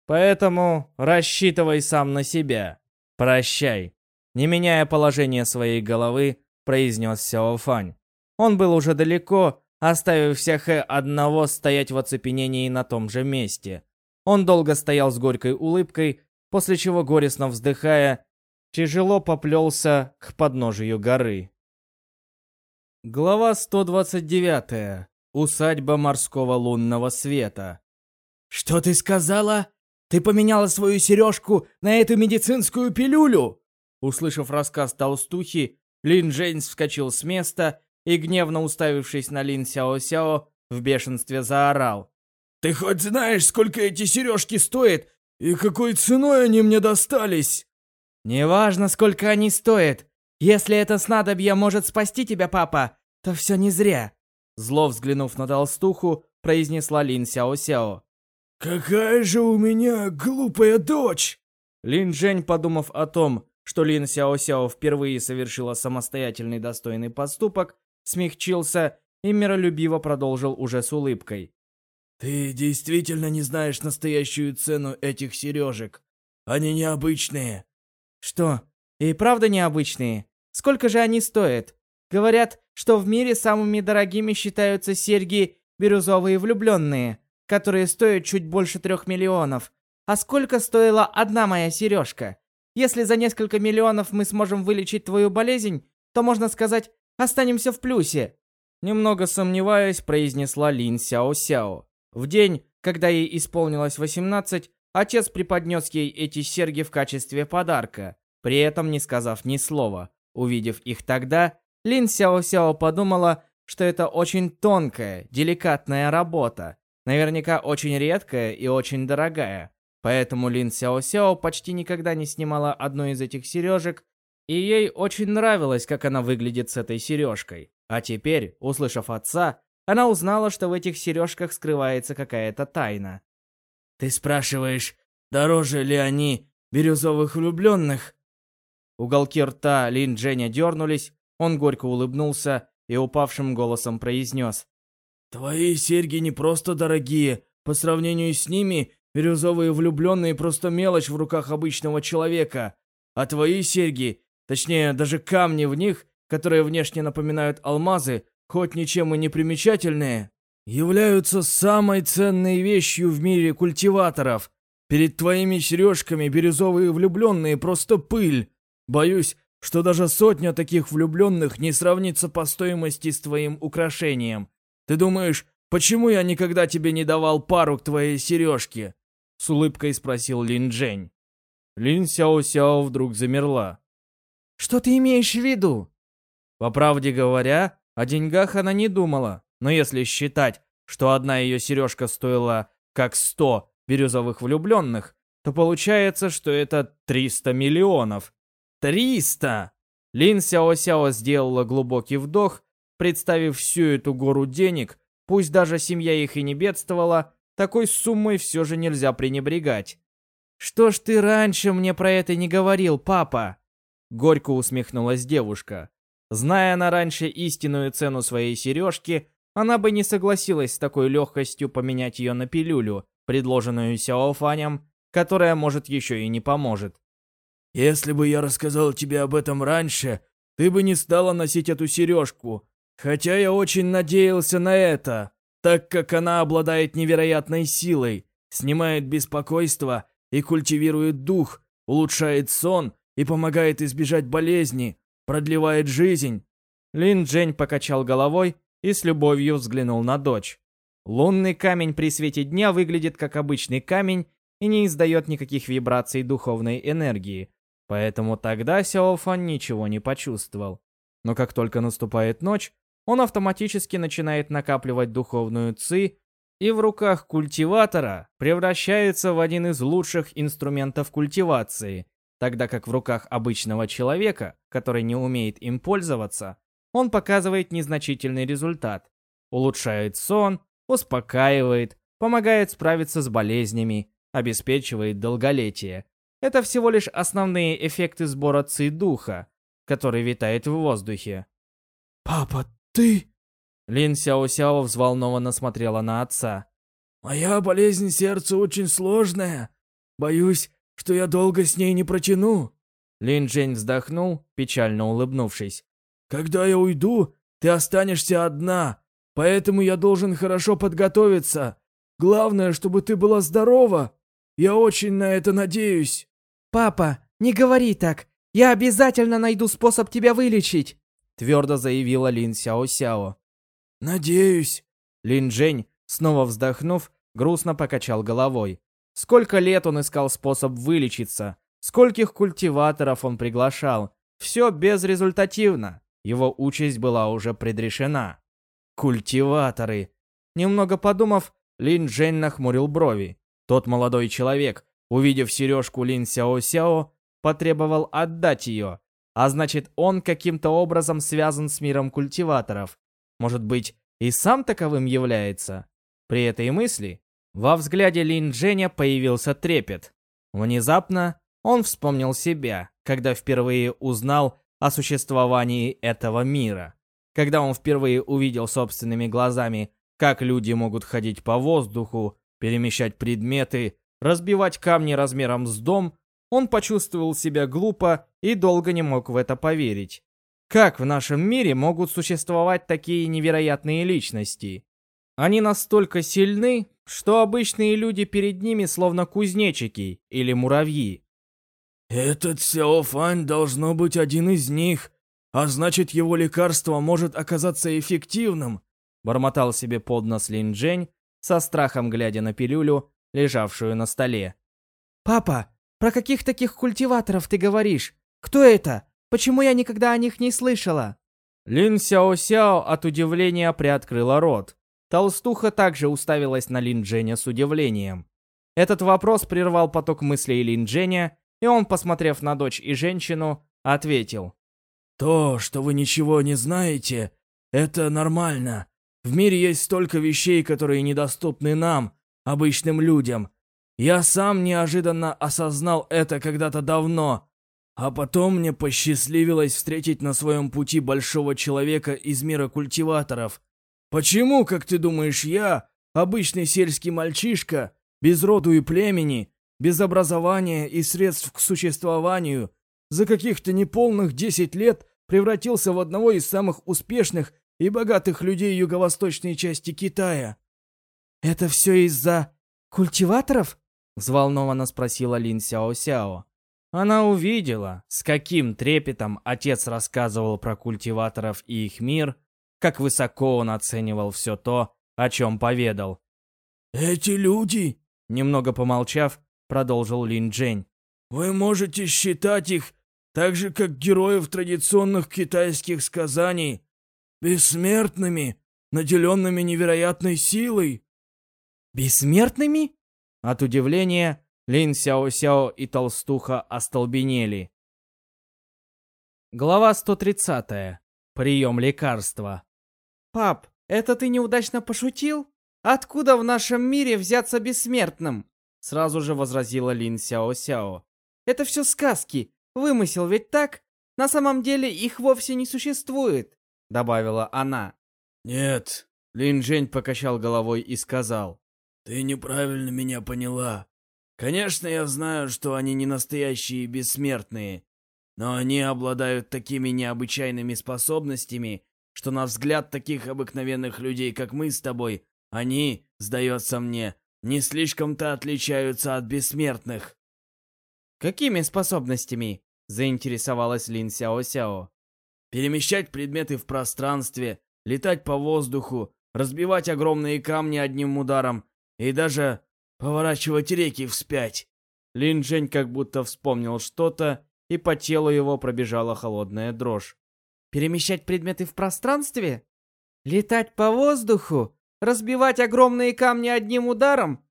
Поэтому рассчитывай сам на себя. Прощай». Не меняя положение своей головы, произнес Сяофань. Он был уже далеко, оставив Сяхэ одного стоять в оцепенении на том же месте. Он долго стоял с горькой улыбкой, после чего, горестно вздыхая, тяжело поплелся к подножию горы. Глава 129. Усадьба морского лунного света. «Что ты сказала? Ты поменяла свою сережку на эту медицинскую пилюлю?» Услышав рассказ толстухи, Лин Джейнс вскочил с места и, гневно уставившись на Лин Сяо-Сяо, в бешенстве заорал. «Ты хоть знаешь, сколько эти сережки стоят и какой ценой они мне достались?» «Неважно, сколько они стоят. Если это снадобье может спасти тебя, папа, то все не зря». Зло взглянув на толстуху, произнесла Лин Сяо-Сяо. «Какая же у меня глупая дочь!» Лин Джень, подумав о том, что Лин Сяо-Сяо впервые совершила самостоятельный достойный поступок, смягчился и миролюбиво продолжил уже с улыбкой. «Ты действительно не знаешь настоящую цену этих сережек. Они необычные. Что, и правда необычные? Сколько же они стоят? Говорят, что в мире самыми дорогими считаются серьги бирюзовые влюбленные, которые стоят чуть больше трех миллионов. А сколько стоила одна моя сережка? Если за несколько миллионов мы сможем вылечить твою болезнь, то, можно сказать, останемся в плюсе. Немного сомневаясь, произнесла Лин Сяо-Сяо. В день, когда ей исполнилось 18, Отец преподнес ей эти серьги в качестве подарка, при этом не сказав ни слова. Увидев их тогда, Лин Сяо-Сяо подумала, что это очень тонкая, деликатная работа, наверняка очень редкая и очень дорогая. Поэтому Лин Сяо-Сяо почти никогда не снимала одну из этих сережек, и ей очень нравилось, как она выглядит с этой сережкой. А теперь, услышав отца, она узнала, что в этих сережках скрывается какая-то тайна. Ты спрашиваешь, дороже ли они бирюзовых влюбленных?» Уголки рта Лин Дженя дернулись, он горько улыбнулся и упавшим голосом произнес. «Твои серьги не просто дорогие. По сравнению с ними, бирюзовые влюбленные просто мелочь в руках обычного человека. А твои серьги, точнее, даже камни в них, которые внешне напоминают алмазы, хоть ничем и не примечательные, являются самой ценной вещью в мире культиваторов. Перед твоими сережками бирюзовые влюбленные просто пыль. Боюсь, что даже сотня таких влюбленных не сравнится по стоимости с твоим украшением. Ты думаешь, почему я никогда тебе не давал пару к твоей сережке?» С улыбкой спросил Лин Джень. Лин Сяо Сяо вдруг замерла. «Что ты имеешь в виду?» По правде говоря, о деньгах она не думала, но если считать, что одна ее сережка стоила как сто бирюзовых влюбленных, то получается, что это 300 миллионов. 300! Лин Сяо Сяо сделала глубокий вдох, представив всю эту гору денег, пусть даже семья их и не бедствовала, такой суммой все же нельзя пренебрегать. «Что ж ты раньше мне про это не говорил, папа?» Горько усмехнулась девушка. Зная она раньше истинную цену своей сережки, она бы не согласилась с такой легкостью поменять ее на пилюлю, предложенную Сяофанем, которая, может, еще и не поможет. «Если бы я рассказал тебе об этом раньше, ты бы не стала носить эту сережку, хотя я очень надеялся на это, так как она обладает невероятной силой, снимает беспокойство и культивирует дух, улучшает сон и помогает избежать болезни, продлевает жизнь». Лин Джень покачал головой и с любовью взглянул на дочь. Лунный камень при свете дня выглядит как обычный камень и не издает никаких вибраций духовной энергии, поэтому тогда Сяофан ничего не почувствовал. Но как только наступает ночь, он автоматически начинает накапливать духовную ци и в руках культиватора превращается в один из лучших инструментов культивации, тогда как в руках обычного человека, который не умеет им пользоваться, он показывает незначительный результат. Улучшает сон, успокаивает, помогает справиться с болезнями, обеспечивает долголетие. Это всего лишь основные эффекты сбора ци духа, который витает в воздухе. «Папа, ты...» Лин Сяо Сяо взволнованно смотрела на отца. «Моя болезнь сердца очень сложная. Боюсь, что я долго с ней не протяну». Лин Джень вздохнул, печально улыбнувшись. «Когда я уйду, ты останешься одна, поэтому я должен хорошо подготовиться. Главное, чтобы ты была здорова. Я очень на это надеюсь». «Папа, не говори так. Я обязательно найду способ тебя вылечить», твердо заявила Лин Сяо Сяо. «Надеюсь». Лин Джень, снова вздохнув, грустно покачал головой. Сколько лет он искал способ вылечиться, скольких культиваторов он приглашал. Все безрезультативно. Его участь была уже предрешена. Культиваторы. Немного подумав, Лин Джень нахмурил брови. Тот молодой человек, увидев сережку Лин Сяо Сяо, потребовал отдать ее. А значит, он каким-то образом связан с миром культиваторов. Может быть, и сам таковым является? При этой мысли во взгляде Лин Дженя появился трепет. Внезапно он вспомнил себя, когда впервые узнал о существовании этого мира. Когда он впервые увидел собственными глазами, как люди могут ходить по воздуху, перемещать предметы, разбивать камни размером с дом, он почувствовал себя глупо и долго не мог в это поверить. Как в нашем мире могут существовать такие невероятные личности? Они настолько сильны, что обычные люди перед ними словно кузнечики или муравьи. «Этот Сяофань должно быть один из них, а значит его лекарство может оказаться эффективным», бормотал себе под нос Лин Джень, со страхом глядя на пилюлю, лежавшую на столе. «Папа, про каких таких культиваторов ты говоришь? Кто это? Почему я никогда о них не слышала?» Лин Сяо Сяо от удивления приоткрыла рот. Толстуха также уставилась на Лин Дженя с удивлением. Этот вопрос прервал поток мыслей Лин Дженя, и он, посмотрев на дочь и женщину, ответил. «То, что вы ничего не знаете, это нормально. В мире есть столько вещей, которые недоступны нам, обычным людям. Я сам неожиданно осознал это когда-то давно, а потом мне посчастливилось встретить на своем пути большого человека из мира культиваторов. Почему, как ты думаешь, я, обычный сельский мальчишка, без роду и племени, без образования и средств к существованию, за каких-то неполных 10 лет превратился в одного из самых успешных и богатых людей юго-восточной части Китая? Это все из-за культиваторов? Взволнованно спросила Лин Сяо Сяо. Она увидела, с каким трепетом отец рассказывал про культиваторов и их мир, как высоко он оценивал все то, о чем поведал. «Эти люди», — немного помолчав, продолжил Лин Джень, «вы можете считать их так же, как героев традиционных китайских сказаний, бессмертными, наделенными невероятной силой». «Бессмертными?» От удивления Лин Сяо-Сяо и Толстуха остолбенели. Глава 130. Прием лекарства. «Пап, это ты неудачно пошутил? Откуда в нашем мире взяться бессмертным?» Сразу же возразила Лин Сяо-Сяо. «Это все сказки. Вымысел ведь так? На самом деле их вовсе не существует», добавила она. «Нет», Лин Жень покачал головой и сказал. «Ты неправильно меня поняла. Конечно, я знаю, что они не настоящие бессмертные, но они обладают такими необычайными способностями, что на взгляд таких обыкновенных людей, как мы с тобой, они, сдается мне, не слишком-то отличаются от бессмертных. «Какими способностями?» — заинтересовалась Лин Сяо Сяо. «Перемещать предметы в пространстве, летать по воздуху, разбивать огромные камни одним ударом и даже поворачивать реки вспять. Лин Джень как будто вспомнил что-то, и по телу его пробежала холодная дрожь. Перемещать предметы в пространстве? Летать по воздуху? Разбивать огромные камни одним ударом?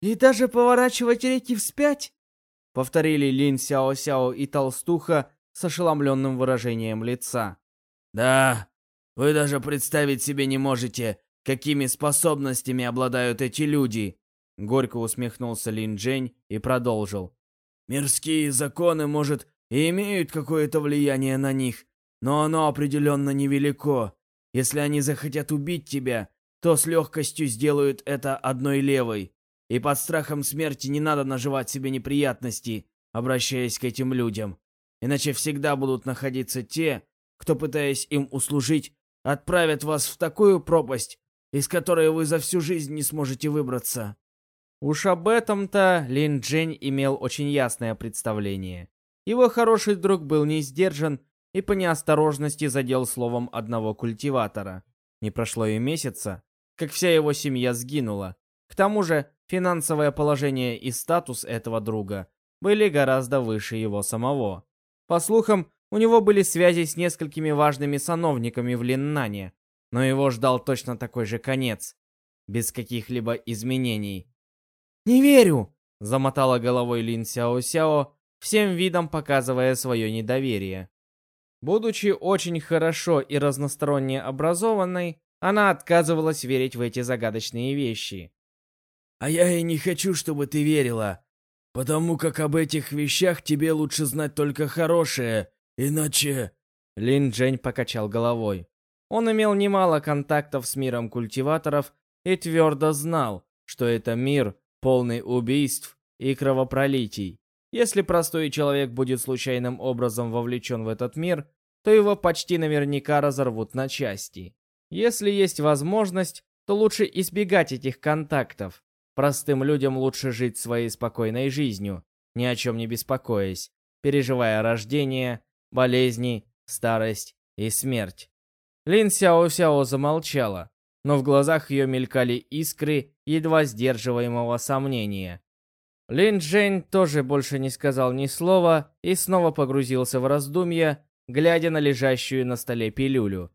И даже поворачивать реки вспять? Повторили Лин Сяо Сяо и Толстуха с ошеломленным выражением лица. Да, вы даже представить себе не можете, какими способностями обладают эти люди. Горько усмехнулся Лин Джень и продолжил. Мирские законы, может, и имеют какое-то влияние на них, но оно определенно невелико. Если они захотят убить тебя, то с легкостью сделают это одной левой. И под страхом смерти не надо наживать себе неприятности, обращаясь к этим людям. Иначе всегда будут находиться те, кто, пытаясь им услужить, отправят вас в такую пропасть, из которой вы за всю жизнь не сможете выбраться. Уж об этом-то Лин Джень имел очень ясное представление. Его хороший друг был не сдержан и по неосторожности задел словом одного культиватора. Не прошло и месяца, как вся его семья сгинула. К тому же, финансовое положение и статус этого друга были гораздо выше его самого. По слухам, у него были связи с несколькими важными сановниками в Линнане, но его ждал точно такой же конец, без каких-либо изменений. «Не верю!» — замотала головой Лин Сяо Сяо, всем видом показывая свое недоверие. Будучи очень хорошо и разносторонне образованной, она отказывалась верить в эти загадочные вещи. «А я и не хочу, чтобы ты верила, потому как об этих вещах тебе лучше знать только хорошее, иначе...» Лин Джень покачал головой. Он имел немало контактов с миром культиваторов и твердо знал, что это мир, полный убийств и кровопролитий. Если простой человек будет случайным образом вовлечен в этот мир, то его почти наверняка разорвут на части. Если есть возможность, то лучше избегать этих контактов. Простым людям лучше жить своей спокойной жизнью, ни о чем не беспокоясь, переживая рождение, болезни, старость и смерть. Лин Сяо Сяо замолчала, но в глазах ее мелькали искры едва сдерживаемого сомнения. Лин Джейн тоже больше не сказал ни слова и снова погрузился в раздумья, глядя на лежащую на столе пилюлю.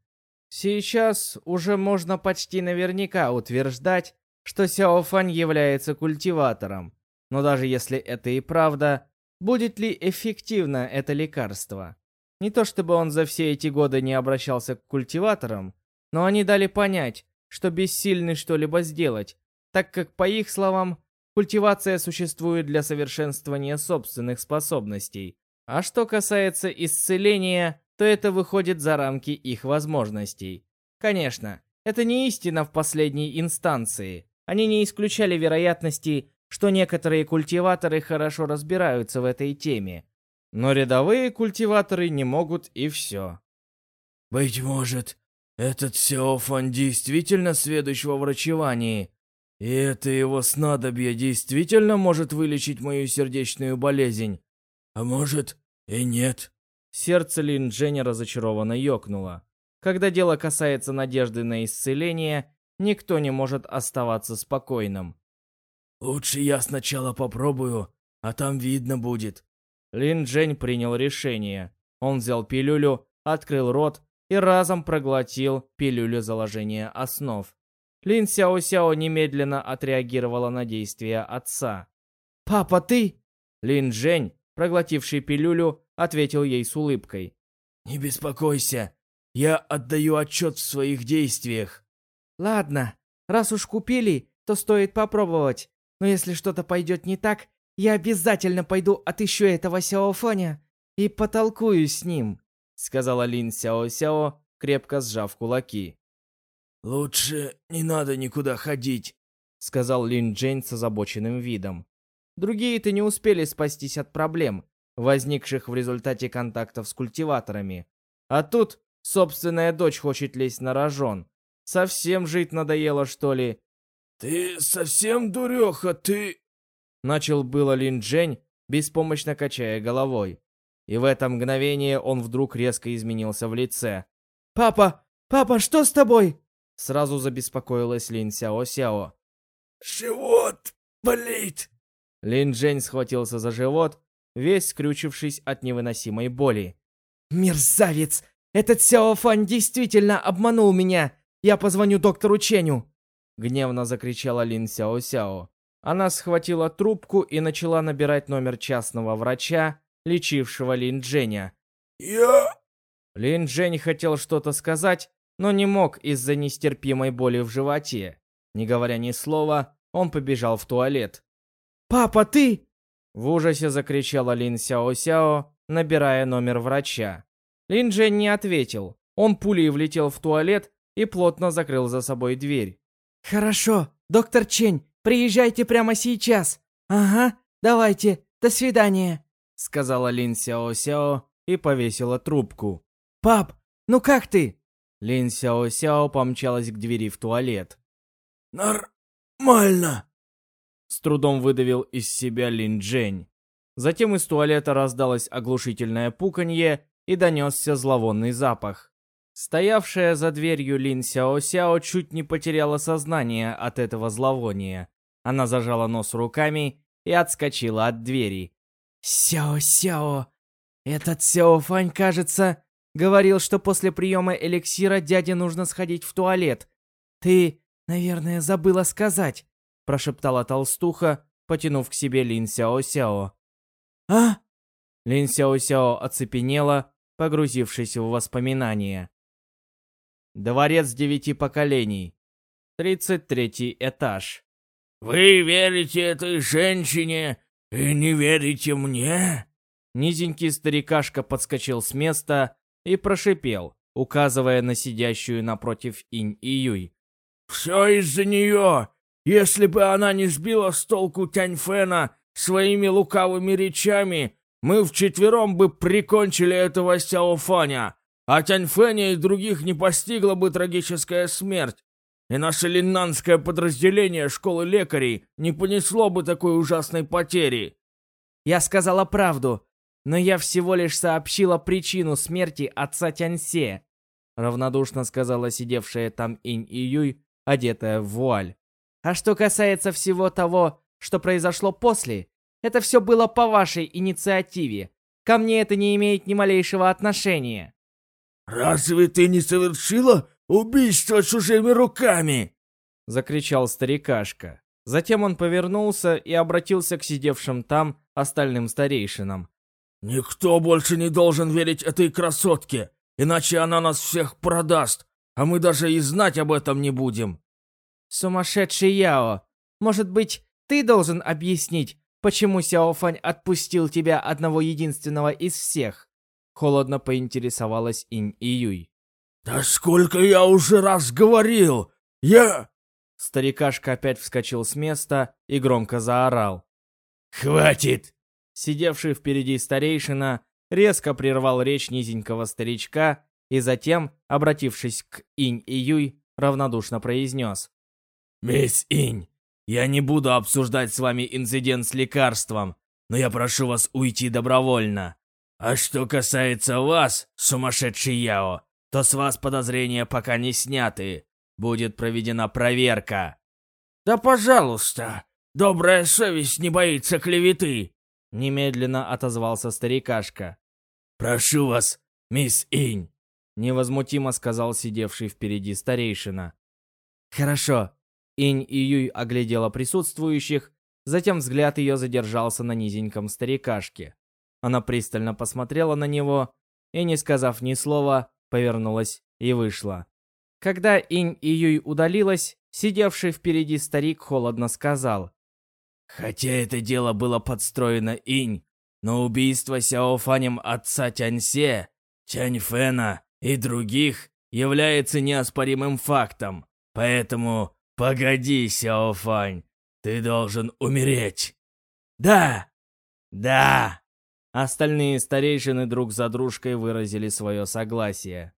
Сейчас уже можно почти наверняка утверждать, что Сяо Фань является культиватором. Но даже если это и правда, будет ли эффективно это лекарство? Не то чтобы он за все эти годы не обращался к культиваторам, но они дали понять, что бессильны что-либо сделать, так как, по их словам, Культивация существует для совершенствования собственных способностей. А что касается исцеления, то это выходит за рамки их возможностей. Конечно, это не истина в последней инстанции. Они не исключали вероятности, что некоторые культиваторы хорошо разбираются в этой теме. Но рядовые культиваторы не могут и все. «Быть может, этот Сеофан действительно сведущ во врачевании, и это его снадобье действительно может вылечить мою сердечную болезнь, а может и нет». Сердце Лин Дженни разочарованно ёкнуло. Когда дело касается надежды на исцеление, никто не может оставаться спокойным. «Лучше я сначала попробую, а там видно будет». Лин Джень принял решение. Он взял пилюлю, открыл рот и разом проглотил пилюлю заложения основ. Лин Сяо Сяо немедленно отреагировала на действия отца. «Папа, ты...» Лин Джень, проглотивший пилюлю, ответил ей с улыбкой. «Не беспокойся, я отдаю отчет в своих действиях». «Ладно, раз уж купили, то стоит попробовать. Но если что-то пойдет не так, я обязательно пойду отыщу этого Сяофаня и потолкую с ним», сказала Лин Сяо Сяо, крепко сжав кулаки. «Лучше не надо никуда ходить», сказал Лин Джейн с озабоченным видом. Другие-то не успели спастись от проблем, возникших в результате контактов с культиваторами. А тут собственная дочь хочет лезть на рожон. Совсем жить надоело, что ли? «Ты совсем дуреха, ты...» Начал было Лин Джень, беспомощно качая головой. И в это мгновение он вдруг резко изменился в лице. «Папа! Папа, что с тобой?» Сразу забеспокоилась Лин Сяо Сяо. «Живот болит!» Лин Джень схватился за живот, весь скрючившись от невыносимой боли. «Мерзавец! Этот Сяо Фань действительно обманул меня! Я позвоню доктору Ченю!» Гневно закричала Лин Сяо Сяо. Она схватила трубку и начала набирать номер частного врача, лечившего Лин Дженя. «Я...» Лин Джень хотел что-то сказать, но не мог из-за нестерпимой боли в животе. Не говоря ни слова, он побежал в туалет. «Папа, ты...» В ужасе закричала Лин Сяо Сяо, набирая номер врача. Лин Джен не ответил. Он пулей влетел в туалет и плотно закрыл за собой дверь. «Хорошо, доктор Чень, приезжайте прямо сейчас. Ага, давайте, до свидания», сказала Лин Сяо Сяо и повесила трубку. «Пап, ну как ты?» Лин Сяо Сяо помчалась к двери в туалет. «Нормально», с трудом выдавил из себя Лин Джень. Затем из туалета раздалось оглушительное пуканье и донесся зловонный запах. Стоявшая за дверью Лин Сяо Сяо чуть не потеряла сознание от этого зловония. Она зажала нос руками и отскочила от двери. «Сяо Сяо, этот Сяо Фань, кажется, говорил, что после приема эликсира дяде нужно сходить в туалет. Ты, наверное, забыла сказать прошептала толстуха, потянув к себе Лин Сяо Сяо. «А?» Лин Сяо Сяо оцепенела, погрузившись в воспоминания. Дворец девяти поколений. Тридцать третий этаж. «Вы верите этой женщине и не верите мне?» Низенький старикашка подскочил с места и прошипел, указывая на сидящую напротив Инь и Юй. «Все из-за нее! Если бы она не сбила с толку Тяньфена своими лукавыми речами, мы вчетвером бы прикончили этого Сяофаня, а Тяньфэня и других не постигла бы трагическая смерть. И наше линнанское подразделение школы лекарей не понесло бы такой ужасной потери. Я сказала правду, но я всего лишь сообщила причину смерти отца Тяньсе, равнодушно сказала сидевшая там Инь и Юй, одетая в вуаль. А что касается всего того, что произошло после, это все было по вашей инициативе. Ко мне это не имеет ни малейшего отношения. «Разве ты не совершила убийство чужими руками?» Закричал старикашка. Затем он повернулся и обратился к сидевшим там остальным старейшинам. «Никто больше не должен верить этой красотке, иначе она нас всех продаст, а мы даже и знать об этом не будем. Сумасшедший Яо. Может быть, ты должен объяснить, почему Сяофань отпустил тебя одного единственного из всех. Холодно поинтересовалась Инь и Юй. «Да сколько я уже раз говорил! Я...» Старикашка опять вскочил с места и громко заорал. «Хватит!» Сидевший впереди старейшина резко прервал речь низенького старичка и затем, обратившись к Инь и Юй, равнодушно произнес. «Мисс Инь, я не буду обсуждать с вами инцидент с лекарством, но я прошу вас уйти добровольно. А что касается вас, сумасшедший Яо, то с вас подозрения пока не сняты. Будет проведена проверка». «Да пожалуйста, добрая совесть не боится клеветы!» Немедленно отозвался старикашка. «Прошу вас, мисс Инь!» Невозмутимо сказал сидевший впереди старейшина. «Хорошо». Инь и Юй оглядела присутствующих, затем взгляд ее задержался на низеньком старикашке. Она пристально посмотрела на него и, не сказав ни слова, повернулась и вышла. Когда Инь и Юй удалилась, сидевший впереди старик холодно сказал. «Хотя это дело было подстроено Инь, но убийство Сяофанем отца Тяньсе, Тяньфэна и других является неоспоримым фактом. Поэтому погоди, Сяофань, ты должен умереть. Да! Да! Остальные старейшины друг за дружкой выразили свое согласие.